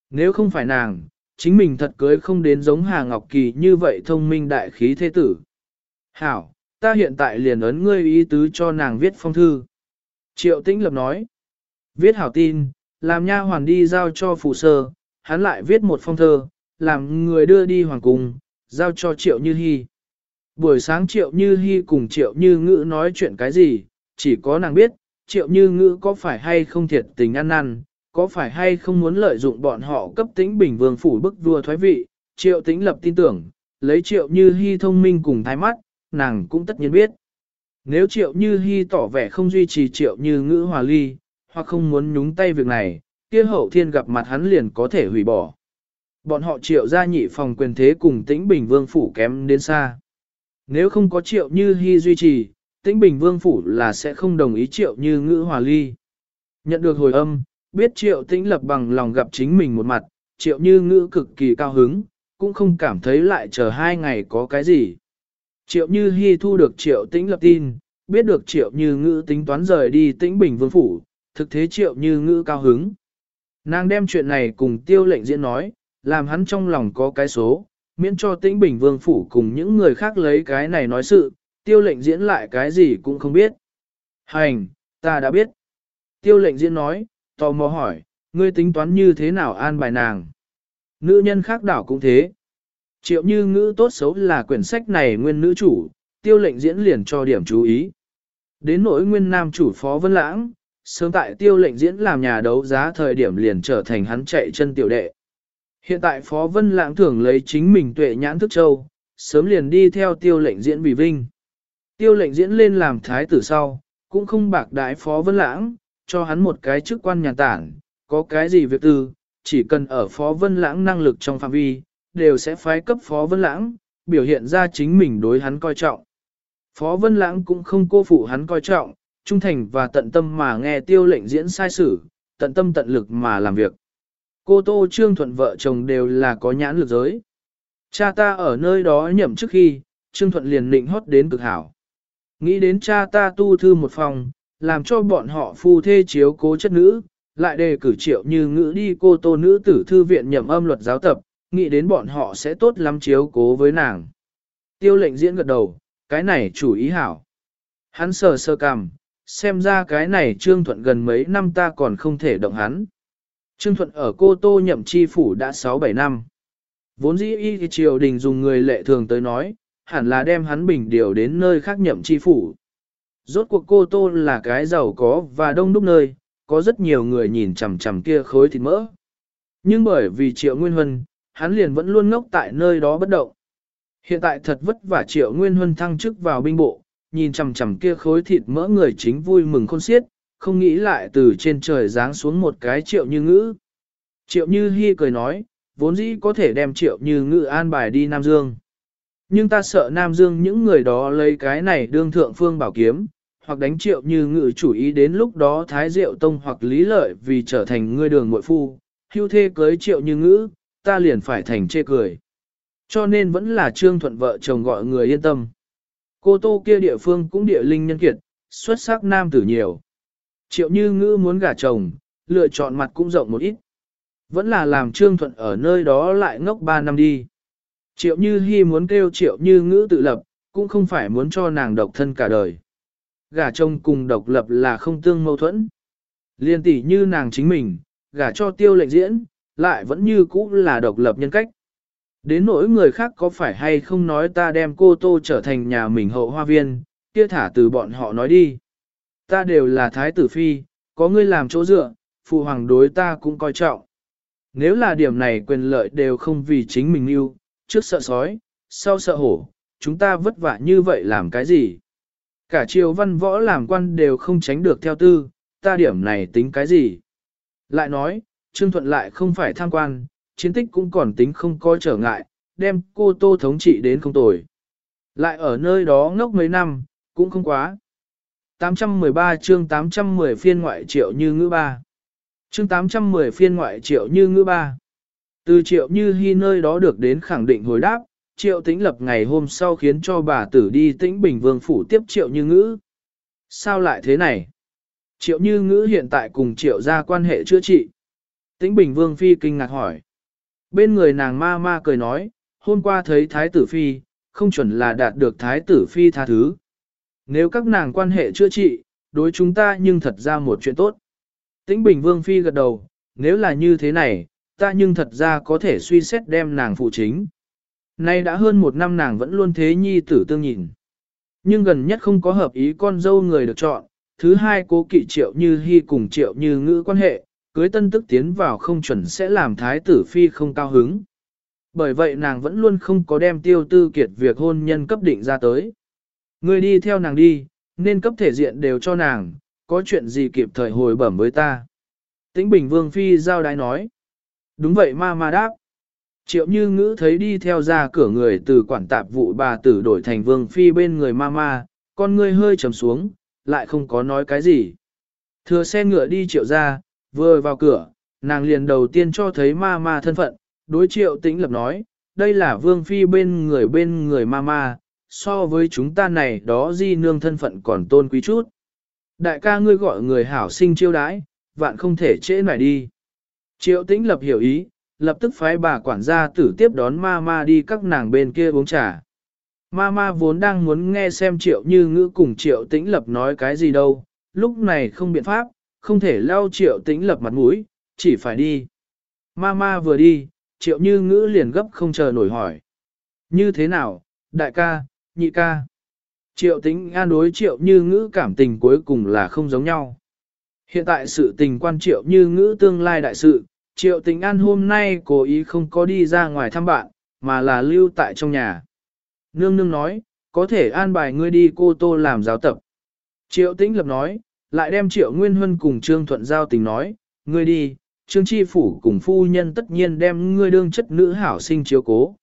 Nếu không phải nàng, chính mình thật cưới không đến giống Hà Ngọc Kỳ như vậy thông minh đại khí thế tử. Hảo, ta hiện tại liền ấn ngươi ý tứ cho nàng viết phong thư. Triệu tĩnh lập nói, viết hảo tin, làm nha hoàn đi giao cho phụ sơ, hắn lại viết một phong thơ, làm người đưa đi hoàng cung, giao cho triệu như hy. Buổi sáng triệu như hy cùng triệu như ngữ nói chuyện cái gì, chỉ có nàng biết, triệu như ngữ có phải hay không thiệt tình ăn năn, có phải hay không muốn lợi dụng bọn họ cấp tĩnh bình vương phủ bức vua thoái vị, triệu tĩnh lập tin tưởng, lấy triệu như hy thông minh cùng thái mắt, nàng cũng tất nhiên biết. Nếu triệu như hy tỏ vẻ không duy trì triệu như ngữ hòa ly, hoặc không muốn nhúng tay việc này, kia hậu thiên gặp mặt hắn liền có thể hủy bỏ. Bọn họ triệu gia nhị phòng quyền thế cùng tĩnh bình vương phủ kém đến xa. Nếu không có triệu như hy duy trì, tĩnh bình vương phủ là sẽ không đồng ý triệu như ngữ hòa ly. Nhận được hồi âm, biết triệu tĩnh lập bằng lòng gặp chính mình một mặt, triệu như ngữ cực kỳ cao hứng, cũng không cảm thấy lại chờ hai ngày có cái gì. Triệu như hy thu được triệu tĩnh lập tin, biết được triệu như ngữ tính toán rời đi tĩnh bình vương phủ, thực thế triệu như ngữ cao hứng. Nàng đem chuyện này cùng tiêu lệnh diễn nói, làm hắn trong lòng có cái số, miễn cho tĩnh bình vương phủ cùng những người khác lấy cái này nói sự, tiêu lệnh diễn lại cái gì cũng không biết. Hành, ta đã biết. Tiêu lệnh diễn nói, tò mò hỏi, ngươi tính toán như thế nào an bài nàng. Nữ nhân khác đảo cũng thế. Triệu như ngữ tốt xấu là quyển sách này nguyên nữ chủ, tiêu lệnh diễn liền cho điểm chú ý. Đến nỗi nguyên nam chủ phó vân lãng, sớm tại tiêu lệnh diễn làm nhà đấu giá thời điểm liền trở thành hắn chạy chân tiểu đệ. Hiện tại phó vân lãng thường lấy chính mình tuệ nhãn thức châu, sớm liền đi theo tiêu lệnh diễn vì vinh. Tiêu lệnh diễn lên làm thái tử sau, cũng không bạc đại phó vân lãng, cho hắn một cái chức quan nhà tản, có cái gì việc tư, chỉ cần ở phó vân lãng năng lực trong phạm vi, đều sẽ phái cấp phó vân lãng, biểu hiện ra chính mình đối hắn coi trọng. Phó vân lãng cũng không cô phụ hắn coi trọng, trung thành và tận tâm mà nghe tiêu lệnh diễn sai sử, tận tâm tận lực mà làm việc. Cô Tô Trương Thuận vợ chồng đều là có nhãn lực giới. Cha ta ở nơi đó nhậm trước khi, Trương Thuận liền định hót đến cực hảo. Nghĩ đến cha ta tu thư một phòng, làm cho bọn họ phu thê chiếu cố chất nữ, lại đề cử triệu như ngữ đi cô tô nữ tử thư viện nhậm âm luật giáo tập, nghĩ đến bọn họ sẽ tốt lắm chiếu cố với nàng. Tiêu lệnh diễn gật đầu, cái này chủ ý hảo. Hắn sờ sơ cằm, xem ra cái này Trương Thuận gần mấy năm ta còn không thể động hắn. Trương Thuận ở cô Tô nhậm chi phủ đã 6-7 năm. Vốn dĩ y triều đình dùng người lệ thường tới nói, hẳn là đem hắn bình điều đến nơi khác nhậm chi phủ. Rốt cuộc cô Tô là cái giàu có và đông đúc nơi, có rất nhiều người nhìn chằm chằm kia khối thịt mỡ. Nhưng bởi vì Triệu Nguyên Huân, hắn liền vẫn luôn ngốc tại nơi đó bất động. Hiện tại thật vất vả Triệu Nguyên Huân thăng chức vào binh bộ, nhìn chằm chằm kia khối thịt mỡ người chính vui mừng khôn xiết, không nghĩ lại từ trên trời giáng xuống một cái Triệu Như Ngữ. Triệu Như Hi cười nói, vốn dĩ có thể đem Triệu Như Ngữ an bài đi Nam Dương. Nhưng ta sợ Nam Dương những người đó lấy cái này đương thượng phương bảo kiếm, hoặc đánh triệu như ngự chủ ý đến lúc đó thái diệu tông hoặc lý lợi vì trở thành ngươi đường muội phu, hưu thê cưới triệu như ngữ, ta liền phải thành chê cười. Cho nên vẫn là trương thuận vợ chồng gọi người yên tâm. Cô tô kia địa phương cũng địa linh nhân kiệt, xuất sắc nam tử nhiều. Triệu như ngữ muốn gả chồng, lựa chọn mặt cũng rộng một ít. Vẫn là làm trương thuận ở nơi đó lại ngốc 3 năm đi. Triệu như hy muốn kêu triệu như ngữ tự lập, cũng không phải muốn cho nàng độc thân cả đời. Gả chồng cùng độc lập là không tương mâu thuẫn. Liên tỷ như nàng chính mình, gả cho tiêu lệnh diễn, lại vẫn như cũ là độc lập nhân cách. Đến nỗi người khác có phải hay không nói ta đem cô Tô trở thành nhà mình hậu hoa viên, kia thả từ bọn họ nói đi. Ta đều là thái tử phi, có ngươi làm chỗ dựa, phụ hoàng đối ta cũng coi trọng. Nếu là điểm này quyền lợi đều không vì chính mình yêu, trước sợ sói, sau sợ hổ, chúng ta vất vả như vậy làm cái gì? Cả triều văn võ làm quan đều không tránh được theo tư, ta điểm này tính cái gì? Lại nói, Trương Thuận lại không phải tham quan, chiến tích cũng còn tính không có trở ngại, đem cô tô thống trị đến không tồi. Lại ở nơi đó ngốc mấy năm, cũng không quá. 813 chương 810 phiên ngoại triệu như ngữ ba. Chương 810 phiên ngoại triệu như ngữ ba. Từ triệu như hy nơi đó được đến khẳng định hồi đáp, triệu tĩnh lập ngày hôm sau khiến cho bà tử đi tĩnh bình vương phủ tiếp triệu như ngữ. Sao lại thế này? Triệu như ngữ hiện tại cùng triệu ra quan hệ chữa trị. Tĩnh bình vương phi kinh ngạc hỏi. Bên người nàng ma ma cười nói, hôm qua thấy thái tử phi, không chuẩn là đạt được thái tử phi tha thứ. Nếu các nàng quan hệ chữa trị, đối chúng ta nhưng thật ra một chuyện tốt. Tĩnh Bình Vương Phi gật đầu, nếu là như thế này, ta nhưng thật ra có thể suy xét đem nàng phụ chính. Nay đã hơn một năm nàng vẫn luôn thế nhi tử tương nhìn. Nhưng gần nhất không có hợp ý con dâu người được chọn, thứ hai cố kỵ triệu như hy cùng triệu như ngữ quan hệ, cưới tân tức tiến vào không chuẩn sẽ làm thái tử phi không cao hứng. Bởi vậy nàng vẫn luôn không có đem tiêu tư kiệt việc hôn nhân cấp định ra tới. Người đi theo nàng đi, nên cấp thể diện đều cho nàng, có chuyện gì kịp thời hồi bẩm với ta. Tĩnh Bình Vương Phi giao đái nói. Đúng vậy ma ma đáp. Triệu như ngữ thấy đi theo ra cửa người từ quản tạp vụ bà tử đổi thành Vương Phi bên người ma ma, con ngươi hơi trầm xuống, lại không có nói cái gì. Thừa xe ngựa đi triệu ra, vừa vào cửa, nàng liền đầu tiên cho thấy ma ma thân phận, đối triệu tĩnh lập nói, đây là Vương Phi bên người bên người ma ma, so với chúng ta này đó di nương thân phận còn tôn quý chút. Đại ca ngươi gọi người hảo sinh chiêu đãi, vạn không thể trễ nải đi. Triệu tĩnh lập hiểu ý, lập tức phái bà quản gia tử tiếp đón ma ma đi các nàng bên kia uống trà. Ma ma vốn đang muốn nghe xem triệu như ngữ cùng triệu tĩnh lập nói cái gì đâu, lúc này không biện pháp, không thể lao triệu tĩnh lập mặt mũi, chỉ phải đi. Ma ma vừa đi, triệu như ngữ liền gấp không chờ nổi hỏi. Như thế nào, đại ca, nhị ca? Triệu Tĩnh an đối triệu như ngữ cảm tình cuối cùng là không giống nhau. Hiện tại sự tình quan triệu như ngữ tương lai đại sự, triệu tình an hôm nay cố ý không có đi ra ngoài thăm bạn, mà là lưu tại trong nhà. Nương nương nói, có thể an bài ngươi đi cô tô làm giáo tập. Triệu tĩnh lập nói, lại đem triệu nguyên huân cùng trương thuận giao tình nói, ngươi đi, trương Tri phủ cùng phu nhân tất nhiên đem ngươi đương chất nữ hảo sinh chiếu cố.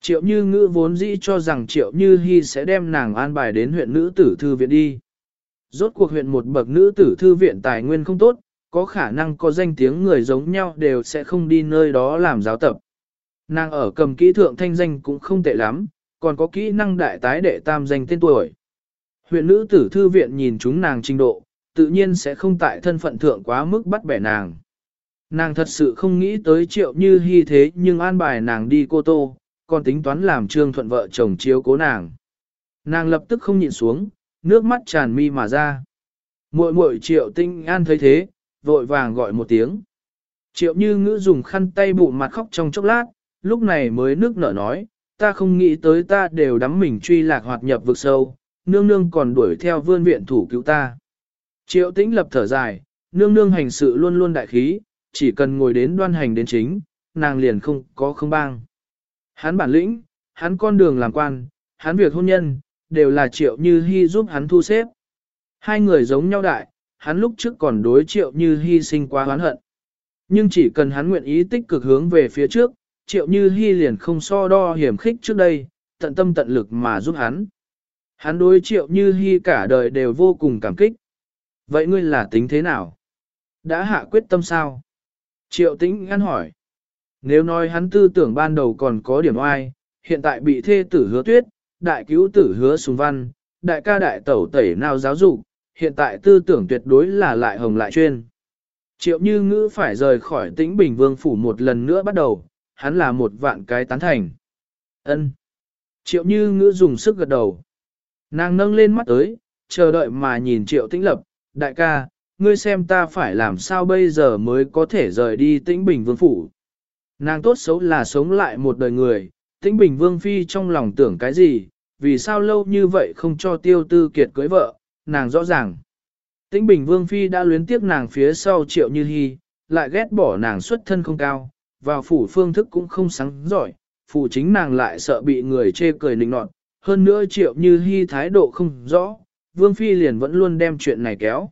Triệu Như Ngữ vốn dĩ cho rằng Triệu Như Hi sẽ đem nàng an bài đến huyện nữ tử thư viện đi. Rốt cuộc huyện một bậc nữ tử thư viện tài nguyên không tốt, có khả năng có danh tiếng người giống nhau đều sẽ không đi nơi đó làm giáo tập. Nàng ở cầm kỹ thượng thanh danh cũng không tệ lắm, còn có kỹ năng đại tái đệ tam danh tên tuổi. Huyện nữ tử thư viện nhìn chúng nàng trình độ, tự nhiên sẽ không tại thân phận thượng quá mức bắt bẻ nàng. Nàng thật sự không nghĩ tới triệu như hy thế nhưng an bài nàng đi cô tô, còn tính toán làm trương thuận vợ chồng chiếu cố nàng. Nàng lập tức không nhịn xuống, nước mắt tràn mi mà ra. Muội muội triệu tinh an thấy thế, vội vàng gọi một tiếng. Triệu như ngữ dùng khăn tay bụng mặt khóc trong chốc lát, lúc này mới nước nở nói, ta không nghĩ tới ta đều đắm mình truy lạc hoạt nhập vực sâu, nương nương còn đuổi theo vươn viện thủ cứu ta. Triệu tĩnh lập thở dài, nương nương hành sự luôn luôn đại khí, chỉ cần ngồi đến đoan hành đến chính, nàng liền không có không bang. Hắn bản lĩnh, hắn con đường làm quan, hắn việc hôn nhân, đều là triệu như hy giúp hắn thu xếp. Hai người giống nhau đại, hắn lúc trước còn đối triệu như hy sinh quá hoán hận. Nhưng chỉ cần hắn nguyện ý tích cực hướng về phía trước, triệu như hy liền không so đo hiểm khích trước đây, tận tâm tận lực mà giúp hắn. Hắn đối triệu như hy cả đời đều vô cùng cảm kích. Vậy ngươi là tính thế nào? Đã hạ quyết tâm sao? Triệu tĩnh ngăn hỏi. Nếu nói hắn tư tưởng ban đầu còn có điểm oai, hiện tại bị thê tử hứa tuyết, đại cứu tử hứa sùng văn, đại ca đại tẩu tẩy nào giáo dục, hiện tại tư tưởng tuyệt đối là lại hồng lại chuyên. Triệu như ngữ phải rời khỏi tĩnh bình vương phủ một lần nữa bắt đầu, hắn là một vạn cái tán thành. ân Triệu như ngữ dùng sức gật đầu. Nàng nâng lên mắt tới, chờ đợi mà nhìn triệu tĩnh lập, đại ca, ngươi xem ta phải làm sao bây giờ mới có thể rời đi tĩnh bình vương phủ. Nàng tốt xấu là sống lại một đời người, tĩnh bình vương phi trong lòng tưởng cái gì, vì sao lâu như vậy không cho tiêu tư kiệt cưới vợ, nàng rõ ràng. Tĩnh bình vương phi đã luyến tiếc nàng phía sau triệu như hy, lại ghét bỏ nàng xuất thân không cao, vào phủ phương thức cũng không sáng giỏi, phủ chính nàng lại sợ bị người chê cười nịnh nọt, hơn nữa triệu như hy thái độ không rõ, vương phi liền vẫn luôn đem chuyện này kéo.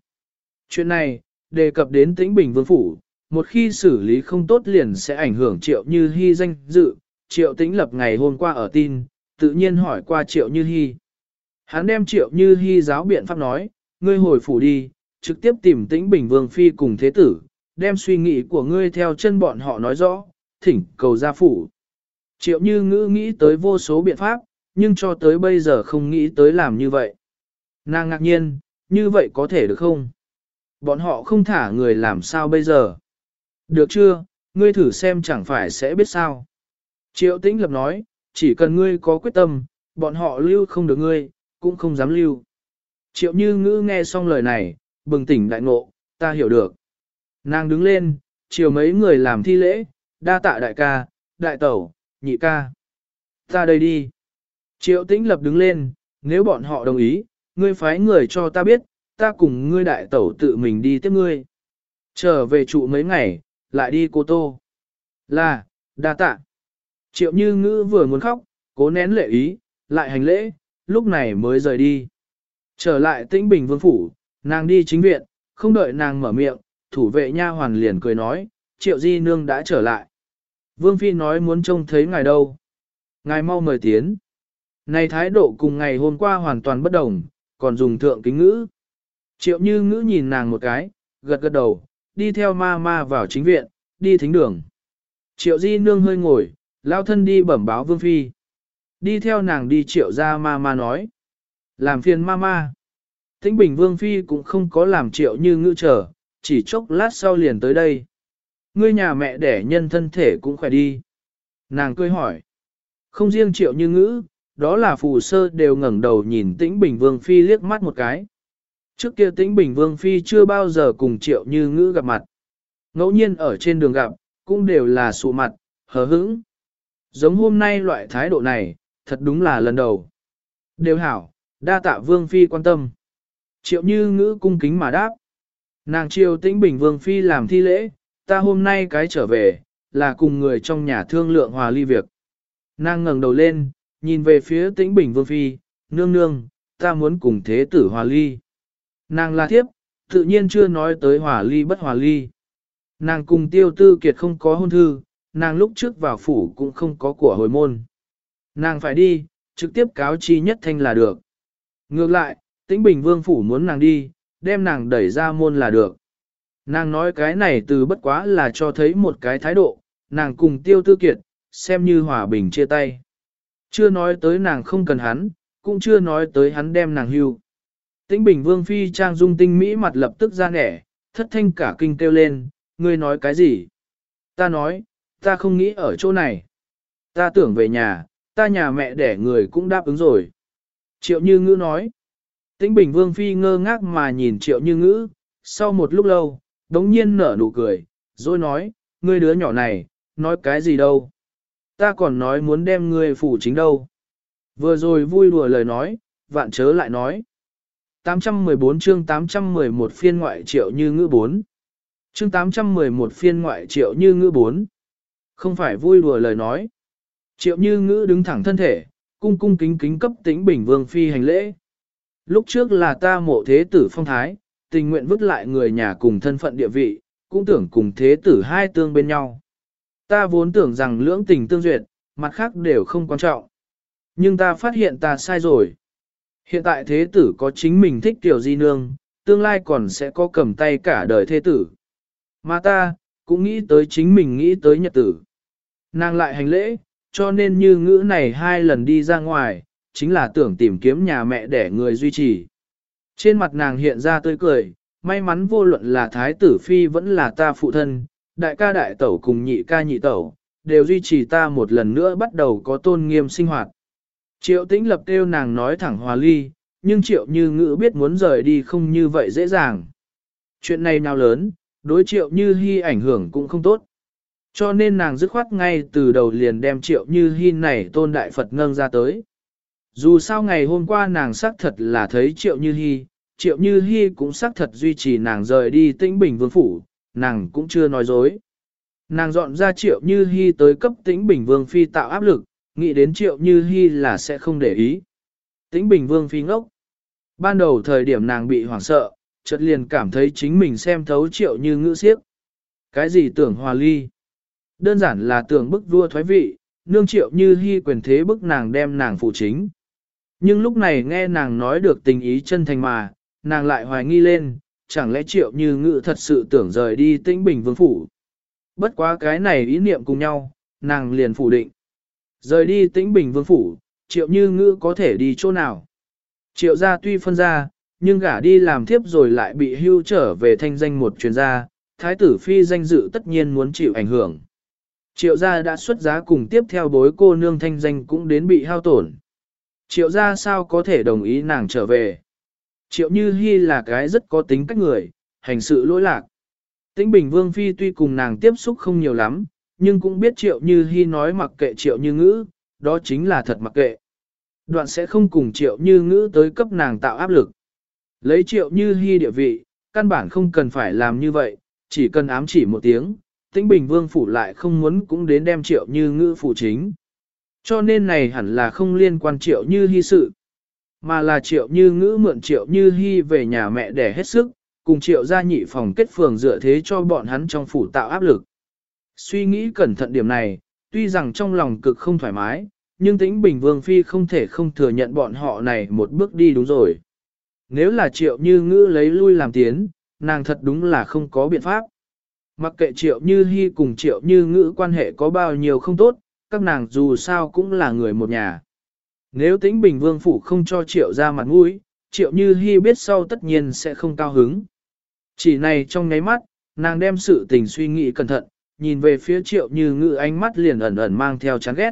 Chuyện này, đề cập đến tĩnh bình vương phủ, một khi xử lý không tốt liền sẽ ảnh hưởng triệu như hy danh dự, triệu tĩnh lập ngày hôm qua ở tin, tự nhiên hỏi qua triệu như hy. Hắn đem triệu như hy giáo biện pháp nói, ngươi hồi phủ đi, trực tiếp tìm tĩnh bình vương phi cùng thế tử, đem suy nghĩ của ngươi theo chân bọn họ nói rõ, thỉnh cầu gia phủ. Triệu như ngữ nghĩ tới vô số biện pháp, nhưng cho tới bây giờ không nghĩ tới làm như vậy. Nàng ngạc nhiên, như vậy có thể được không? Bọn họ không thả người làm sao bây giờ? Được chưa, ngươi thử xem chẳng phải sẽ biết sao. Triệu tĩnh lập nói, chỉ cần ngươi có quyết tâm, bọn họ lưu không được ngươi, cũng không dám lưu. Triệu như ngữ nghe xong lời này, bừng tỉnh đại ngộ, ta hiểu được. Nàng đứng lên, chiều mấy người làm thi lễ, đa tạ đại ca, đại tẩu, nhị ca. Ta đây đi. Triệu tĩnh lập đứng lên, nếu bọn họ đồng ý, ngươi phái người cho ta biết, ta cùng ngươi đại tẩu tự mình đi tiếp ngươi. Trở về trụ mấy ngày, lại đi cô tô. Là, đa tạ. Triệu như ngữ vừa muốn khóc, cố nén lệ ý, lại hành lễ, lúc này mới rời đi. Trở lại tĩnh bình vương phủ, nàng đi chính viện, không đợi nàng mở miệng, thủ vệ nha hoàn liền cười nói, triệu di nương đã trở lại. Vương Phi nói muốn trông thấy ngài đâu. Ngài mau mời tiến. Này thái độ cùng ngày hôm qua hoàn toàn bất đồng, còn dùng thượng kính ngữ. Triệu như ngữ nhìn nàng một cái, gật gật đầu, đi theo ma ma vào chính viện, đi thính đường. Triệu di nương hơi ngồi, lao thân đi bẩm báo vương phi. Đi theo nàng đi triệu ra ma ma nói. Làm phiền ma ma. Tĩnh bình vương phi cũng không có làm triệu như ngữ chờ, chỉ chốc lát sau liền tới đây. Ngươi nhà mẹ đẻ nhân thân thể cũng khỏe đi. Nàng cười hỏi. Không riêng triệu như ngữ, đó là phù sơ đều ngẩng đầu nhìn tĩnh bình vương phi liếc mắt một cái. Trước kia tĩnh bình vương phi chưa bao giờ cùng triệu như ngữ gặp mặt. Ngẫu nhiên ở trên đường gặp, cũng đều là sụ mặt, hờ hững. Giống hôm nay loại thái độ này, thật đúng là lần đầu. Đều hảo, đa tạ vương phi quan tâm. Triệu như ngữ cung kính mà đáp. Nàng triều tĩnh bình vương phi làm thi lễ, ta hôm nay cái trở về, là cùng người trong nhà thương lượng hòa ly việc. Nàng ngẩng đầu lên, nhìn về phía tĩnh bình vương phi, nương nương, ta muốn cùng thế tử hòa ly. Nàng là thiếp, tự nhiên chưa nói tới hòa ly bất hòa ly. Nàng cùng tiêu tư kiệt không có hôn thư, nàng lúc trước vào phủ cũng không có của hồi môn. Nàng phải đi, trực tiếp cáo chi nhất thanh là được. Ngược lại, tĩnh bình vương phủ muốn nàng đi, đem nàng đẩy ra môn là được. Nàng nói cái này từ bất quá là cho thấy một cái thái độ, nàng cùng tiêu tư kiệt, xem như hòa bình chia tay. Chưa nói tới nàng không cần hắn, cũng chưa nói tới hắn đem nàng hưu. Tĩnh Bình Vương Phi trang dung tinh mỹ mặt lập tức ra nẻ, thất thanh cả kinh kêu lên, ngươi nói cái gì? Ta nói, ta không nghĩ ở chỗ này. Ta tưởng về nhà, ta nhà mẹ đẻ người cũng đáp ứng rồi. Triệu Như Ngữ nói. Tĩnh Bình Vương Phi ngơ ngác mà nhìn Triệu Như Ngữ, sau một lúc lâu, đống nhiên nở nụ cười, rồi nói, ngươi đứa nhỏ này, nói cái gì đâu? Ta còn nói muốn đem ngươi phủ chính đâu. Vừa rồi vui đùa lời nói, vạn chớ lại nói. 814 chương 811 phiên ngoại triệu như ngữ 4. Chương 811 phiên ngoại triệu như ngữ 4. Không phải vui đùa lời nói. Triệu như ngữ đứng thẳng thân thể, cung cung kính kính cấp tĩnh bình vương phi hành lễ. Lúc trước là ta mộ thế tử phong thái, tình nguyện vứt lại người nhà cùng thân phận địa vị, cũng tưởng cùng thế tử hai tương bên nhau. Ta vốn tưởng rằng lưỡng tình tương duyệt, mặt khác đều không quan trọng. Nhưng ta phát hiện ta sai rồi. Hiện tại thế tử có chính mình thích tiểu di nương, tương lai còn sẽ có cầm tay cả đời thế tử. Mà ta, cũng nghĩ tới chính mình nghĩ tới nhật tử. Nàng lại hành lễ, cho nên như ngữ này hai lần đi ra ngoài, chính là tưởng tìm kiếm nhà mẹ để người duy trì. Trên mặt nàng hiện ra tươi cười, may mắn vô luận là thái tử phi vẫn là ta phụ thân, đại ca đại tẩu cùng nhị ca nhị tẩu, đều duy trì ta một lần nữa bắt đầu có tôn nghiêm sinh hoạt. Triệu tĩnh lập kêu nàng nói thẳng hòa ly, nhưng triệu như ngữ biết muốn rời đi không như vậy dễ dàng. Chuyện này nào lớn, đối triệu như hy ảnh hưởng cũng không tốt. Cho nên nàng dứt khoát ngay từ đầu liền đem triệu như hy này tôn đại Phật nâng ra tới. Dù sao ngày hôm qua nàng xác thật là thấy triệu như hy, triệu như hy cũng xác thật duy trì nàng rời đi tĩnh bình vương phủ, nàng cũng chưa nói dối. Nàng dọn ra triệu như hy tới cấp tĩnh bình vương phi tạo áp lực, nghĩ đến triệu như hy là sẽ không để ý. Tĩnh bình vương phi ngốc. Ban đầu thời điểm nàng bị hoảng sợ, chợt liền cảm thấy chính mình xem thấu triệu như ngữ siếc. Cái gì tưởng hòa ly? Đơn giản là tưởng bức vua thoái vị, nương triệu như hy quyền thế bức nàng đem nàng phụ chính. Nhưng lúc này nghe nàng nói được tình ý chân thành mà, nàng lại hoài nghi lên, chẳng lẽ triệu như ngự thật sự tưởng rời đi tĩnh bình vương phủ. Bất quá cái này ý niệm cùng nhau, nàng liền phủ định. Rời đi tĩnh bình vương phủ, triệu như ngự có thể đi chỗ nào. Triệu gia tuy phân ra, nhưng gả đi làm thiếp rồi lại bị hưu trở về thanh danh một chuyên gia, thái tử phi danh dự tất nhiên muốn chịu ảnh hưởng. Triệu gia đã xuất giá cùng tiếp theo bối cô nương thanh danh cũng đến bị hao tổn. Triệu gia sao có thể đồng ý nàng trở về. Triệu Như Hi là cái rất có tính cách người, hành sự lỗi lạc. Tĩnh Bình Vương Phi tuy cùng nàng tiếp xúc không nhiều lắm, nhưng cũng biết Triệu Như Hi nói mặc kệ Triệu Như Ngữ, đó chính là thật mặc kệ. Đoạn sẽ không cùng Triệu Như Ngữ tới cấp nàng tạo áp lực. Lấy Triệu Như Hi địa vị, căn bản không cần phải làm như vậy, chỉ cần ám chỉ một tiếng, Tĩnh Bình Vương phủ lại không muốn cũng đến đem Triệu Như Ngữ phủ chính. Cho nên này hẳn là không liên quan Triệu Như Hi sự mà là triệu như ngữ mượn triệu như hy về nhà mẹ để hết sức, cùng triệu gia nhị phòng kết phường dựa thế cho bọn hắn trong phủ tạo áp lực. Suy nghĩ cẩn thận điểm này, tuy rằng trong lòng cực không thoải mái, nhưng tĩnh bình vương phi không thể không thừa nhận bọn họ này một bước đi đúng rồi. Nếu là triệu như ngữ lấy lui làm tiến, nàng thật đúng là không có biện pháp. Mặc kệ triệu như hy cùng triệu như ngữ quan hệ có bao nhiêu không tốt, các nàng dù sao cũng là người một nhà. Nếu tĩnh bình vương phủ không cho triệu ra mặt mũi, triệu như hy biết sau tất nhiên sẽ không cao hứng. Chỉ này trong nháy mắt, nàng đem sự tình suy nghĩ cẩn thận, nhìn về phía triệu như ngữ ánh mắt liền ẩn ẩn mang theo chán ghét.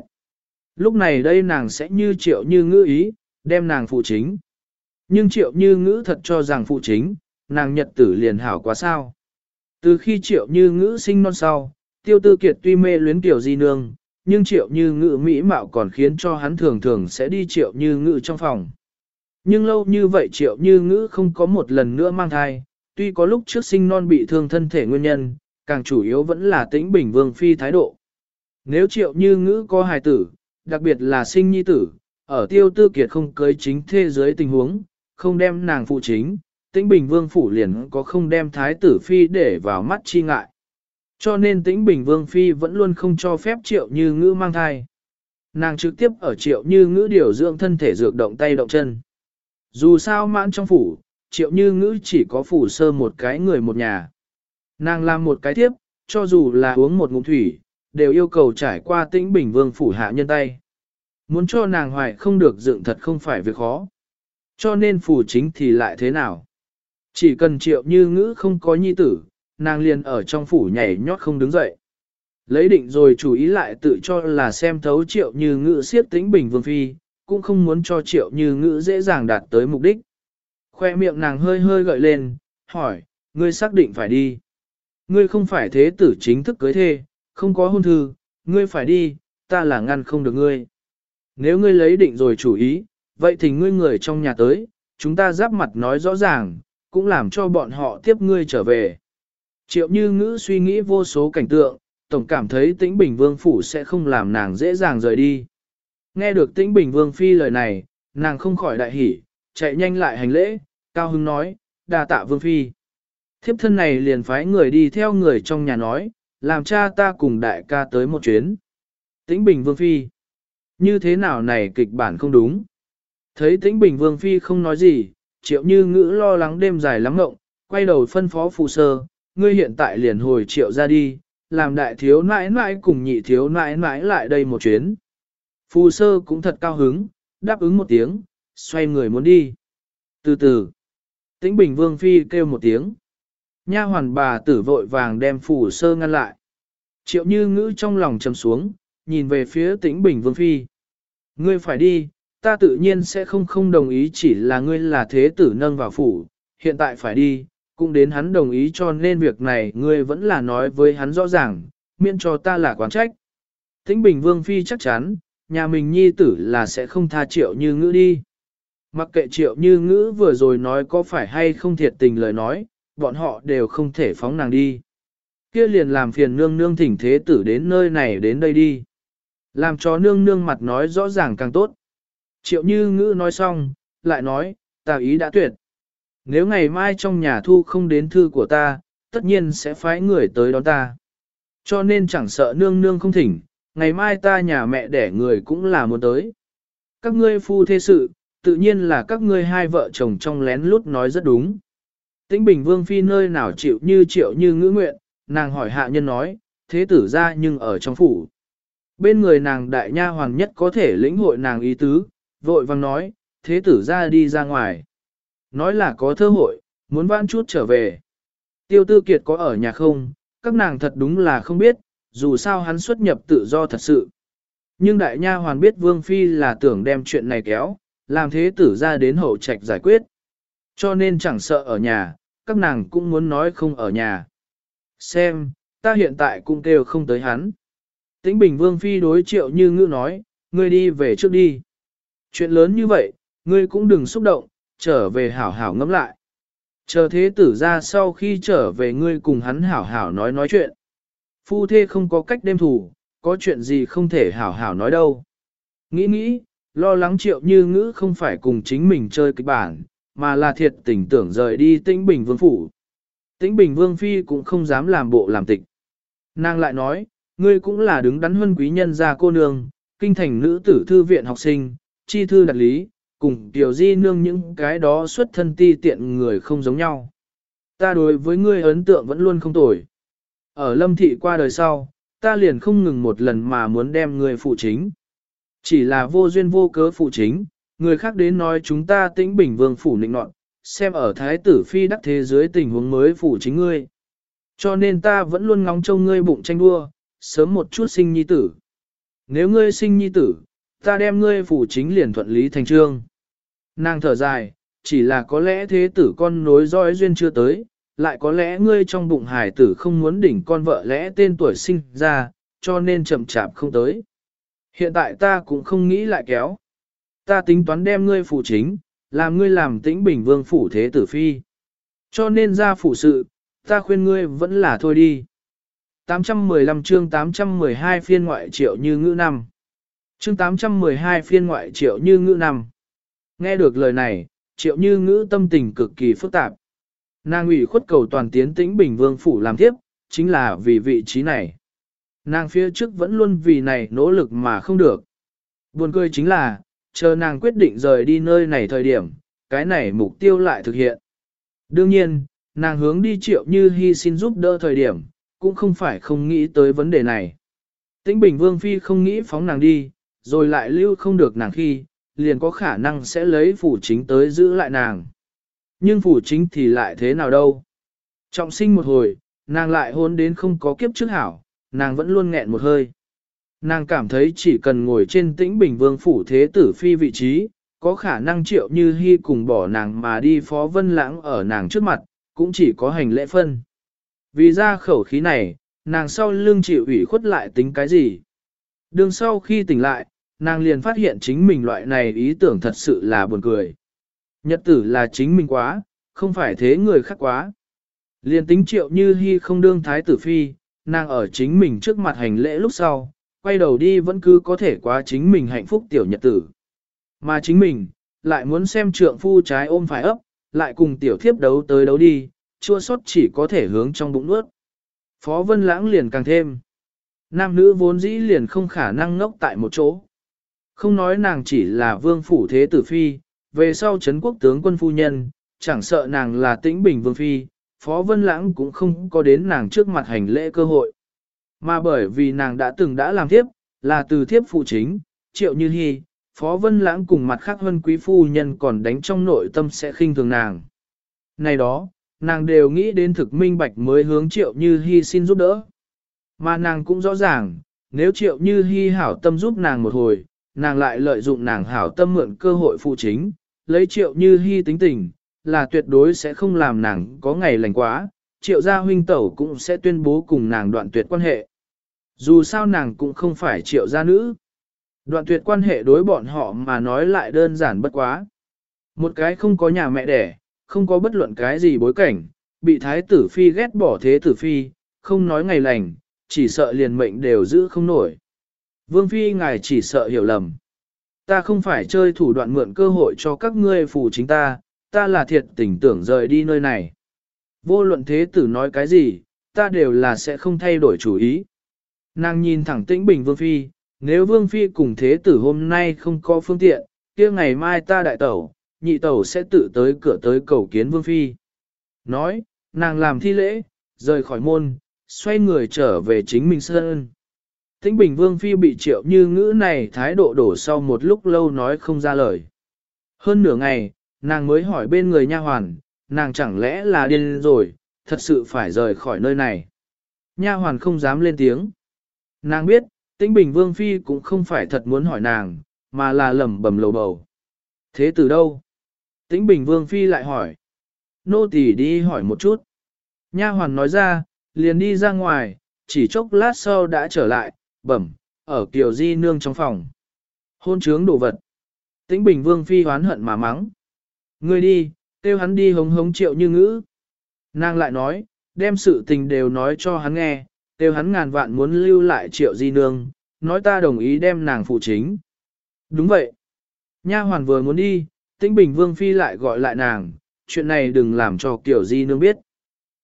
Lúc này đây nàng sẽ như triệu như ngữ ý, đem nàng phụ chính. Nhưng triệu như ngữ thật cho rằng phụ chính, nàng nhật tử liền hảo quá sao. Từ khi triệu như ngữ sinh non sau, tiêu tư kiệt tuy mê luyến tiểu di nương, nhưng triệu như ngữ mỹ mạo còn khiến cho hắn thường thường sẽ đi triệu như ngữ trong phòng. Nhưng lâu như vậy triệu như ngữ không có một lần nữa mang thai, tuy có lúc trước sinh non bị thương thân thể nguyên nhân, càng chủ yếu vẫn là tĩnh bình vương phi thái độ. Nếu triệu như ngữ có hài tử, đặc biệt là sinh nhi tử, ở tiêu tư kiệt không cưới chính thế giới tình huống, không đem nàng phụ chính, tĩnh bình vương phủ liền có không đem thái tử phi để vào mắt chi ngại. Cho nên tĩnh Bình Vương Phi vẫn luôn không cho phép triệu như ngữ mang thai. Nàng trực tiếp ở triệu như ngữ điều dưỡng thân thể dược động tay động chân. Dù sao mãn trong phủ, triệu như ngữ chỉ có phủ sơ một cái người một nhà. Nàng làm một cái tiếp, cho dù là uống một ngụm thủy, đều yêu cầu trải qua tĩnh Bình Vương phủ hạ nhân tay. Muốn cho nàng hoài không được dựng thật không phải việc khó. Cho nên phủ chính thì lại thế nào? Chỉ cần triệu như ngữ không có nhi tử, nàng liền ở trong phủ nhảy nhót không đứng dậy. Lấy định rồi chủ ý lại tự cho là xem thấu triệu như ngữ siết tính bình vương phi, cũng không muốn cho triệu như ngữ dễ dàng đạt tới mục đích. Khoe miệng nàng hơi hơi gợi lên, hỏi, ngươi xác định phải đi. Ngươi không phải thế tử chính thức cưới thê, không có hôn thư, ngươi phải đi, ta là ngăn không được ngươi. Nếu ngươi lấy định rồi chủ ý, vậy thì ngươi người trong nhà tới, chúng ta giáp mặt nói rõ ràng, cũng làm cho bọn họ tiếp ngươi trở về. Triệu như ngữ suy nghĩ vô số cảnh tượng, tổng cảm thấy tĩnh bình vương phủ sẽ không làm nàng dễ dàng rời đi. Nghe được tĩnh bình vương phi lời này, nàng không khỏi đại hỉ, chạy nhanh lại hành lễ, cao hưng nói, đa tạ vương phi. Thiếp thân này liền phái người đi theo người trong nhà nói, làm cha ta cùng đại ca tới một chuyến. Tĩnh bình vương phi. Như thế nào này kịch bản không đúng? Thấy tĩnh bình vương phi không nói gì, triệu như ngữ lo lắng đêm dài lắm ngộng, quay đầu phân phó phù sơ, ngươi hiện tại liền hồi triệu ra đi, làm đại thiếu nãi nãi cùng nhị thiếu nãi nãi lại đây một chuyến. Phù sơ cũng thật cao hứng, đáp ứng một tiếng, xoay người muốn đi. Từ từ, tĩnh bình vương phi kêu một tiếng. Nha hoàn bà tử vội vàng đem phù sơ ngăn lại. Triệu như ngữ trong lòng chầm xuống, nhìn về phía tĩnh bình vương phi. Ngươi phải đi, ta tự nhiên sẽ không không đồng ý chỉ là ngươi là thế tử nâng vào phủ, hiện tại phải đi, cũng đến hắn đồng ý cho nên việc này ngươi vẫn là nói với hắn rõ ràng, miễn cho ta là quán trách. Tĩnh Bình Vương Phi chắc chắn, nhà mình nhi tử là sẽ không tha triệu như ngữ đi. Mặc kệ triệu như ngữ vừa rồi nói có phải hay không thiệt tình lời nói, bọn họ đều không thể phóng nàng đi. Kia liền làm phiền nương nương thỉnh thế tử đến nơi này đến đây đi. Làm cho nương nương mặt nói rõ ràng càng tốt. Triệu như ngữ nói xong, lại nói, ta ý đã tuyệt. Nếu ngày mai trong nhà thu không đến thư của ta, tất nhiên sẽ phái người tới đón ta. Cho nên chẳng sợ nương nương không thỉnh, ngày mai ta nhà mẹ đẻ người cũng là muốn tới. Các ngươi phu thê sự, tự nhiên là các ngươi hai vợ chồng trong lén lút nói rất đúng. Tĩnh Bình Vương Phi nơi nào chịu như triệu như ngữ nguyện, nàng hỏi hạ nhân nói, thế tử ra nhưng ở trong phủ. Bên người nàng đại nha hoàng nhất có thể lĩnh hội nàng ý tứ, vội vang nói, thế tử ra đi ra ngoài. Nói là có thơ hội, muốn vãn chút trở về. Tiêu tư kiệt có ở nhà không, các nàng thật đúng là không biết, dù sao hắn xuất nhập tự do thật sự. Nhưng đại nha hoàn biết Vương Phi là tưởng đem chuyện này kéo, làm thế tử ra đến hậu trạch giải quyết. Cho nên chẳng sợ ở nhà, các nàng cũng muốn nói không ở nhà. Xem, ta hiện tại cũng kêu không tới hắn. Tĩnh Bình Vương Phi đối triệu như ngữ nói, ngươi đi về trước đi. Chuyện lớn như vậy, ngươi cũng đừng xúc động, trở về hảo hảo ngẫm lại. Chờ thế tử ra sau khi trở về ngươi cùng hắn hảo hảo nói nói chuyện. Phu thê không có cách đêm thủ, có chuyện gì không thể hảo hảo nói đâu. Nghĩ nghĩ, lo lắng triệu như ngữ không phải cùng chính mình chơi kịch bản, mà là thiệt tình tưởng rời đi tĩnh bình vương phủ. Tĩnh bình vương phi cũng không dám làm bộ làm tịch. Nàng lại nói, ngươi cũng là đứng đắn huân quý nhân gia cô nương, kinh thành nữ tử thư viện học sinh, chi thư đặt lý, cùng tiểu di nương những cái đó xuất thân ti tiện người không giống nhau. Ta đối với ngươi ấn tượng vẫn luôn không tồi. Ở lâm thị qua đời sau, ta liền không ngừng một lần mà muốn đem ngươi phụ chính. Chỉ là vô duyên vô cớ phụ chính, người khác đến nói chúng ta tĩnh bình vương phủ nịnh nọt, xem ở thái tử phi đắc thế dưới tình huống mới phụ chính ngươi. Cho nên ta vẫn luôn ngóng trông ngươi bụng tranh đua, sớm một chút sinh nhi tử. Nếu ngươi sinh nhi tử, ta đem ngươi phủ chính liền thuận lý thành trương. Nàng thở dài, chỉ là có lẽ thế tử con nối dõi duyên chưa tới, lại có lẽ ngươi trong bụng hải tử không muốn đỉnh con vợ lẽ tên tuổi sinh ra, cho nên chậm chạp không tới. Hiện tại ta cũng không nghĩ lại kéo. Ta tính toán đem ngươi phủ chính, làm ngươi làm tĩnh bình vương phủ thế tử phi. Cho nên ra phủ sự, ta khuyên ngươi vẫn là thôi đi. 815 chương 812 phiên ngoại triệu như ngữ năm. Chương 812 phiên ngoại triệu như ngữ năm. Nghe được lời này, triệu như ngữ tâm tình cực kỳ phức tạp. Nàng ủy khuất cầu toàn tiến tĩnh Bình Vương Phủ làm tiếp, chính là vì vị trí này. Nàng phía trước vẫn luôn vì này nỗ lực mà không được. Buồn cười chính là, chờ nàng quyết định rời đi nơi này thời điểm, cái này mục tiêu lại thực hiện. Đương nhiên, nàng hướng đi triệu như hy xin giúp đỡ thời điểm, cũng không phải không nghĩ tới vấn đề này. Tĩnh Bình Vương Phi không nghĩ phóng nàng đi, rồi lại lưu không được nàng khi, liền có khả năng sẽ lấy phủ chính tới giữ lại nàng. Nhưng phủ chính thì lại thế nào đâu. Trọng sinh một hồi, nàng lại hôn đến không có kiếp trước hảo, nàng vẫn luôn nghẹn một hơi. Nàng cảm thấy chỉ cần ngồi trên tĩnh bình vương phủ thế tử phi vị trí, có khả năng triệu như hy cùng bỏ nàng mà đi phó vân lãng ở nàng trước mặt, cũng chỉ có hành lễ phân. Vì ra khẩu khí này, nàng sau lưng chịu ủy khuất lại tính cái gì? Đường sau khi tỉnh lại, nàng liền phát hiện chính mình loại này ý tưởng thật sự là buồn cười. Nhật tử là chính mình quá, không phải thế người khác quá. Liền tính triệu như hy không đương thái tử phi, nàng ở chính mình trước mặt hành lễ lúc sau, quay đầu đi vẫn cứ có thể quá chính mình hạnh phúc tiểu nhật tử. Mà chính mình, lại muốn xem trượng phu trái ôm phải ấp, lại cùng tiểu thiếp đấu tới đấu đi, chua sót chỉ có thể hướng trong bụng nuốt. Phó Vân Lãng liền càng thêm. Nam nữ vốn dĩ liền không khả năng ngốc tại một chỗ. Không nói nàng chỉ là vương phủ thế tử phi, về sau Trấn quốc tướng quân phu nhân, chẳng sợ nàng là tĩnh bình vương phi, Phó Vân Lãng cũng không có đến nàng trước mặt hành lễ cơ hội. Mà bởi vì nàng đã từng đã làm thiếp, là từ thiếp phụ chính, triệu như hy, Phó Vân Lãng cùng mặt khác hơn quý phu nhân còn đánh trong nội tâm sẽ khinh thường nàng. Này đó, nàng đều nghĩ đến thực minh bạch mới hướng triệu như hy xin giúp đỡ. Mà nàng cũng rõ ràng, nếu triệu như hy hảo tâm giúp nàng một hồi, nàng lại lợi dụng nàng hảo tâm mượn cơ hội phụ chính, lấy triệu như hy tính tình, là tuyệt đối sẽ không làm nàng có ngày lành quá, triệu gia huynh tẩu cũng sẽ tuyên bố cùng nàng đoạn tuyệt quan hệ. Dù sao nàng cũng không phải triệu gia nữ. Đoạn tuyệt quan hệ đối bọn họ mà nói lại đơn giản bất quá. Một cái không có nhà mẹ đẻ, không có bất luận cái gì bối cảnh, bị thái tử phi ghét bỏ thế tử phi, không nói ngày lành, chỉ sợ liền mệnh đều giữ không nổi. Vương phi ngài chỉ sợ hiểu lầm. Ta không phải chơi thủ đoạn mượn cơ hội cho các ngươi phù chính ta, ta là thiệt tình tưởng rời đi nơi này. Vô luận thế tử nói cái gì, ta đều là sẽ không thay đổi chủ ý. Nàng nhìn thẳng tĩnh bình vương phi, nếu vương phi cùng thế tử hôm nay không có phương tiện, kia ngày mai ta đại tẩu, nhị tẩu sẽ tự tới cửa tới cầu kiến vương phi. Nói, nàng làm thi lễ, rời khỏi môn, xoay người trở về chính mình sơn Tĩnh bình vương phi bị triệu như ngữ này thái độ đổ sau một lúc lâu nói không ra lời. Hơn nửa ngày, nàng mới hỏi bên người nha hoàn, nàng chẳng lẽ là điên rồi, thật sự phải rời khỏi nơi này. Nha hoàn không dám lên tiếng. Nàng biết, tĩnh bình vương phi cũng không phải thật muốn hỏi nàng, mà là lẩm bẩm lầu bầu. Thế từ đâu? Tĩnh bình vương phi lại hỏi. Nô tỳ đi hỏi một chút. Nha hoàn nói ra, liền đi ra ngoài, chỉ chốc lát sau đã trở lại, bẩm, ở kiều di nương trong phòng. Hôn trướng đồ vật. Tĩnh bình vương phi hoán hận mà mắng. Ngươi đi, kêu hắn đi hống hống triệu như ngữ. Nàng lại nói, đem sự tình đều nói cho hắn nghe, kêu hắn ngàn vạn muốn lưu lại triệu di nương, nói ta đồng ý đem nàng phụ chính. Đúng vậy. Nha hoàn vừa muốn đi, tĩnh bình vương phi lại gọi lại nàng, chuyện này đừng làm cho kiểu di nương biết.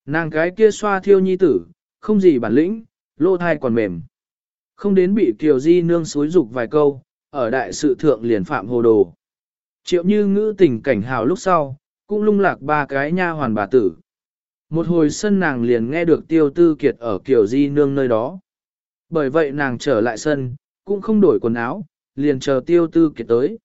Nàng cái kia xoa thiêu nhi tử, không gì bản lĩnh, lô thai còn mềm. Không đến bị Kiều Di nương xúi dục vài câu, ở đại sự thượng liền phạm hồ đồ. Triệu như ngữ tình cảnh hào lúc sau, cũng lung lạc ba cái nha hoàn bà tử. Một hồi sân nàng liền nghe được tiêu tư kiệt ở Kiều Di nương nơi đó. Bởi vậy nàng trở lại sân, cũng không đổi quần áo, liền chờ tiêu tư kiệt tới.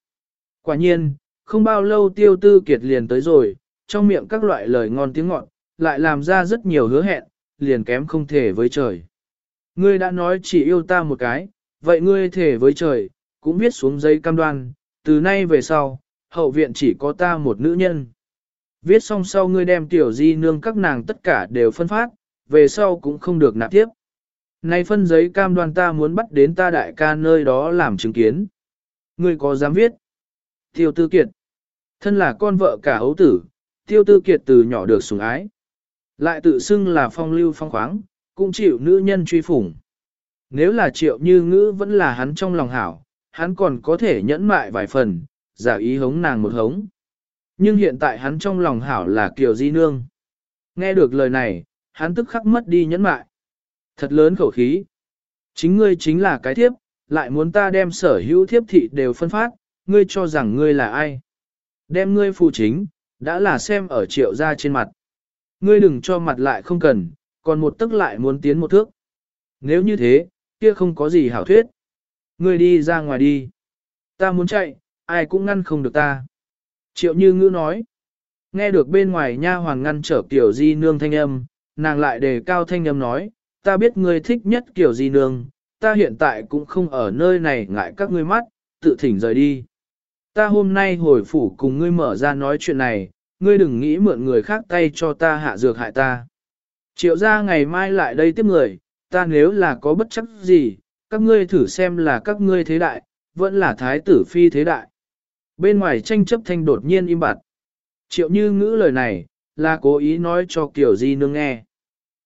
Quả nhiên, không bao lâu tiêu tư kiệt liền tới rồi, trong miệng các loại lời ngon tiếng ngọt, lại làm ra rất nhiều hứa hẹn, liền kém không thể với trời. Ngươi đã nói chỉ yêu ta một cái, vậy ngươi thể với trời, cũng viết xuống giấy cam đoan, từ nay về sau, hậu viện chỉ có ta một nữ nhân. Viết xong sau ngươi đem tiểu di nương các nàng tất cả đều phân phát, về sau cũng không được nạp tiếp. Nay phân giấy cam đoan ta muốn bắt đến ta đại ca nơi đó làm chứng kiến. Ngươi có dám viết? Tiêu tư kiệt. Thân là con vợ cả ấu tử, tiêu tư kiệt từ nhỏ được sủng ái. Lại tự xưng là phong lưu phong khoáng, cũng chịu nữ nhân truy phủng. Nếu là triệu như ngữ vẫn là hắn trong lòng hảo, hắn còn có thể nhẫn mại vài phần, giả ý hống nàng một hống. Nhưng hiện tại hắn trong lòng hảo là Kiều Di Nương. Nghe được lời này, hắn tức khắc mất đi nhẫn mại. Thật lớn khẩu khí. Chính ngươi chính là cái thiếp, lại muốn ta đem sở hữu thiếp thị đều phân phát, ngươi cho rằng ngươi là ai. Đem ngươi phụ chính, đã là xem ở triệu gia trên mặt. Ngươi đừng cho mặt lại không cần, còn một tức lại muốn tiến một thước. Nếu như thế, kia không có gì hảo thuyết. Ngươi đi ra ngoài đi. Ta muốn chạy, ai cũng ngăn không được ta. Triệu như ngữ nói. Nghe được bên ngoài nha hoàng ngăn trở kiểu di nương thanh âm, nàng lại đề cao thanh âm nói, ta biết ngươi thích nhất kiểu di nương, ta hiện tại cũng không ở nơi này ngại các ngươi mắt, tự thỉnh rời đi. Ta hôm nay hồi phủ cùng ngươi mở ra nói chuyện này, ngươi đừng nghĩ mượn người khác tay cho ta hạ dược hại ta. Triệu ra ngày mai lại đây tiếp người, ta nếu là có bất chấp gì, các ngươi thử xem là các ngươi thế đại, vẫn là thái tử phi thế đại. Bên ngoài tranh chấp thanh đột nhiên im bặt. Triệu như ngữ lời này, là cố ý nói cho kiểu di nương nghe.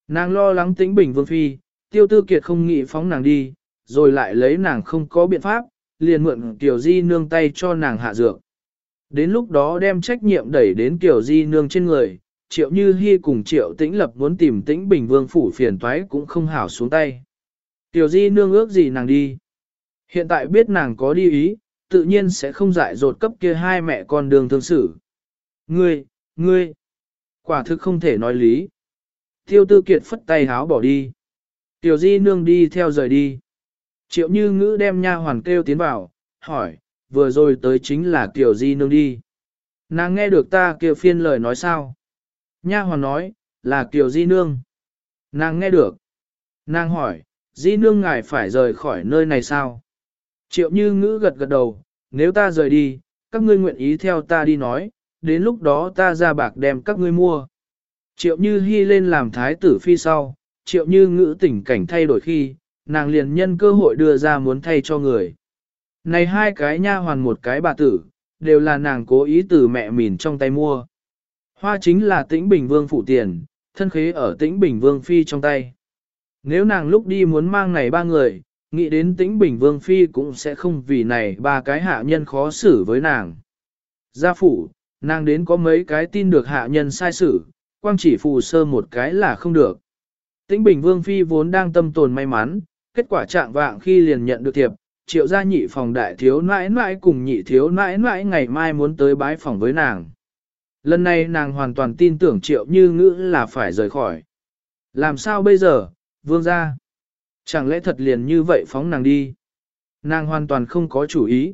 Nàng lo lắng tĩnh bình vương phi, tiêu tư kiệt không nghĩ phóng nàng đi, rồi lại lấy nàng không có biện pháp, liền mượn kiểu di nương tay cho nàng hạ dược. Đến lúc đó đem trách nhiệm đẩy đến Kiều di nương trên người, triệu như Hi cùng triệu tĩnh lập muốn tìm tĩnh bình vương phủ phiền toái cũng không hảo xuống tay. Tiểu di nương ước gì nàng đi. Hiện tại biết nàng có đi ý, tự nhiên sẽ không dại dột cấp kia hai mẹ con đường thương xử. Ngươi, ngươi, quả thực không thể nói lý. Tiêu tư kiệt phất tay háo bỏ đi. Tiểu di nương đi theo rời đi. Triệu như ngữ đem nha hoàn kêu tiến vào, hỏi, vừa rồi tới chính là Tiểu di nương đi. Nàng nghe được ta kia phiên lời nói sao? Nha hoàn nói, là Tiểu di nương. Nàng nghe được. Nàng hỏi, di nương ngài phải rời khỏi nơi này sao? Triệu như ngữ gật gật đầu, nếu ta rời đi, các ngươi nguyện ý theo ta đi nói, đến lúc đó ta ra bạc đem các ngươi mua. Triệu như hy lên làm thái tử phi sau, triệu như ngữ tình cảnh thay đổi khi, nàng liền nhân cơ hội đưa ra muốn thay cho người. Này hai cái nha hoàn một cái bà tử, đều là nàng cố ý từ mẹ mìn trong tay mua. Hoa chính là tĩnh bình vương phụ tiền, thân khế ở tĩnh bình vương phi trong tay. Nếu nàng lúc đi muốn mang này ba người, nghĩ đến tĩnh bình vương phi cũng sẽ không vì này ba cái hạ nhân khó xử với nàng. Gia phủ, nàng đến có mấy cái tin được hạ nhân sai xử, quang chỉ phù sơ một cái là không được. Tĩnh bình vương phi vốn đang tâm tồn may mắn, kết quả trạng vạng khi liền nhận được thiệp, triệu gia nhị phòng đại thiếu nãi nãi cùng nhị thiếu nãi nãi ngày mai muốn tới bái phòng với nàng. Lần này nàng hoàn toàn tin tưởng triệu như ngữ là phải rời khỏi. Làm sao bây giờ, vương gia? Chẳng lẽ thật liền như vậy phóng nàng đi? Nàng hoàn toàn không có chủ ý.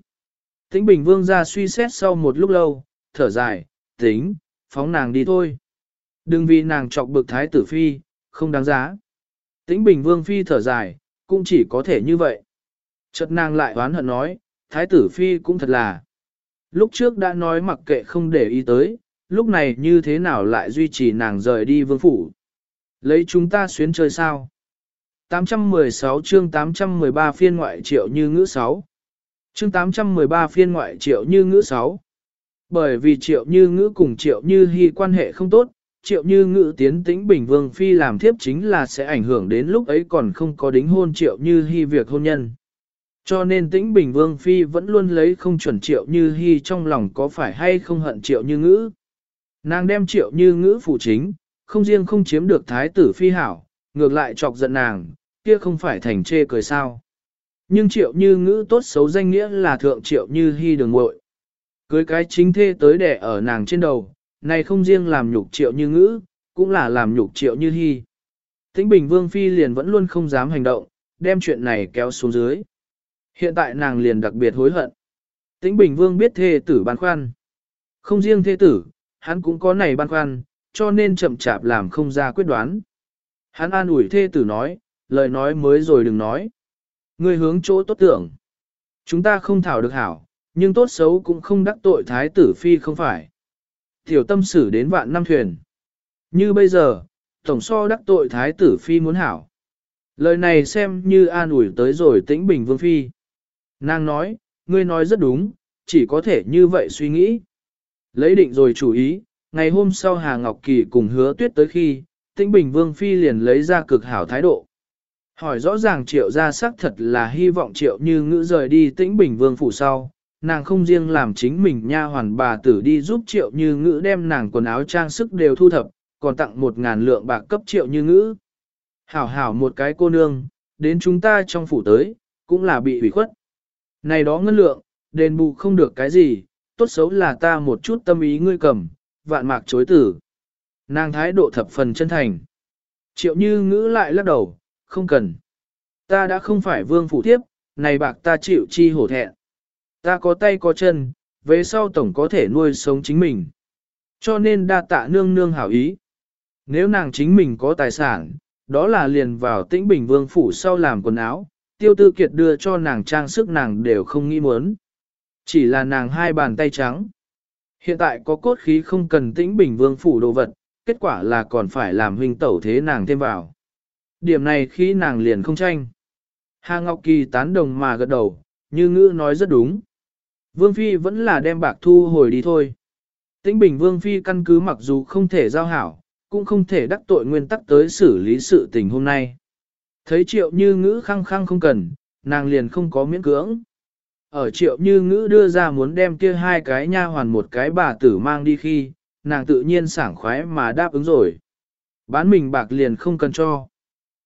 Tĩnh Bình Vương ra suy xét sau một lúc lâu, thở dài, tính, phóng nàng đi thôi. Đừng vì nàng chọc bực thái tử phi, không đáng giá. Tĩnh Bình Vương phi thở dài, cũng chỉ có thể như vậy. Chợt nàng lại oán hận nói, thái tử phi cũng thật là. Lúc trước đã nói mặc kệ không để ý tới, lúc này như thế nào lại duy trì nàng rời đi vương phủ. Lấy chúng ta xuyến chơi sao? 816 chương 813 phiên ngoại triệu như ngữ 6. Chương 813 phiên ngoại triệu như ngữ 6. Bởi vì triệu như ngữ cùng triệu như hy quan hệ không tốt, triệu như ngữ tiến tĩnh Bình Vương Phi làm thiếp chính là sẽ ảnh hưởng đến lúc ấy còn không có đính hôn triệu như hy việc hôn nhân. Cho nên tĩnh Bình Vương Phi vẫn luôn lấy không chuẩn triệu như hy trong lòng có phải hay không hận triệu như ngữ. Nàng đem triệu như ngữ phụ chính, không riêng không chiếm được thái tử Phi hảo, ngược lại chọc giận nàng, kia không phải thành chê cười sao. Nhưng triệu như ngữ tốt xấu danh nghĩa là thượng triệu như hy đường ngội. Cưới cái chính thê tới đẻ ở nàng trên đầu, này không riêng làm nhục triệu như ngữ, cũng là làm nhục triệu như hy. Tĩnh Bình Vương Phi liền vẫn luôn không dám hành động, đem chuyện này kéo xuống dưới. Hiện tại nàng liền đặc biệt hối hận. Tĩnh Bình Vương biết thê tử băn khoăn. Không riêng thê tử, hắn cũng có này băn khoăn, cho nên chậm chạp làm không ra quyết đoán. Hắn an ủi thê tử nói, lời nói mới rồi đừng nói. Ngươi hướng chỗ tốt tưởng. Chúng ta không thảo được hảo, nhưng tốt xấu cũng không đắc tội thái tử phi không phải. Tiểu tâm xử đến vạn năm thuyền. Như bây giờ, tổng so đắc tội thái tử phi muốn hảo. Lời này xem như an ủi tới rồi tĩnh bình vương phi. Nàng nói, ngươi nói rất đúng, chỉ có thể như vậy suy nghĩ. Lấy định rồi chủ ý, ngày hôm sau Hà Ngọc Kỳ cùng hứa tuyết tới khi, tĩnh bình vương phi liền lấy ra cực hảo thái độ. Hỏi rõ ràng triệu gia xác thật là hy vọng triệu như ngữ rời đi tĩnh bình vương phủ sau, nàng không riêng làm chính mình nha hoàn bà tử đi giúp triệu như ngữ đem nàng quần áo trang sức đều thu thập, còn tặng một ngàn lượng bạc cấp triệu như ngữ. Hảo hảo một cái cô nương, đến chúng ta trong phủ tới, cũng là bị hủy khuất. Này đó ngân lượng, đền bù không được cái gì, tốt xấu là ta một chút tâm ý ngươi cầm, vạn mạc chối tử. Nàng thái độ thập phần chân thành. Triệu như ngữ lại lắc đầu, không cần. Ta đã không phải vương phủ thiếp, này bạc ta chịu chi hổ thẹn. Ta có tay có chân, về sau tổng có thể nuôi sống chính mình. Cho nên đa tạ nương nương hảo ý. Nếu nàng chính mình có tài sản, đó là liền vào tĩnh bình vương phủ sau làm quần áo, tiêu tư kiệt đưa cho nàng trang sức nàng đều không nghĩ muốn. Chỉ là nàng hai bàn tay trắng. Hiện tại có cốt khí không cần tĩnh bình vương phủ đồ vật, kết quả là còn phải làm huynh tẩu thế nàng thêm vào. Điểm này khi nàng liền không tranh. Hà Ngọc Kỳ tán đồng mà gật đầu, như ngữ nói rất đúng. Vương Phi vẫn là đem bạc thu hồi đi thôi. Tĩnh Bình Vương Phi căn cứ mặc dù không thể giao hảo, cũng không thể đắc tội nguyên tắc tới xử lý sự tình hôm nay. Thấy triệu như ngữ khăng khăng không cần, nàng liền không có miễn cưỡng. Ở triệu như ngữ đưa ra muốn đem kia hai cái nha hoàn một cái bà tử mang đi khi, nàng tự nhiên sảng khoái mà đáp ứng rồi. Bán mình bạc liền không cần cho.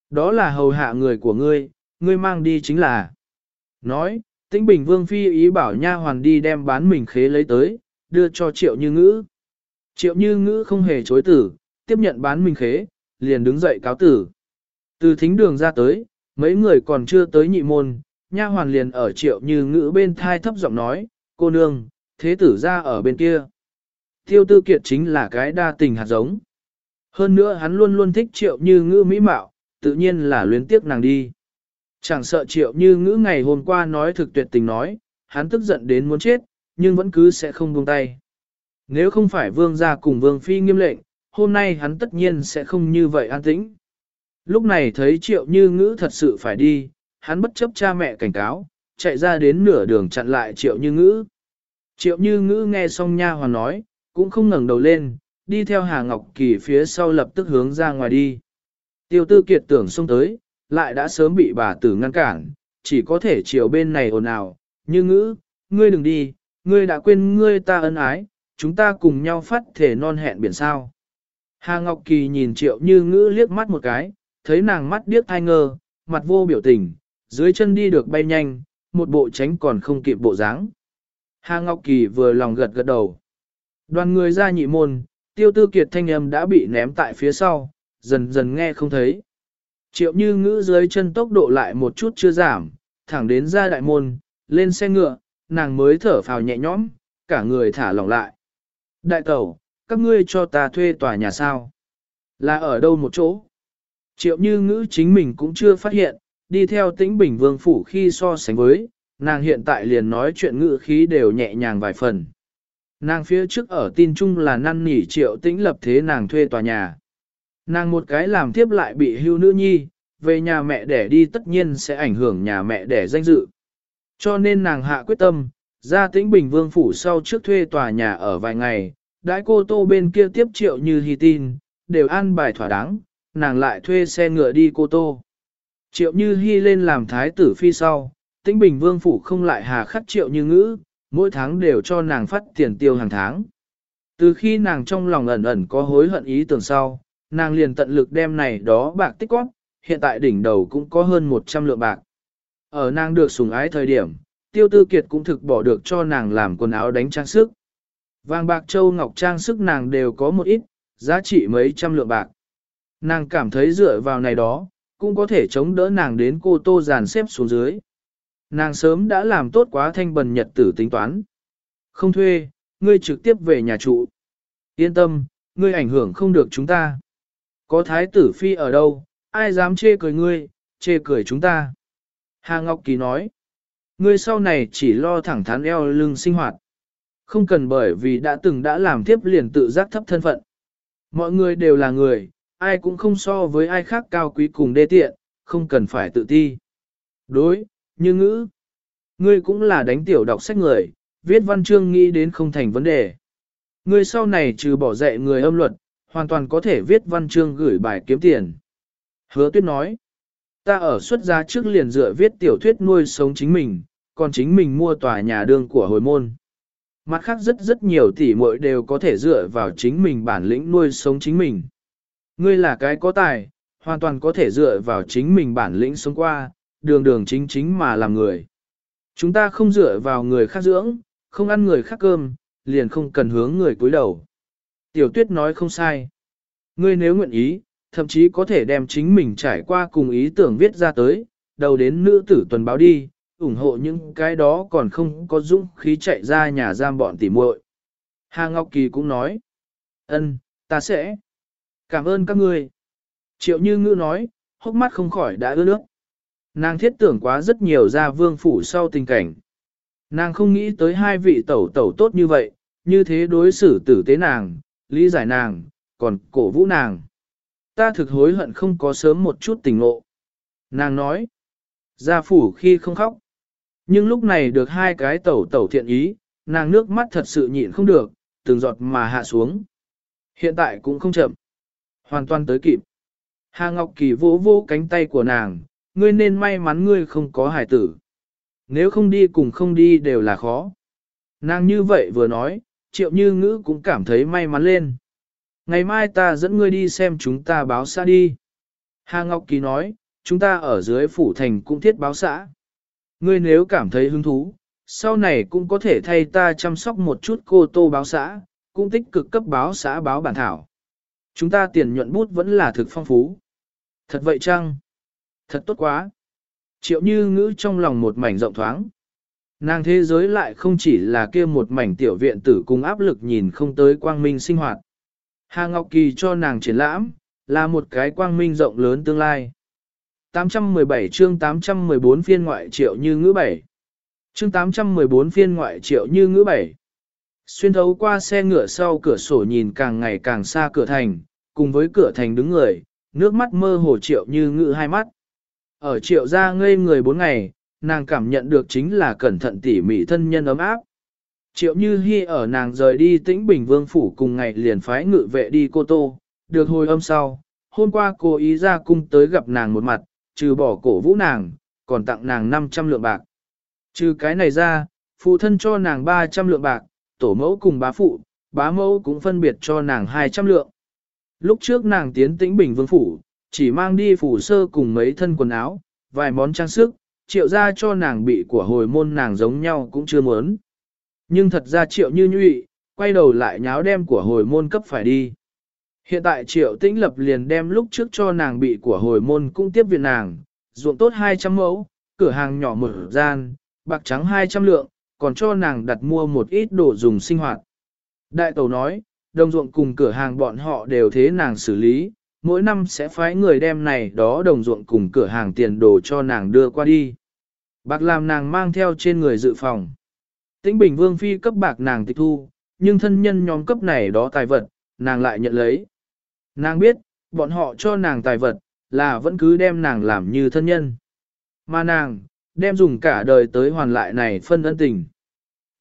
Đó là hầu hạ người của ngươi, ngươi mang đi chính là. Nói, Tĩnh Bình Vương phi ý bảo nha hoàn đi đem bán mình khế lấy tới, đưa cho Triệu Như Ngữ. Triệu Như Ngữ không hề chối tử, tiếp nhận bán mình khế, liền đứng dậy cáo tử. Từ thính đường ra tới, mấy người còn chưa tới nhị môn, nha hoàn liền ở Triệu Như Ngữ bên thai thấp giọng nói, cô nương, thế tử ra ở bên kia. Tiêu tư kiệt chính là cái đa tình hạt giống. Hơn nữa hắn luôn luôn thích Triệu Như Ngữ mỹ mạo, tự nhiên là luyến tiếc nàng đi. Chẳng sợ triệu như ngữ ngày hôm qua nói thực tuyệt tình nói, hắn tức giận đến muốn chết, nhưng vẫn cứ sẽ không buông tay. Nếu không phải vương gia cùng vương phi nghiêm lệnh, hôm nay hắn tất nhiên sẽ không như vậy an tĩnh. Lúc này thấy triệu như ngữ thật sự phải đi, hắn bất chấp cha mẹ cảnh cáo, chạy ra đến nửa đường chặn lại triệu như ngữ. Triệu như ngữ nghe xong nha hoàn nói, cũng không ngẩng đầu lên, đi theo Hà Ngọc Kỳ phía sau lập tức hướng ra ngoài đi. Tiêu tư kiệt tưởng xông tới, lại đã sớm bị bà tử ngăn cản, chỉ có thể chiều bên này ồn ào, như ngữ, ngươi đừng đi, ngươi đã quên ngươi ta ân ái, chúng ta cùng nhau phát thể non hẹn biển sao. Hà Ngọc Kỳ nhìn triệu như ngữ liếc mắt một cái, thấy nàng mắt điếc thai ngơ, mặt vô biểu tình, dưới chân đi được bay nhanh, một bộ tránh còn không kịp bộ dáng. Hà Ngọc Kỳ vừa lòng gật gật đầu. Đoàn người ra nhị môn, tiêu tư kiệt thanh âm đã bị ném tại phía sau, dần dần nghe không thấy. Triệu như ngữ dưới chân tốc độ lại một chút chưa giảm, thẳng đến ra đại môn, lên xe ngựa, nàng mới thở phào nhẹ nhõm, cả người thả lỏng lại. Đại tẩu, các ngươi cho ta thuê tòa nhà sao? Là ở đâu một chỗ? Triệu như ngữ chính mình cũng chưa phát hiện, đi theo tĩnh bình vương phủ khi so sánh với, nàng hiện tại liền nói chuyện ngữ khí đều nhẹ nhàng vài phần. Nàng phía trước ở tin chung là năn nỉ triệu tĩnh lập thế nàng thuê tòa nhà. Nàng một cái làm tiếp lại bị hưu nữ nhi, về nhà mẹ đẻ đi tất nhiên sẽ ảnh hưởng nhà mẹ đẻ danh dự. Cho nên nàng hạ quyết tâm, ra tĩnh Bình Vương Phủ sau trước thuê tòa nhà ở vài ngày, đãi cô tô bên kia tiếp triệu như hy tin, đều an bài thỏa đáng, nàng lại thuê xe ngựa đi cô tô. Triệu như hy lên làm thái tử phi sau, tĩnh Bình Vương Phủ không lại hà khắc triệu như ngữ, mỗi tháng đều cho nàng phát tiền tiêu hàng tháng. Từ khi nàng trong lòng ẩn ẩn có hối hận ý tưởng sau, nàng liền tận lực đem này đó bạc tích góp, hiện tại đỉnh đầu cũng có hơn 100 lượng bạc. Ở nàng được sủng ái thời điểm, tiêu tư kiệt cũng thực bỏ được cho nàng làm quần áo đánh trang sức. Vàng bạc châu ngọc trang sức nàng đều có một ít, giá trị mấy trăm lượng bạc. Nàng cảm thấy dựa vào này đó, cũng có thể chống đỡ nàng đến cô tô giàn xếp xuống dưới. Nàng sớm đã làm tốt quá thanh bần nhật tử tính toán. Không thuê, ngươi trực tiếp về nhà trụ. Yên tâm, ngươi ảnh hưởng không được chúng ta. Có thái tử phi ở đâu, ai dám chê cười ngươi, chê cười chúng ta. Hà Ngọc Kỳ nói, ngươi sau này chỉ lo thẳng thắn eo lưng sinh hoạt. Không cần bởi vì đã từng đã làm tiếp liền tự giác thấp thân phận. Mọi người đều là người, ai cũng không so với ai khác cao quý cùng đê tiện, không cần phải tự ti. Đối, như ngữ. Ngươi cũng là đánh tiểu đọc sách người, viết văn chương nghĩ đến không thành vấn đề. Ngươi sau này trừ bỏ dạy người âm luật, hoàn toàn có thể viết văn chương gửi bài kiếm tiền. Hứa tuyết nói, ta ở xuất gia trước liền dựa viết tiểu thuyết nuôi sống chính mình, còn chính mình mua tòa nhà đường của hồi môn. Mặt khác rất rất nhiều tỷ muội đều có thể dựa vào chính mình bản lĩnh nuôi sống chính mình. Ngươi là cái có tài, hoàn toàn có thể dựa vào chính mình bản lĩnh sống qua, đường đường chính chính mà làm người. Chúng ta không dựa vào người khác dưỡng, không ăn người khác cơm, liền không cần hướng người cúi đầu. Tiểu tuyết nói không sai. Ngươi nếu nguyện ý, thậm chí có thể đem chính mình trải qua cùng ý tưởng viết ra tới, đầu đến nữ tử tuần báo đi, ủng hộ những cái đó còn không có dũng khí chạy ra nhà giam bọn tỉ muội. Hà Ngọc Kỳ cũng nói, ân, ta sẽ. Cảm ơn các ngươi. Triệu Như Ngữ nói, hốc mắt không khỏi đã ướt nước. Nàng thiết tưởng quá rất nhiều ra vương phủ sau tình cảnh. Nàng không nghĩ tới hai vị tẩu tẩu tốt như vậy, như thế đối xử tử tế nàng, lý giải nàng, còn cổ vũ nàng. Ta thực hối hận không có sớm một chút tình ngộ. Nàng nói, gia phủ khi không khóc. Nhưng lúc này được hai cái tẩu tẩu thiện ý, nàng nước mắt thật sự nhịn không được, từng giọt mà hạ xuống. Hiện tại cũng không chậm. Hoàn toàn tới kịp. Hà Ngọc Kỳ vỗ vỗ cánh tay của nàng, ngươi nên may mắn ngươi không có hài tử. Nếu không đi cùng không đi đều là khó. Nàng như vậy vừa nói, triệu như ngữ cũng cảm thấy may mắn lên. Ngày mai ta dẫn ngươi đi xem chúng ta báo xã đi. Hà Ngọc Kỳ nói, chúng ta ở dưới phủ thành cũng thiết báo xã. Ngươi nếu cảm thấy hứng thú, sau này cũng có thể thay ta chăm sóc một chút cô tô báo xã, cũng tích cực cấp báo xã báo bản thảo. Chúng ta tiền nhuận bút vẫn là thực phong phú. Thật vậy chăng? Thật tốt quá. Triệu như ngữ trong lòng một mảnh rộng thoáng. Nàng thế giới lại không chỉ là kia một mảnh tiểu viện tử cùng áp lực nhìn không tới quang minh sinh hoạt. Hà Ngọc Kỳ cho nàng triển lãm, là một cái quang minh rộng lớn tương lai. 817 chương 814 phiên ngoại triệu như ngữ 7. Chương 814 phiên ngoại triệu như ngữ 7. Xuyên thấu qua xe ngựa sau cửa sổ nhìn càng ngày càng xa cửa thành, cùng với cửa thành đứng người, nước mắt mơ hồ triệu như ngự hai mắt. Ở triệu gia ngây người bốn ngày, nàng cảm nhận được chính là cẩn thận tỉ mỉ thân nhân ấm áp. Triệu Như Hi ở nàng rời đi tĩnh Bình Vương Phủ cùng ngày liền phái ngự vệ đi Cô Tô, được hồi âm sau, hôm qua cô ý ra cung tới gặp nàng một mặt, trừ bỏ cổ vũ nàng, còn tặng nàng 500 lượng bạc. Trừ cái này ra, phụ thân cho nàng 300 lượng bạc, tổ mẫu cùng bá phụ, bá mẫu cũng phân biệt cho nàng 200 lượng. Lúc trước nàng tiến tĩnh Bình Vương Phủ, chỉ mang đi phủ sơ cùng mấy thân quần áo, vài món trang sức, triệu ra cho nàng bị của hồi môn nàng giống nhau cũng chưa muốn. Nhưng thật ra triệu như nhụy, quay đầu lại nháo đem của hồi môn cấp phải đi. Hiện tại triệu tĩnh lập liền đem lúc trước cho nàng bị của hồi môn cũng tiếp viện nàng, ruộng tốt 200 mẫu, cửa hàng nhỏ mở gian, bạc trắng 200 lượng, còn cho nàng đặt mua một ít đồ dùng sinh hoạt. Đại tàu nói, đồng ruộng cùng cửa hàng bọn họ đều thế nàng xử lý, mỗi năm sẽ phái người đem này đó đồng ruộng cùng cửa hàng tiền đồ cho nàng đưa qua đi. Bạc làm nàng mang theo trên người dự phòng. Tĩnh Bình Vương Phi cấp bạc nàng tịch thu, nhưng thân nhân nhóm cấp này đó tài vật, nàng lại nhận lấy. Nàng biết, bọn họ cho nàng tài vật, là vẫn cứ đem nàng làm như thân nhân. Mà nàng, đem dùng cả đời tới hoàn lại này phân ân tình.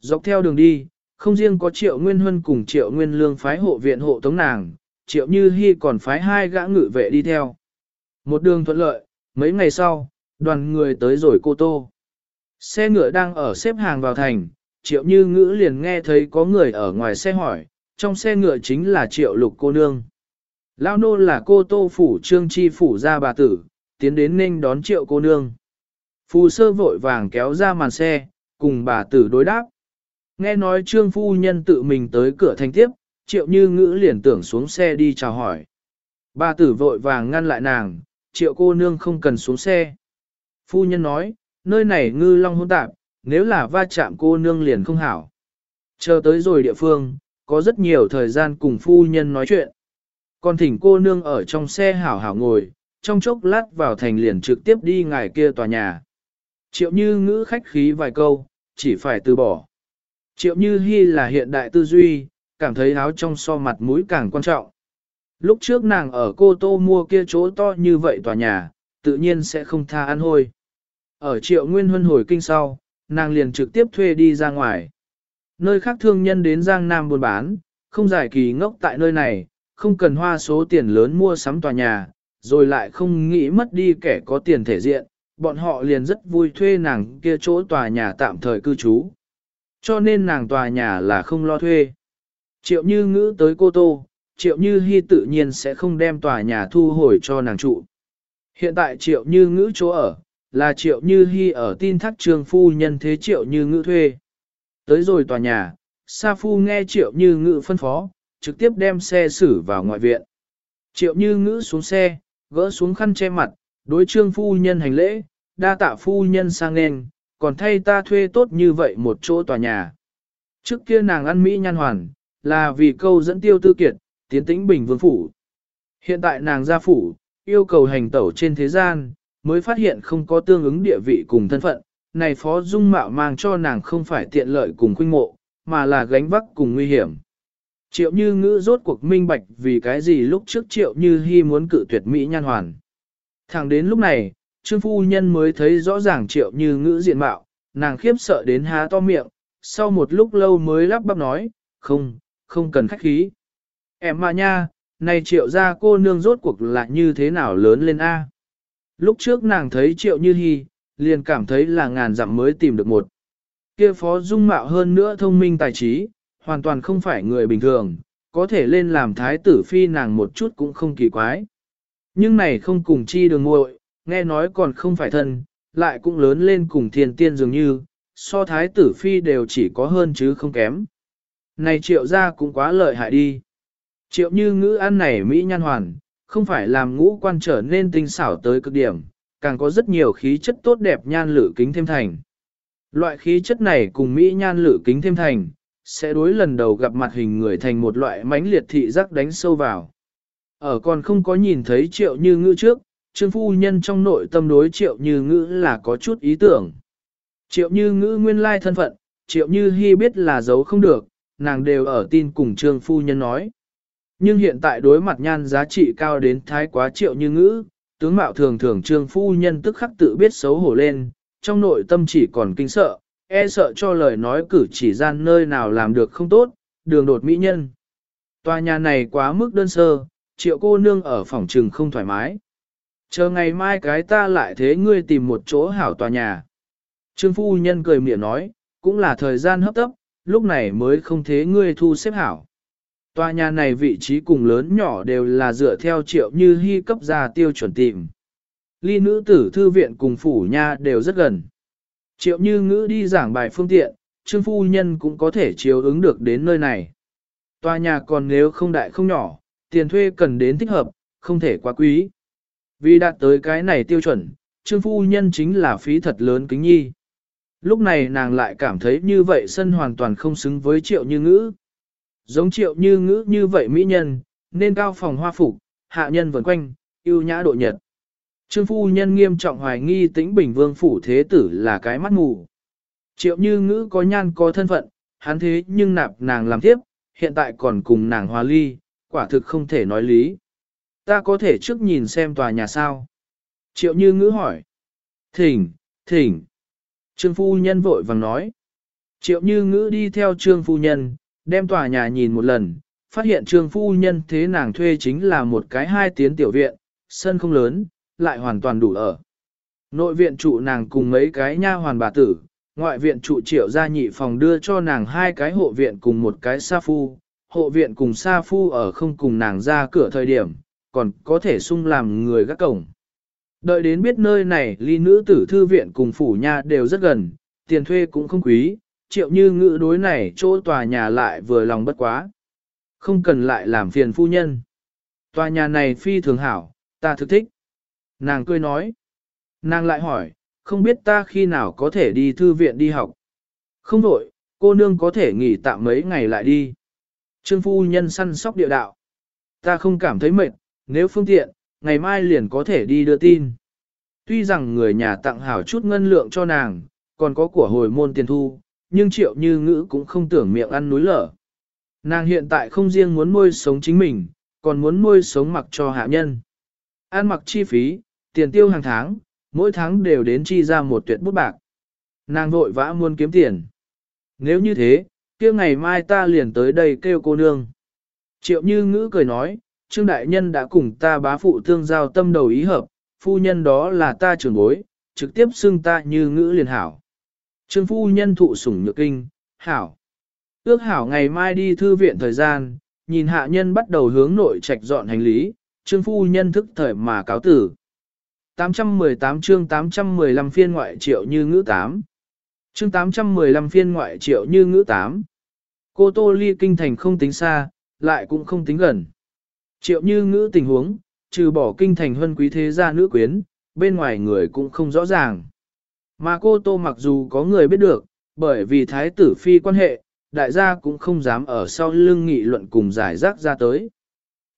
Dọc theo đường đi, không riêng có triệu nguyên huân cùng triệu nguyên lương phái hộ viện hộ tống nàng, triệu như hy còn phái hai gã ngự vệ đi theo. Một đường thuận lợi, mấy ngày sau, đoàn người tới rồi cô tô. Xe ngựa đang ở xếp hàng vào thành, triệu như ngữ liền nghe thấy có người ở ngoài xe hỏi, trong xe ngựa chính là triệu lục cô nương. Lao nô là cô tô phủ trương chi phủ ra bà tử, tiến đến nên đón triệu cô nương. Phu sơ vội vàng kéo ra màn xe, cùng bà tử đối đáp. Nghe nói trương phu nhân tự mình tới cửa thành tiếp, triệu như ngữ liền tưởng xuống xe đi chào hỏi. Bà tử vội vàng ngăn lại nàng, triệu cô nương không cần xuống xe. Phu nhân nói, nơi này ngư long hôn tạp, nếu là va chạm cô nương liền không hảo. Chờ tới rồi địa phương, có rất nhiều thời gian cùng phu nhân nói chuyện. Còn thỉnh cô nương ở trong xe hảo hảo ngồi, trong chốc lát vào thành liền trực tiếp đi ngài kia tòa nhà. Triệu như ngữ khách khí vài câu, chỉ phải từ bỏ. Triệu như hy là hiện đại tư duy, cảm thấy áo trong so mặt mũi càng quan trọng. Lúc trước nàng ở cô tô mua kia chỗ to như vậy tòa nhà, tự nhiên sẽ không tha ăn hôi. Ở triệu nguyên huân hồi kinh sau, nàng liền trực tiếp thuê đi ra ngoài. Nơi khác thương nhân đến Giang Nam buôn bán, không giải kỳ ngốc tại nơi này, không cần hoa số tiền lớn mua sắm tòa nhà, rồi lại không nghĩ mất đi kẻ có tiền thể diện, bọn họ liền rất vui thuê nàng kia chỗ tòa nhà tạm thời cư trú. Cho nên nàng tòa nhà là không lo thuê. Triệu Như Ngữ tới Cô Tô, Triệu Như Hi tự nhiên sẽ không đem tòa nhà thu hồi cho nàng trụ. Hiện tại Triệu Như Ngữ chỗ ở, là Triệu Như Hi ở tin thác trường phu nhân thế Triệu Như Ngữ thuê. Tới rồi tòa nhà, Sa Phu nghe Triệu Như Ngữ phân phó, trực tiếp đem xe xử vào ngoại viện. Triệu Như Ngữ xuống xe, gỡ xuống khăn che mặt, đối trương phu nhân hành lễ, đa tạ phu nhân sang nên, còn thay ta thuê tốt như vậy một chỗ tòa nhà. Trước kia nàng ăn Mỹ nhan hoàn, là vì câu dẫn tiêu tư kiệt, tiến tĩnh bình vương phủ. Hiện tại nàng ra phủ, yêu cầu hành tẩu trên thế gian, mới phát hiện không có tương ứng địa vị cùng thân phận, này phó dung mạo mang cho nàng không phải tiện lợi cùng khuynh mộ, mà là gánh vác cùng nguy hiểm. Triệu như ngữ rốt cuộc minh bạch vì cái gì lúc trước triệu như hy muốn cự tuyệt Mỹ nhan hoàn. Thẳng đến lúc này, trương phu nhân mới thấy rõ ràng triệu như ngữ diện mạo, nàng khiếp sợ đến há to miệng, sau một lúc lâu mới lắp bắp nói, không, không cần khách khí. Em mà nha, này triệu ra cô nương rốt cuộc là như thế nào lớn lên A. Lúc trước nàng thấy triệu như hy, liền cảm thấy là ngàn dặm mới tìm được một. Kia phó dung mạo hơn nữa thông minh tài trí, hoàn toàn không phải người bình thường, có thể lên làm thái tử phi nàng một chút cũng không kỳ quái. Nhưng này không cùng chi đường muội, nghe nói còn không phải thân, lại cũng lớn lên cùng thiên tiên dường như, so thái tử phi đều chỉ có hơn chứ không kém. Này triệu ra cũng quá lợi hại đi. Triệu như ngữ ăn này Mỹ nhan hoàn, không phải làm ngũ quan trở nên tinh xảo tới cực điểm, càng có rất nhiều khí chất tốt đẹp nhan lử kính thêm thành. Loại khí chất này cùng Mỹ nhan lử kính thêm thành, sẽ đối lần đầu gặp mặt hình người thành một loại mãnh liệt thị giác đánh sâu vào. Ở còn không có nhìn thấy triệu như ngữ trước, trương phu nhân trong nội tâm đối triệu như ngữ là có chút ý tưởng. Triệu như ngữ nguyên lai thân phận, triệu như hy biết là giấu không được, nàng đều ở tin cùng trương phu nhân nói. Nhưng hiện tại đối mặt nhan giá trị cao đến thái quá triệu như ngữ, tướng mạo thường thường trương phu nhân tức khắc tự biết xấu hổ lên, trong nội tâm chỉ còn kinh sợ, e sợ cho lời nói cử chỉ gian nơi nào làm được không tốt, đường đột mỹ nhân. Tòa nhà này quá mức đơn sơ, triệu cô nương ở phòng trừng không thoải mái. Chờ ngày mai cái ta lại thế ngươi tìm một chỗ hảo tòa nhà. Trương phu nhân cười miệng nói, cũng là thời gian hấp tấp, lúc này mới không thế ngươi thu xếp hảo. Tòa nhà này vị trí cùng lớn nhỏ đều là dựa theo triệu như hy cấp ra tiêu chuẩn tìm. Ly nữ tử thư viện cùng phủ nha đều rất gần. Triệu như ngữ đi giảng bài phương tiện, trương phu nhân cũng có thể chiếu ứng được đến nơi này. Tòa nhà còn nếu không đại không nhỏ, tiền thuê cần đến thích hợp, không thể quá quý. Vì đạt tới cái này tiêu chuẩn, trương phu nhân chính là phí thật lớn kính nhi. Lúc này nàng lại cảm thấy như vậy sân hoàn toàn không xứng với triệu như ngữ. Giống triệu như ngữ như vậy mỹ nhân, nên cao phòng hoa phục, hạ nhân vần quanh, yêu nhã độ nhật. Trương phu nhân nghiêm trọng hoài nghi tĩnh bình vương phủ thế tử là cái mắt mù. Triệu như ngữ có nhan có thân phận, hắn thế nhưng nạp nàng làm tiếp, hiện tại còn cùng nàng hòa ly, quả thực không thể nói lý. Ta có thể trước nhìn xem tòa nhà sao? Triệu như ngữ hỏi. Thỉnh, thỉnh. Trương phu nhân vội vàng nói. Triệu như ngữ đi theo trương phu nhân, đem tòa nhà nhìn một lần, phát hiện trương phu nhân thế nàng thuê chính là một cái hai tiến tiểu viện, sân không lớn, lại hoàn toàn đủ ở. Nội viện trụ nàng cùng mấy cái nha hoàn bà tử, ngoại viện trụ triệu gia nhị phòng đưa cho nàng hai cái hộ viện cùng một cái sa phu, hộ viện cùng sa phu ở không cùng nàng ra cửa thời điểm, còn có thể sung làm người gác cổng. Đợi đến biết nơi này ly nữ tử thư viện cùng phủ nhà đều rất gần, tiền thuê cũng không quý, triệu như ngữ đối này chỗ tòa nhà lại vừa lòng bất quá. Không cần lại làm phiền phu nhân. Tòa nhà này phi thường hảo, ta thực thích. Nàng cười nói. Nàng lại hỏi, không biết ta khi nào có thể đi thư viện đi học. Không đổi, cô nương có thể nghỉ tạm mấy ngày lại đi. Trương phu nhân săn sóc địa đạo. Ta không cảm thấy mệt, nếu phương tiện, ngày mai liền có thể đi đưa tin. Tuy rằng người nhà tặng hảo chút ngân lượng cho nàng, còn có của hồi môn tiền thu, nhưng triệu như ngữ cũng không tưởng miệng ăn núi lở. Nàng hiện tại không riêng muốn nuôi sống chính mình, còn muốn nuôi sống mặc cho hạ nhân. Ăn mặc chi phí, tiền tiêu hàng tháng, mỗi tháng đều đến chi ra một tuyệt bút bạc. Nàng vội vã muốn kiếm tiền. Nếu như thế, kia ngày mai ta liền tới đây kêu cô nương. Triệu như ngữ cười nói, Trương Đại Nhân đã cùng ta bá phụ thương giao tâm đầu ý hợp, phu nhân đó là ta trưởng bối, trực tiếp xưng ta như ngữ liền hảo. Trương phu nhân thụ sủng nhược kinh, hảo. Ước hảo ngày mai đi thư viện thời gian, nhìn hạ nhân bắt đầu hướng nội trạch dọn hành lý, trương phu nhân thức thời mà cáo tử. 818 chương 815 phiên ngoại triệu như ngữ 8. Chương 815 phiên ngoại triệu như ngữ 8. Cô Tô Ly kinh thành không tính xa, lại cũng không tính gần. Triệu như ngữ tình huống, trừ bỏ kinh thành hân quý thế gia nữ quyến, bên ngoài người cũng không rõ ràng. Mà cô Tô mặc dù có người biết được, bởi vì thái tử phi quan hệ, đại gia cũng không dám ở sau lưng nghị luận cùng giải rác ra tới.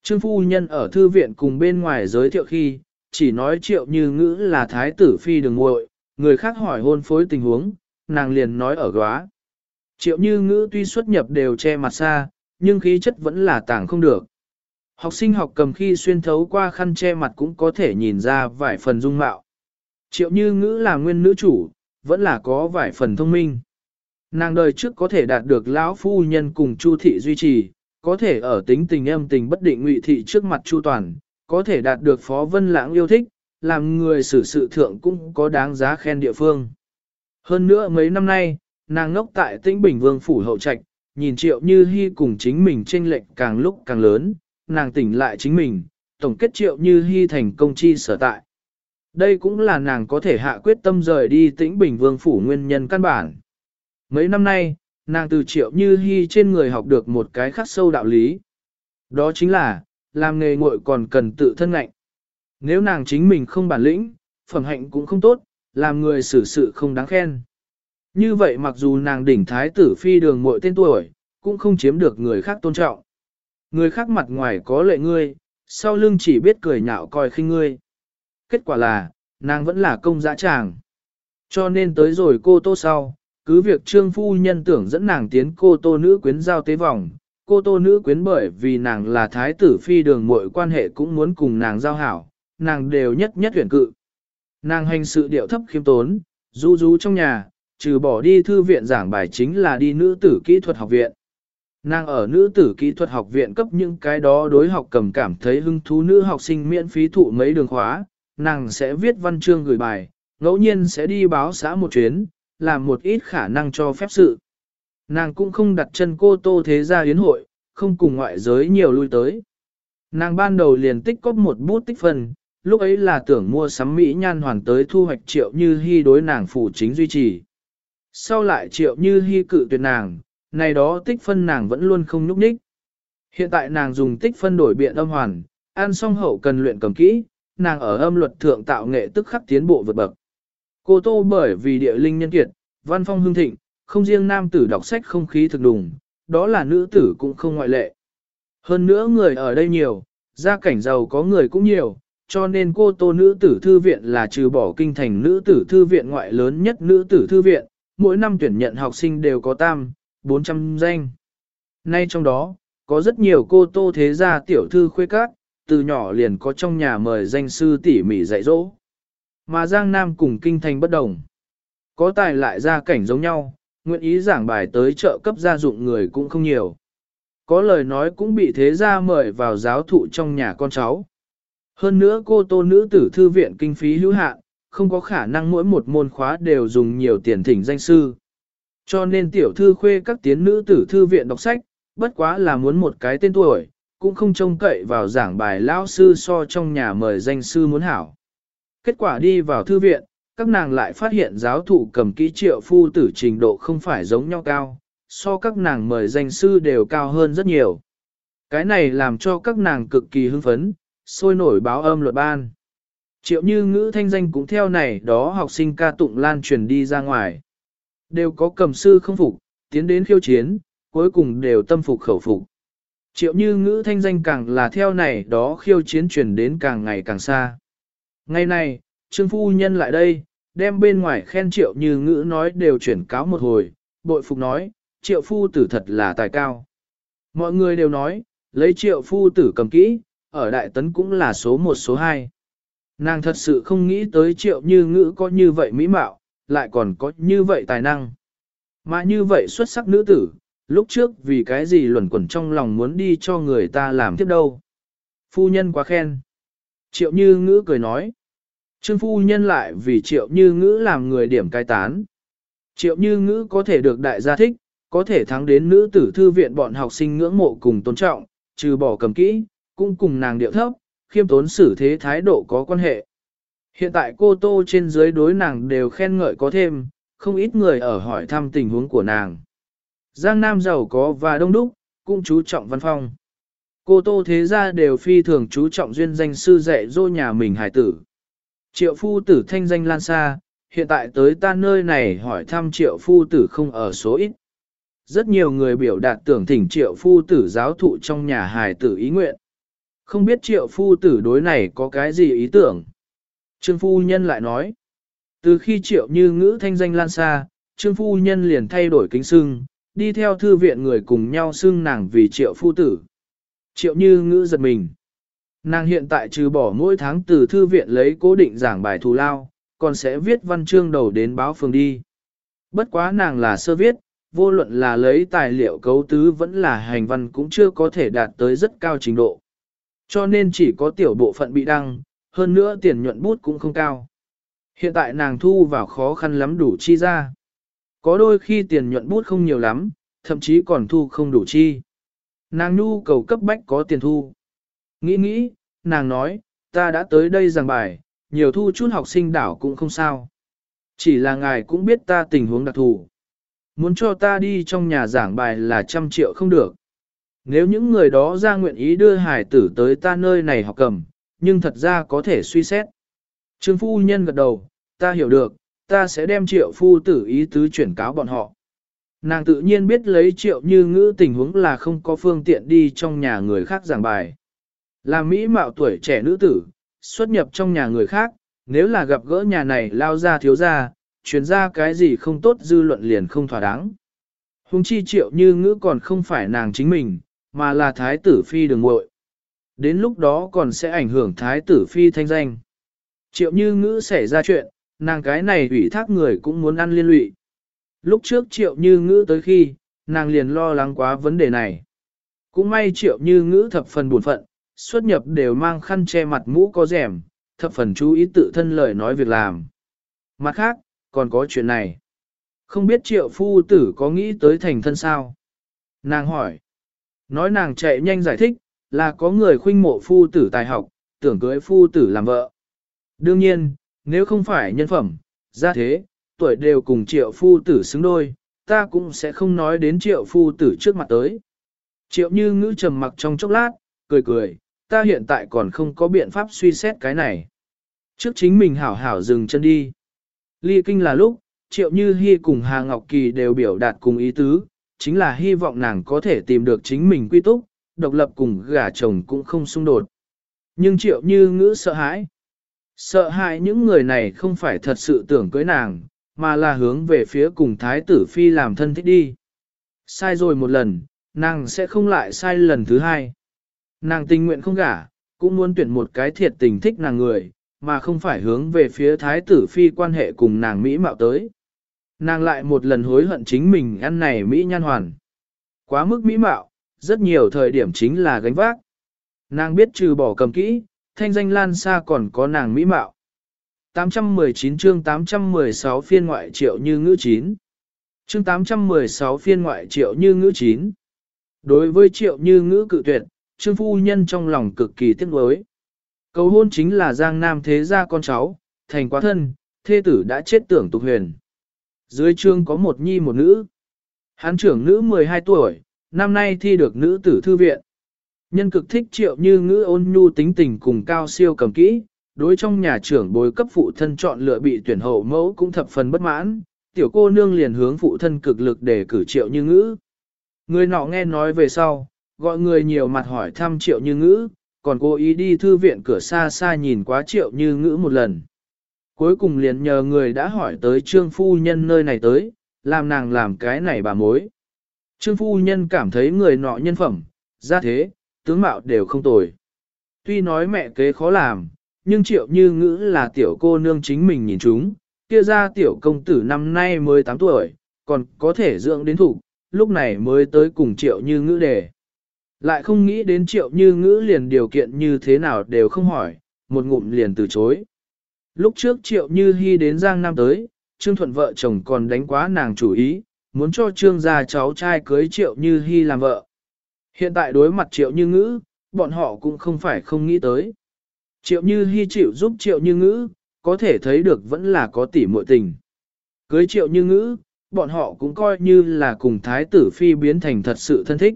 Trương phu nhân ở thư viện cùng bên ngoài giới thiệu khi, chỉ nói triệu như ngữ là thái tử phi đường muội người khác hỏi hôn phối tình huống, nàng liền nói ở góa. Triệu như ngữ tuy xuất nhập đều che mặt xa, nhưng khí chất vẫn là tảng không được. Học sinh học cầm khi xuyên thấu qua khăn che mặt cũng có thể nhìn ra vài phần dung mạo. Triệu như ngữ là nguyên nữ chủ, vẫn là có vài phần thông minh. Nàng đời trước có thể đạt được lão phu nhân cùng Chu thị duy trì, có thể ở tính tình em tình bất định ngụy thị trước mặt Chu toàn, có thể đạt được Phó Vân Lãng yêu thích, làm người xử sự thượng cũng có đáng giá khen địa phương. Hơn nữa mấy năm nay, nàng ngốc tại tĩnh Bình Vương phủ hậu trạch, nhìn Triệu Như hy cùng chính mình chênh lệch càng lúc càng lớn, nàng tỉnh lại chính mình, tổng kết Triệu Như hy thành công chi sở tại. Đây cũng là nàng có thể hạ quyết tâm rời đi tĩnh Bình Vương Phủ nguyên nhân căn bản. Mấy năm nay, nàng từ triệu như hy trên người học được một cái khắc sâu đạo lý. Đó chính là, làm nghề ngội còn cần tự thân ngạnh. Nếu nàng chính mình không bản lĩnh, phẩm hạnh cũng không tốt, làm người xử sự không đáng khen. Như vậy mặc dù nàng đỉnh thái tử phi đường muội tên tuổi, cũng không chiếm được người khác tôn trọng. Người khác mặt ngoài có lệ ngươi, sau lưng chỉ biết cười nhạo coi khinh ngươi. Kết quả là, nàng vẫn là công dã tràng. Cho nên tới rồi cô tô sau, cứ việc trương phu nhân tưởng dẫn nàng tiến cô tô nữ quyến giao tế vòng, cô tô nữ quyến bởi vì nàng là thái tử phi đường muội quan hệ cũng muốn cùng nàng giao hảo, nàng đều nhất nhất tuyển cự. Nàng hành sự điệu thấp khiêm tốn, du du trong nhà, trừ bỏ đi thư viện giảng bài chính là đi nữ tử kỹ thuật học viện. Nàng ở nữ tử kỹ thuật học viện cấp những cái đó đối học cầm cảm thấy hứng thú nữ học sinh miễn phí thụ mấy đường khóa, nàng sẽ viết văn chương gửi bài, ngẫu nhiên sẽ đi báo xã một chuyến, làm một ít khả năng cho phép sự. Nàng cũng không đặt chân cô tô thế gia yến hội, không cùng ngoại giới nhiều lui tới. Nàng ban đầu liền tích cóp một bút tích phân, lúc ấy là tưởng mua sắm Mỹ nhan hoàn tới thu hoạch triệu như hy đối nàng phủ chính duy trì. Sau lại triệu như hy cự tuyệt nàng, này đó tích phân nàng vẫn luôn không nhúc nhích. Hiện tại nàng dùng tích phân đổi biện âm hoàn, ăn xong hậu cần luyện cầm kỹ, nàng ở âm luật thượng tạo nghệ tức khắc tiến bộ vượt bậc. Cô Tô bởi vì địa linh nhân kiệt, văn phong hương thịnh, không riêng nam tử đọc sách không khí thực đùng, đó là nữ tử cũng không ngoại lệ. Hơn nữa người ở đây nhiều, gia cảnh giàu có người cũng nhiều, cho nên cô Tô nữ tử thư viện là trừ bỏ kinh thành nữ tử thư viện ngoại lớn nhất nữ tử thư viện, mỗi năm tuyển nhận học sinh đều có tam, 400 danh. Nay trong đó, có rất nhiều cô tô thế gia tiểu thư khuê các, từ nhỏ liền có trong nhà mời danh sư tỉ mỉ dạy dỗ. Mà Giang Nam cùng kinh thành bất đồng. Có tài lại gia cảnh giống nhau, nguyện ý giảng bài tới trợ cấp gia dụng người cũng không nhiều. Có lời nói cũng bị thế gia mời vào giáo thụ trong nhà con cháu. Hơn nữa cô tô nữ tử thư viện kinh phí hữu hạn, không có khả năng mỗi một môn khóa đều dùng nhiều tiền thỉnh danh sư. Cho nên tiểu thư khuê các tiến nữ tử thư viện đọc sách, bất quá là muốn một cái tên tuổi, cũng không trông cậy vào giảng bài lão sư so trong nhà mời danh sư muốn hảo. Kết quả đi vào thư viện, các nàng lại phát hiện giáo thụ cầm kỹ triệu phu tử trình độ không phải giống nhau cao, so các nàng mời danh sư đều cao hơn rất nhiều. Cái này làm cho các nàng cực kỳ hưng phấn, sôi nổi báo âm luật ban. Triệu như ngữ thanh danh cũng theo này đó học sinh ca tụng lan truyền đi ra ngoài. Đều có cầm sư không phục, tiến đến khiêu chiến, cuối cùng đều tâm phục khẩu phục. Triệu như ngữ thanh danh càng là theo này đó khiêu chiến truyền đến càng ngày càng xa. Ngày này, Trương Phu Nhân lại đây, đem bên ngoài khen triệu như ngữ nói đều chuyển cáo một hồi, bội phục nói, triệu phu tử thật là tài cao. Mọi người đều nói, lấy triệu phu tử cầm kỹ, ở Đại Tấn cũng là số một số hai. Nàng thật sự không nghĩ tới triệu như ngữ có như vậy mỹ mạo, lại còn có như vậy tài năng. Mà như vậy xuất sắc nữ tử, lúc trước vì cái gì luẩn quẩn trong lòng muốn đi cho người ta làm tiếp đâu. Phu nhân quá khen. Triệu như ngữ cười nói. Trương phu nhân lại vì triệu như ngữ làm người điểm cai tán. Triệu như ngữ có thể được đại gia thích, có thể thắng đến nữ tử thư viện bọn học sinh ngưỡng mộ cùng tôn trọng, trừ bỏ cầm kỹ, cũng cùng nàng điệu thấp, khiêm tốn xử thế thái độ có quan hệ. Hiện tại cô Tô trên dưới đối nàng đều khen ngợi có thêm, không ít người ở hỏi thăm tình huống của nàng. Giang Nam giàu có và đông đúc, cũng chú trọng văn phong. Cô Tô thế gia đều phi thường chú trọng duyên danh sư dạy dỗ nhà mình hải tử. Triệu phu tử thanh danh lan xa, hiện tại tới ta nơi này hỏi thăm triệu phu tử không ở số ít. Rất nhiều người biểu đạt tưởng thỉnh triệu phu tử giáo thụ trong nhà hài tử ý nguyện. Không biết triệu phu tử đối này có cái gì ý tưởng. Trương phu nhân lại nói, từ khi triệu như ngữ thanh danh lan xa, trương phu nhân liền thay đổi kính sưng, đi theo thư viện người cùng nhau xưng nàng vì triệu phu tử. Triệu như ngữ giật mình. Nàng hiện tại trừ bỏ mỗi tháng từ thư viện lấy cố định giảng bài thù lao, còn sẽ viết văn chương đầu đến báo phường đi. Bất quá nàng là sơ viết, vô luận là lấy tài liệu cấu tứ vẫn là hành văn cũng chưa có thể đạt tới rất cao trình độ. Cho nên chỉ có tiểu bộ phận bị đăng, hơn nữa tiền nhuận bút cũng không cao. Hiện tại nàng thu vào khó khăn lắm đủ chi ra. Có đôi khi tiền nhuận bút không nhiều lắm, thậm chí còn thu không đủ chi. Nàng nhu cầu cấp bách có tiền thu. Nghĩ nghĩ, nàng nói, ta đã tới đây giảng bài, nhiều thu chút học sinh đảo cũng không sao. Chỉ là ngài cũng biết ta tình huống đặc thù. Muốn cho ta đi trong nhà giảng bài là trăm triệu không được. Nếu những người đó ra nguyện ý đưa hải tử tới ta nơi này học cầm, nhưng thật ra có thể suy xét. Trương phu nhân gật đầu, ta hiểu được, ta sẽ đem triệu phu tử ý tứ chuyển cáo bọn họ. Nàng tự nhiên biết lấy triệu như ngữ tình huống là không có phương tiện đi trong nhà người khác giảng bài. Là Mỹ mạo tuổi trẻ nữ tử, xuất nhập trong nhà người khác, nếu là gặp gỡ nhà này lao ra thiếu ra, chuyển ra cái gì không tốt dư luận liền không thỏa đáng. Hùng chi triệu như ngữ còn không phải nàng chính mình, mà là thái tử phi đường muội Đến lúc đó còn sẽ ảnh hưởng thái tử phi thanh danh. Triệu như ngữ xảy ra chuyện, nàng cái này ủy thác người cũng muốn ăn liên lụy. Lúc trước triệu như ngữ tới khi, nàng liền lo lắng quá vấn đề này. Cũng may triệu như ngữ thập phần buồn phận, xuất nhập đều mang khăn che mặt mũ có rèm, thập phần chú ý tự thân lời nói việc làm. Mặt khác, còn có chuyện này. Không biết triệu phu tử có nghĩ tới thành thân sao? Nàng hỏi. Nói nàng chạy nhanh giải thích, là có người khuynh mộ phu tử tài học, tưởng cưới phu tử làm vợ. Đương nhiên, nếu không phải nhân phẩm, ra thế, tuổi đều cùng triệu phu tử xứng đôi, ta cũng sẽ không nói đến triệu phu tử trước mặt tới. Triệu như ngữ trầm mặc trong chốc lát, cười cười, ta hiện tại còn không có biện pháp suy xét cái này. Trước chính mình hảo hảo dừng chân đi. Ly kinh là lúc, triệu như hy cùng Hà Ngọc Kỳ đều biểu đạt cùng ý tứ, chính là hy vọng nàng có thể tìm được chính mình quy túc, độc lập cùng gả chồng cũng không xung đột. Nhưng triệu như ngữ sợ hãi. Sợ hãi những người này không phải thật sự tưởng cưới nàng, mà là hướng về phía cùng thái tử phi làm thân thích đi. Sai rồi một lần, nàng sẽ không lại sai lần thứ hai. Nàng tình nguyện không gả, cũng muốn tuyển một cái thiệt tình thích nàng người, mà không phải hướng về phía thái tử phi quan hệ cùng nàng Mỹ mạo tới. Nàng lại một lần hối hận chính mình ăn này Mỹ nhan hoàn. Quá mức Mỹ mạo, rất nhiều thời điểm chính là gánh vác. Nàng biết trừ bỏ cầm kỹ, thanh danh lan xa còn có nàng Mỹ mạo. 819 chương 816 phiên ngoại triệu như ngữ 9. Chương 816 phiên ngoại triệu như ngữ 9. Đối với triệu như ngữ cự tuyệt, trương phu nhân trong lòng cực kỳ tiếc nuối. Cầu hôn chính là giang nam thế gia con cháu, thành quá thân, thê tử đã chết tưởng tục huyền. Dưới trương có một nhi một nữ. Hán trưởng nữ 12 tuổi, năm nay thi được nữ tử thư viện. Nhân cực thích triệu như ngữ ôn nhu tính tình cùng cao siêu cầm kỹ, đối trong nhà trưởng bối cấp phụ thân chọn lựa bị tuyển hậu mẫu cũng thập phần bất mãn, tiểu cô nương liền hướng phụ thân cực lực để cử triệu như ngữ. Người nọ nghe nói về sau, gọi người nhiều mặt hỏi thăm triệu như ngữ, còn cố ý đi thư viện cửa xa xa nhìn quá triệu như ngữ một lần. Cuối cùng liền nhờ người đã hỏi tới trương phu nhân nơi này tới, làm nàng làm cái này bà mối. Trương phu nhân cảm thấy người nọ nhân phẩm, ra thế, tướng mạo đều không tồi. Tuy nói mẹ kế khó làm, nhưng triệu như ngữ là tiểu cô nương chính mình nhìn chúng, kia ra tiểu công tử năm nay mới 8 tuổi, còn có thể dưỡng đến thủ, lúc này mới tới cùng triệu như ngữ đề. Lại không nghĩ đến triệu như ngữ liền điều kiện như thế nào đều không hỏi, một ngụm liền từ chối. Lúc trước triệu như hy đến Giang Nam tới, Trương Thuận vợ chồng còn đánh quá nàng chủ ý, muốn cho Trương gia cháu trai cưới triệu như hy làm vợ. Hiện tại đối mặt triệu như ngữ, bọn họ cũng không phải không nghĩ tới. Triệu như hy chịu giúp triệu như ngữ, có thể thấy được vẫn là có tỉ muội tình. Cưới triệu như ngữ, bọn họ cũng coi như là cùng thái tử phi biến thành thật sự thân thích.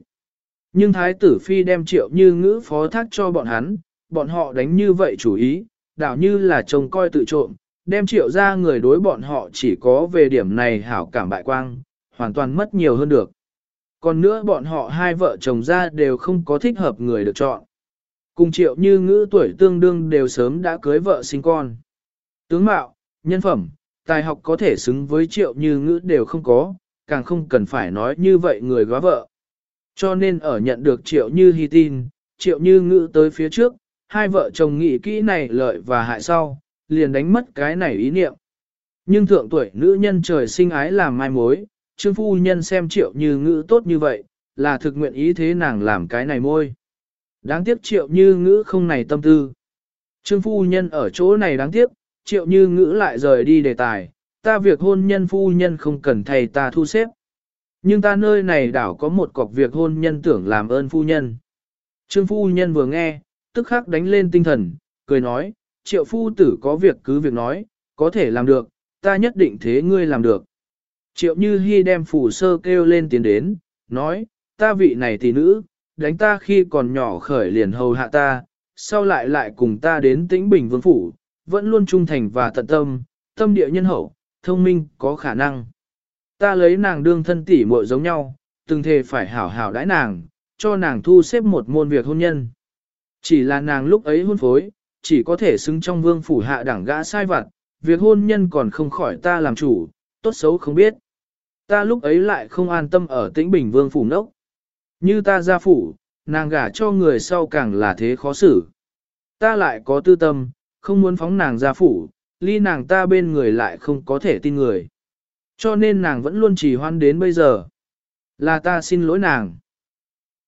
Nhưng thái tử phi đem triệu như ngữ phó thác cho bọn hắn, bọn họ đánh như vậy chủ ý, đảo như là chồng coi tự trộm, đem triệu ra người đối bọn họ chỉ có về điểm này hảo cảm bại quang, hoàn toàn mất nhiều hơn được. Còn nữa bọn họ hai vợ chồng ra đều không có thích hợp người được chọn. Cùng triệu như ngữ tuổi tương đương đều sớm đã cưới vợ sinh con. Tướng mạo, nhân phẩm, tài học có thể xứng với triệu như ngữ đều không có, càng không cần phải nói như vậy người góa vợ. Cho nên ở nhận được triệu như hy tin, triệu như ngữ tới phía trước, hai vợ chồng nghĩ kỹ này lợi và hại sau, liền đánh mất cái này ý niệm. Nhưng thượng tuổi nữ nhân trời sinh ái làm mai mối, trương phu nhân xem triệu như ngữ tốt như vậy, là thực nguyện ý thế nàng làm cái này môi. Đáng tiếc triệu như ngữ không này tâm tư. Trương phu nhân ở chỗ này đáng tiếc, triệu như ngữ lại rời đi đề tài, ta việc hôn nhân phu nhân không cần thầy ta thu xếp. Nhưng ta nơi này đảo có một cọc việc hôn nhân tưởng làm ơn phu nhân. Trương phu nhân vừa nghe, tức khắc đánh lên tinh thần, cười nói, triệu phu tử có việc cứ việc nói, có thể làm được, ta nhất định thế ngươi làm được. Triệu Như Hi đem phủ sơ kêu lên tiến đến, nói, ta vị này tỷ nữ, đánh ta khi còn nhỏ khởi liền hầu hạ ta, sau lại lại cùng ta đến tĩnh bình vương phủ, vẫn luôn trung thành và tận tâm, tâm địa nhân hậu, thông minh, có khả năng. Ta lấy nàng đương thân tỷ muội giống nhau, từng thề phải hảo hảo đãi nàng, cho nàng thu xếp một môn việc hôn nhân. Chỉ là nàng lúc ấy hôn phối, chỉ có thể xứng trong vương phủ hạ đẳng gã sai vặt, việc hôn nhân còn không khỏi ta làm chủ, tốt xấu không biết. Ta lúc ấy lại không an tâm ở tĩnh bình vương phủ nốc. Như ta ra phủ, nàng gả cho người sau càng là thế khó xử. Ta lại có tư tâm, không muốn phóng nàng ra phủ, ly nàng ta bên người lại không có thể tin người. Cho nên nàng vẫn luôn trì hoan đến bây giờ. Là ta xin lỗi nàng.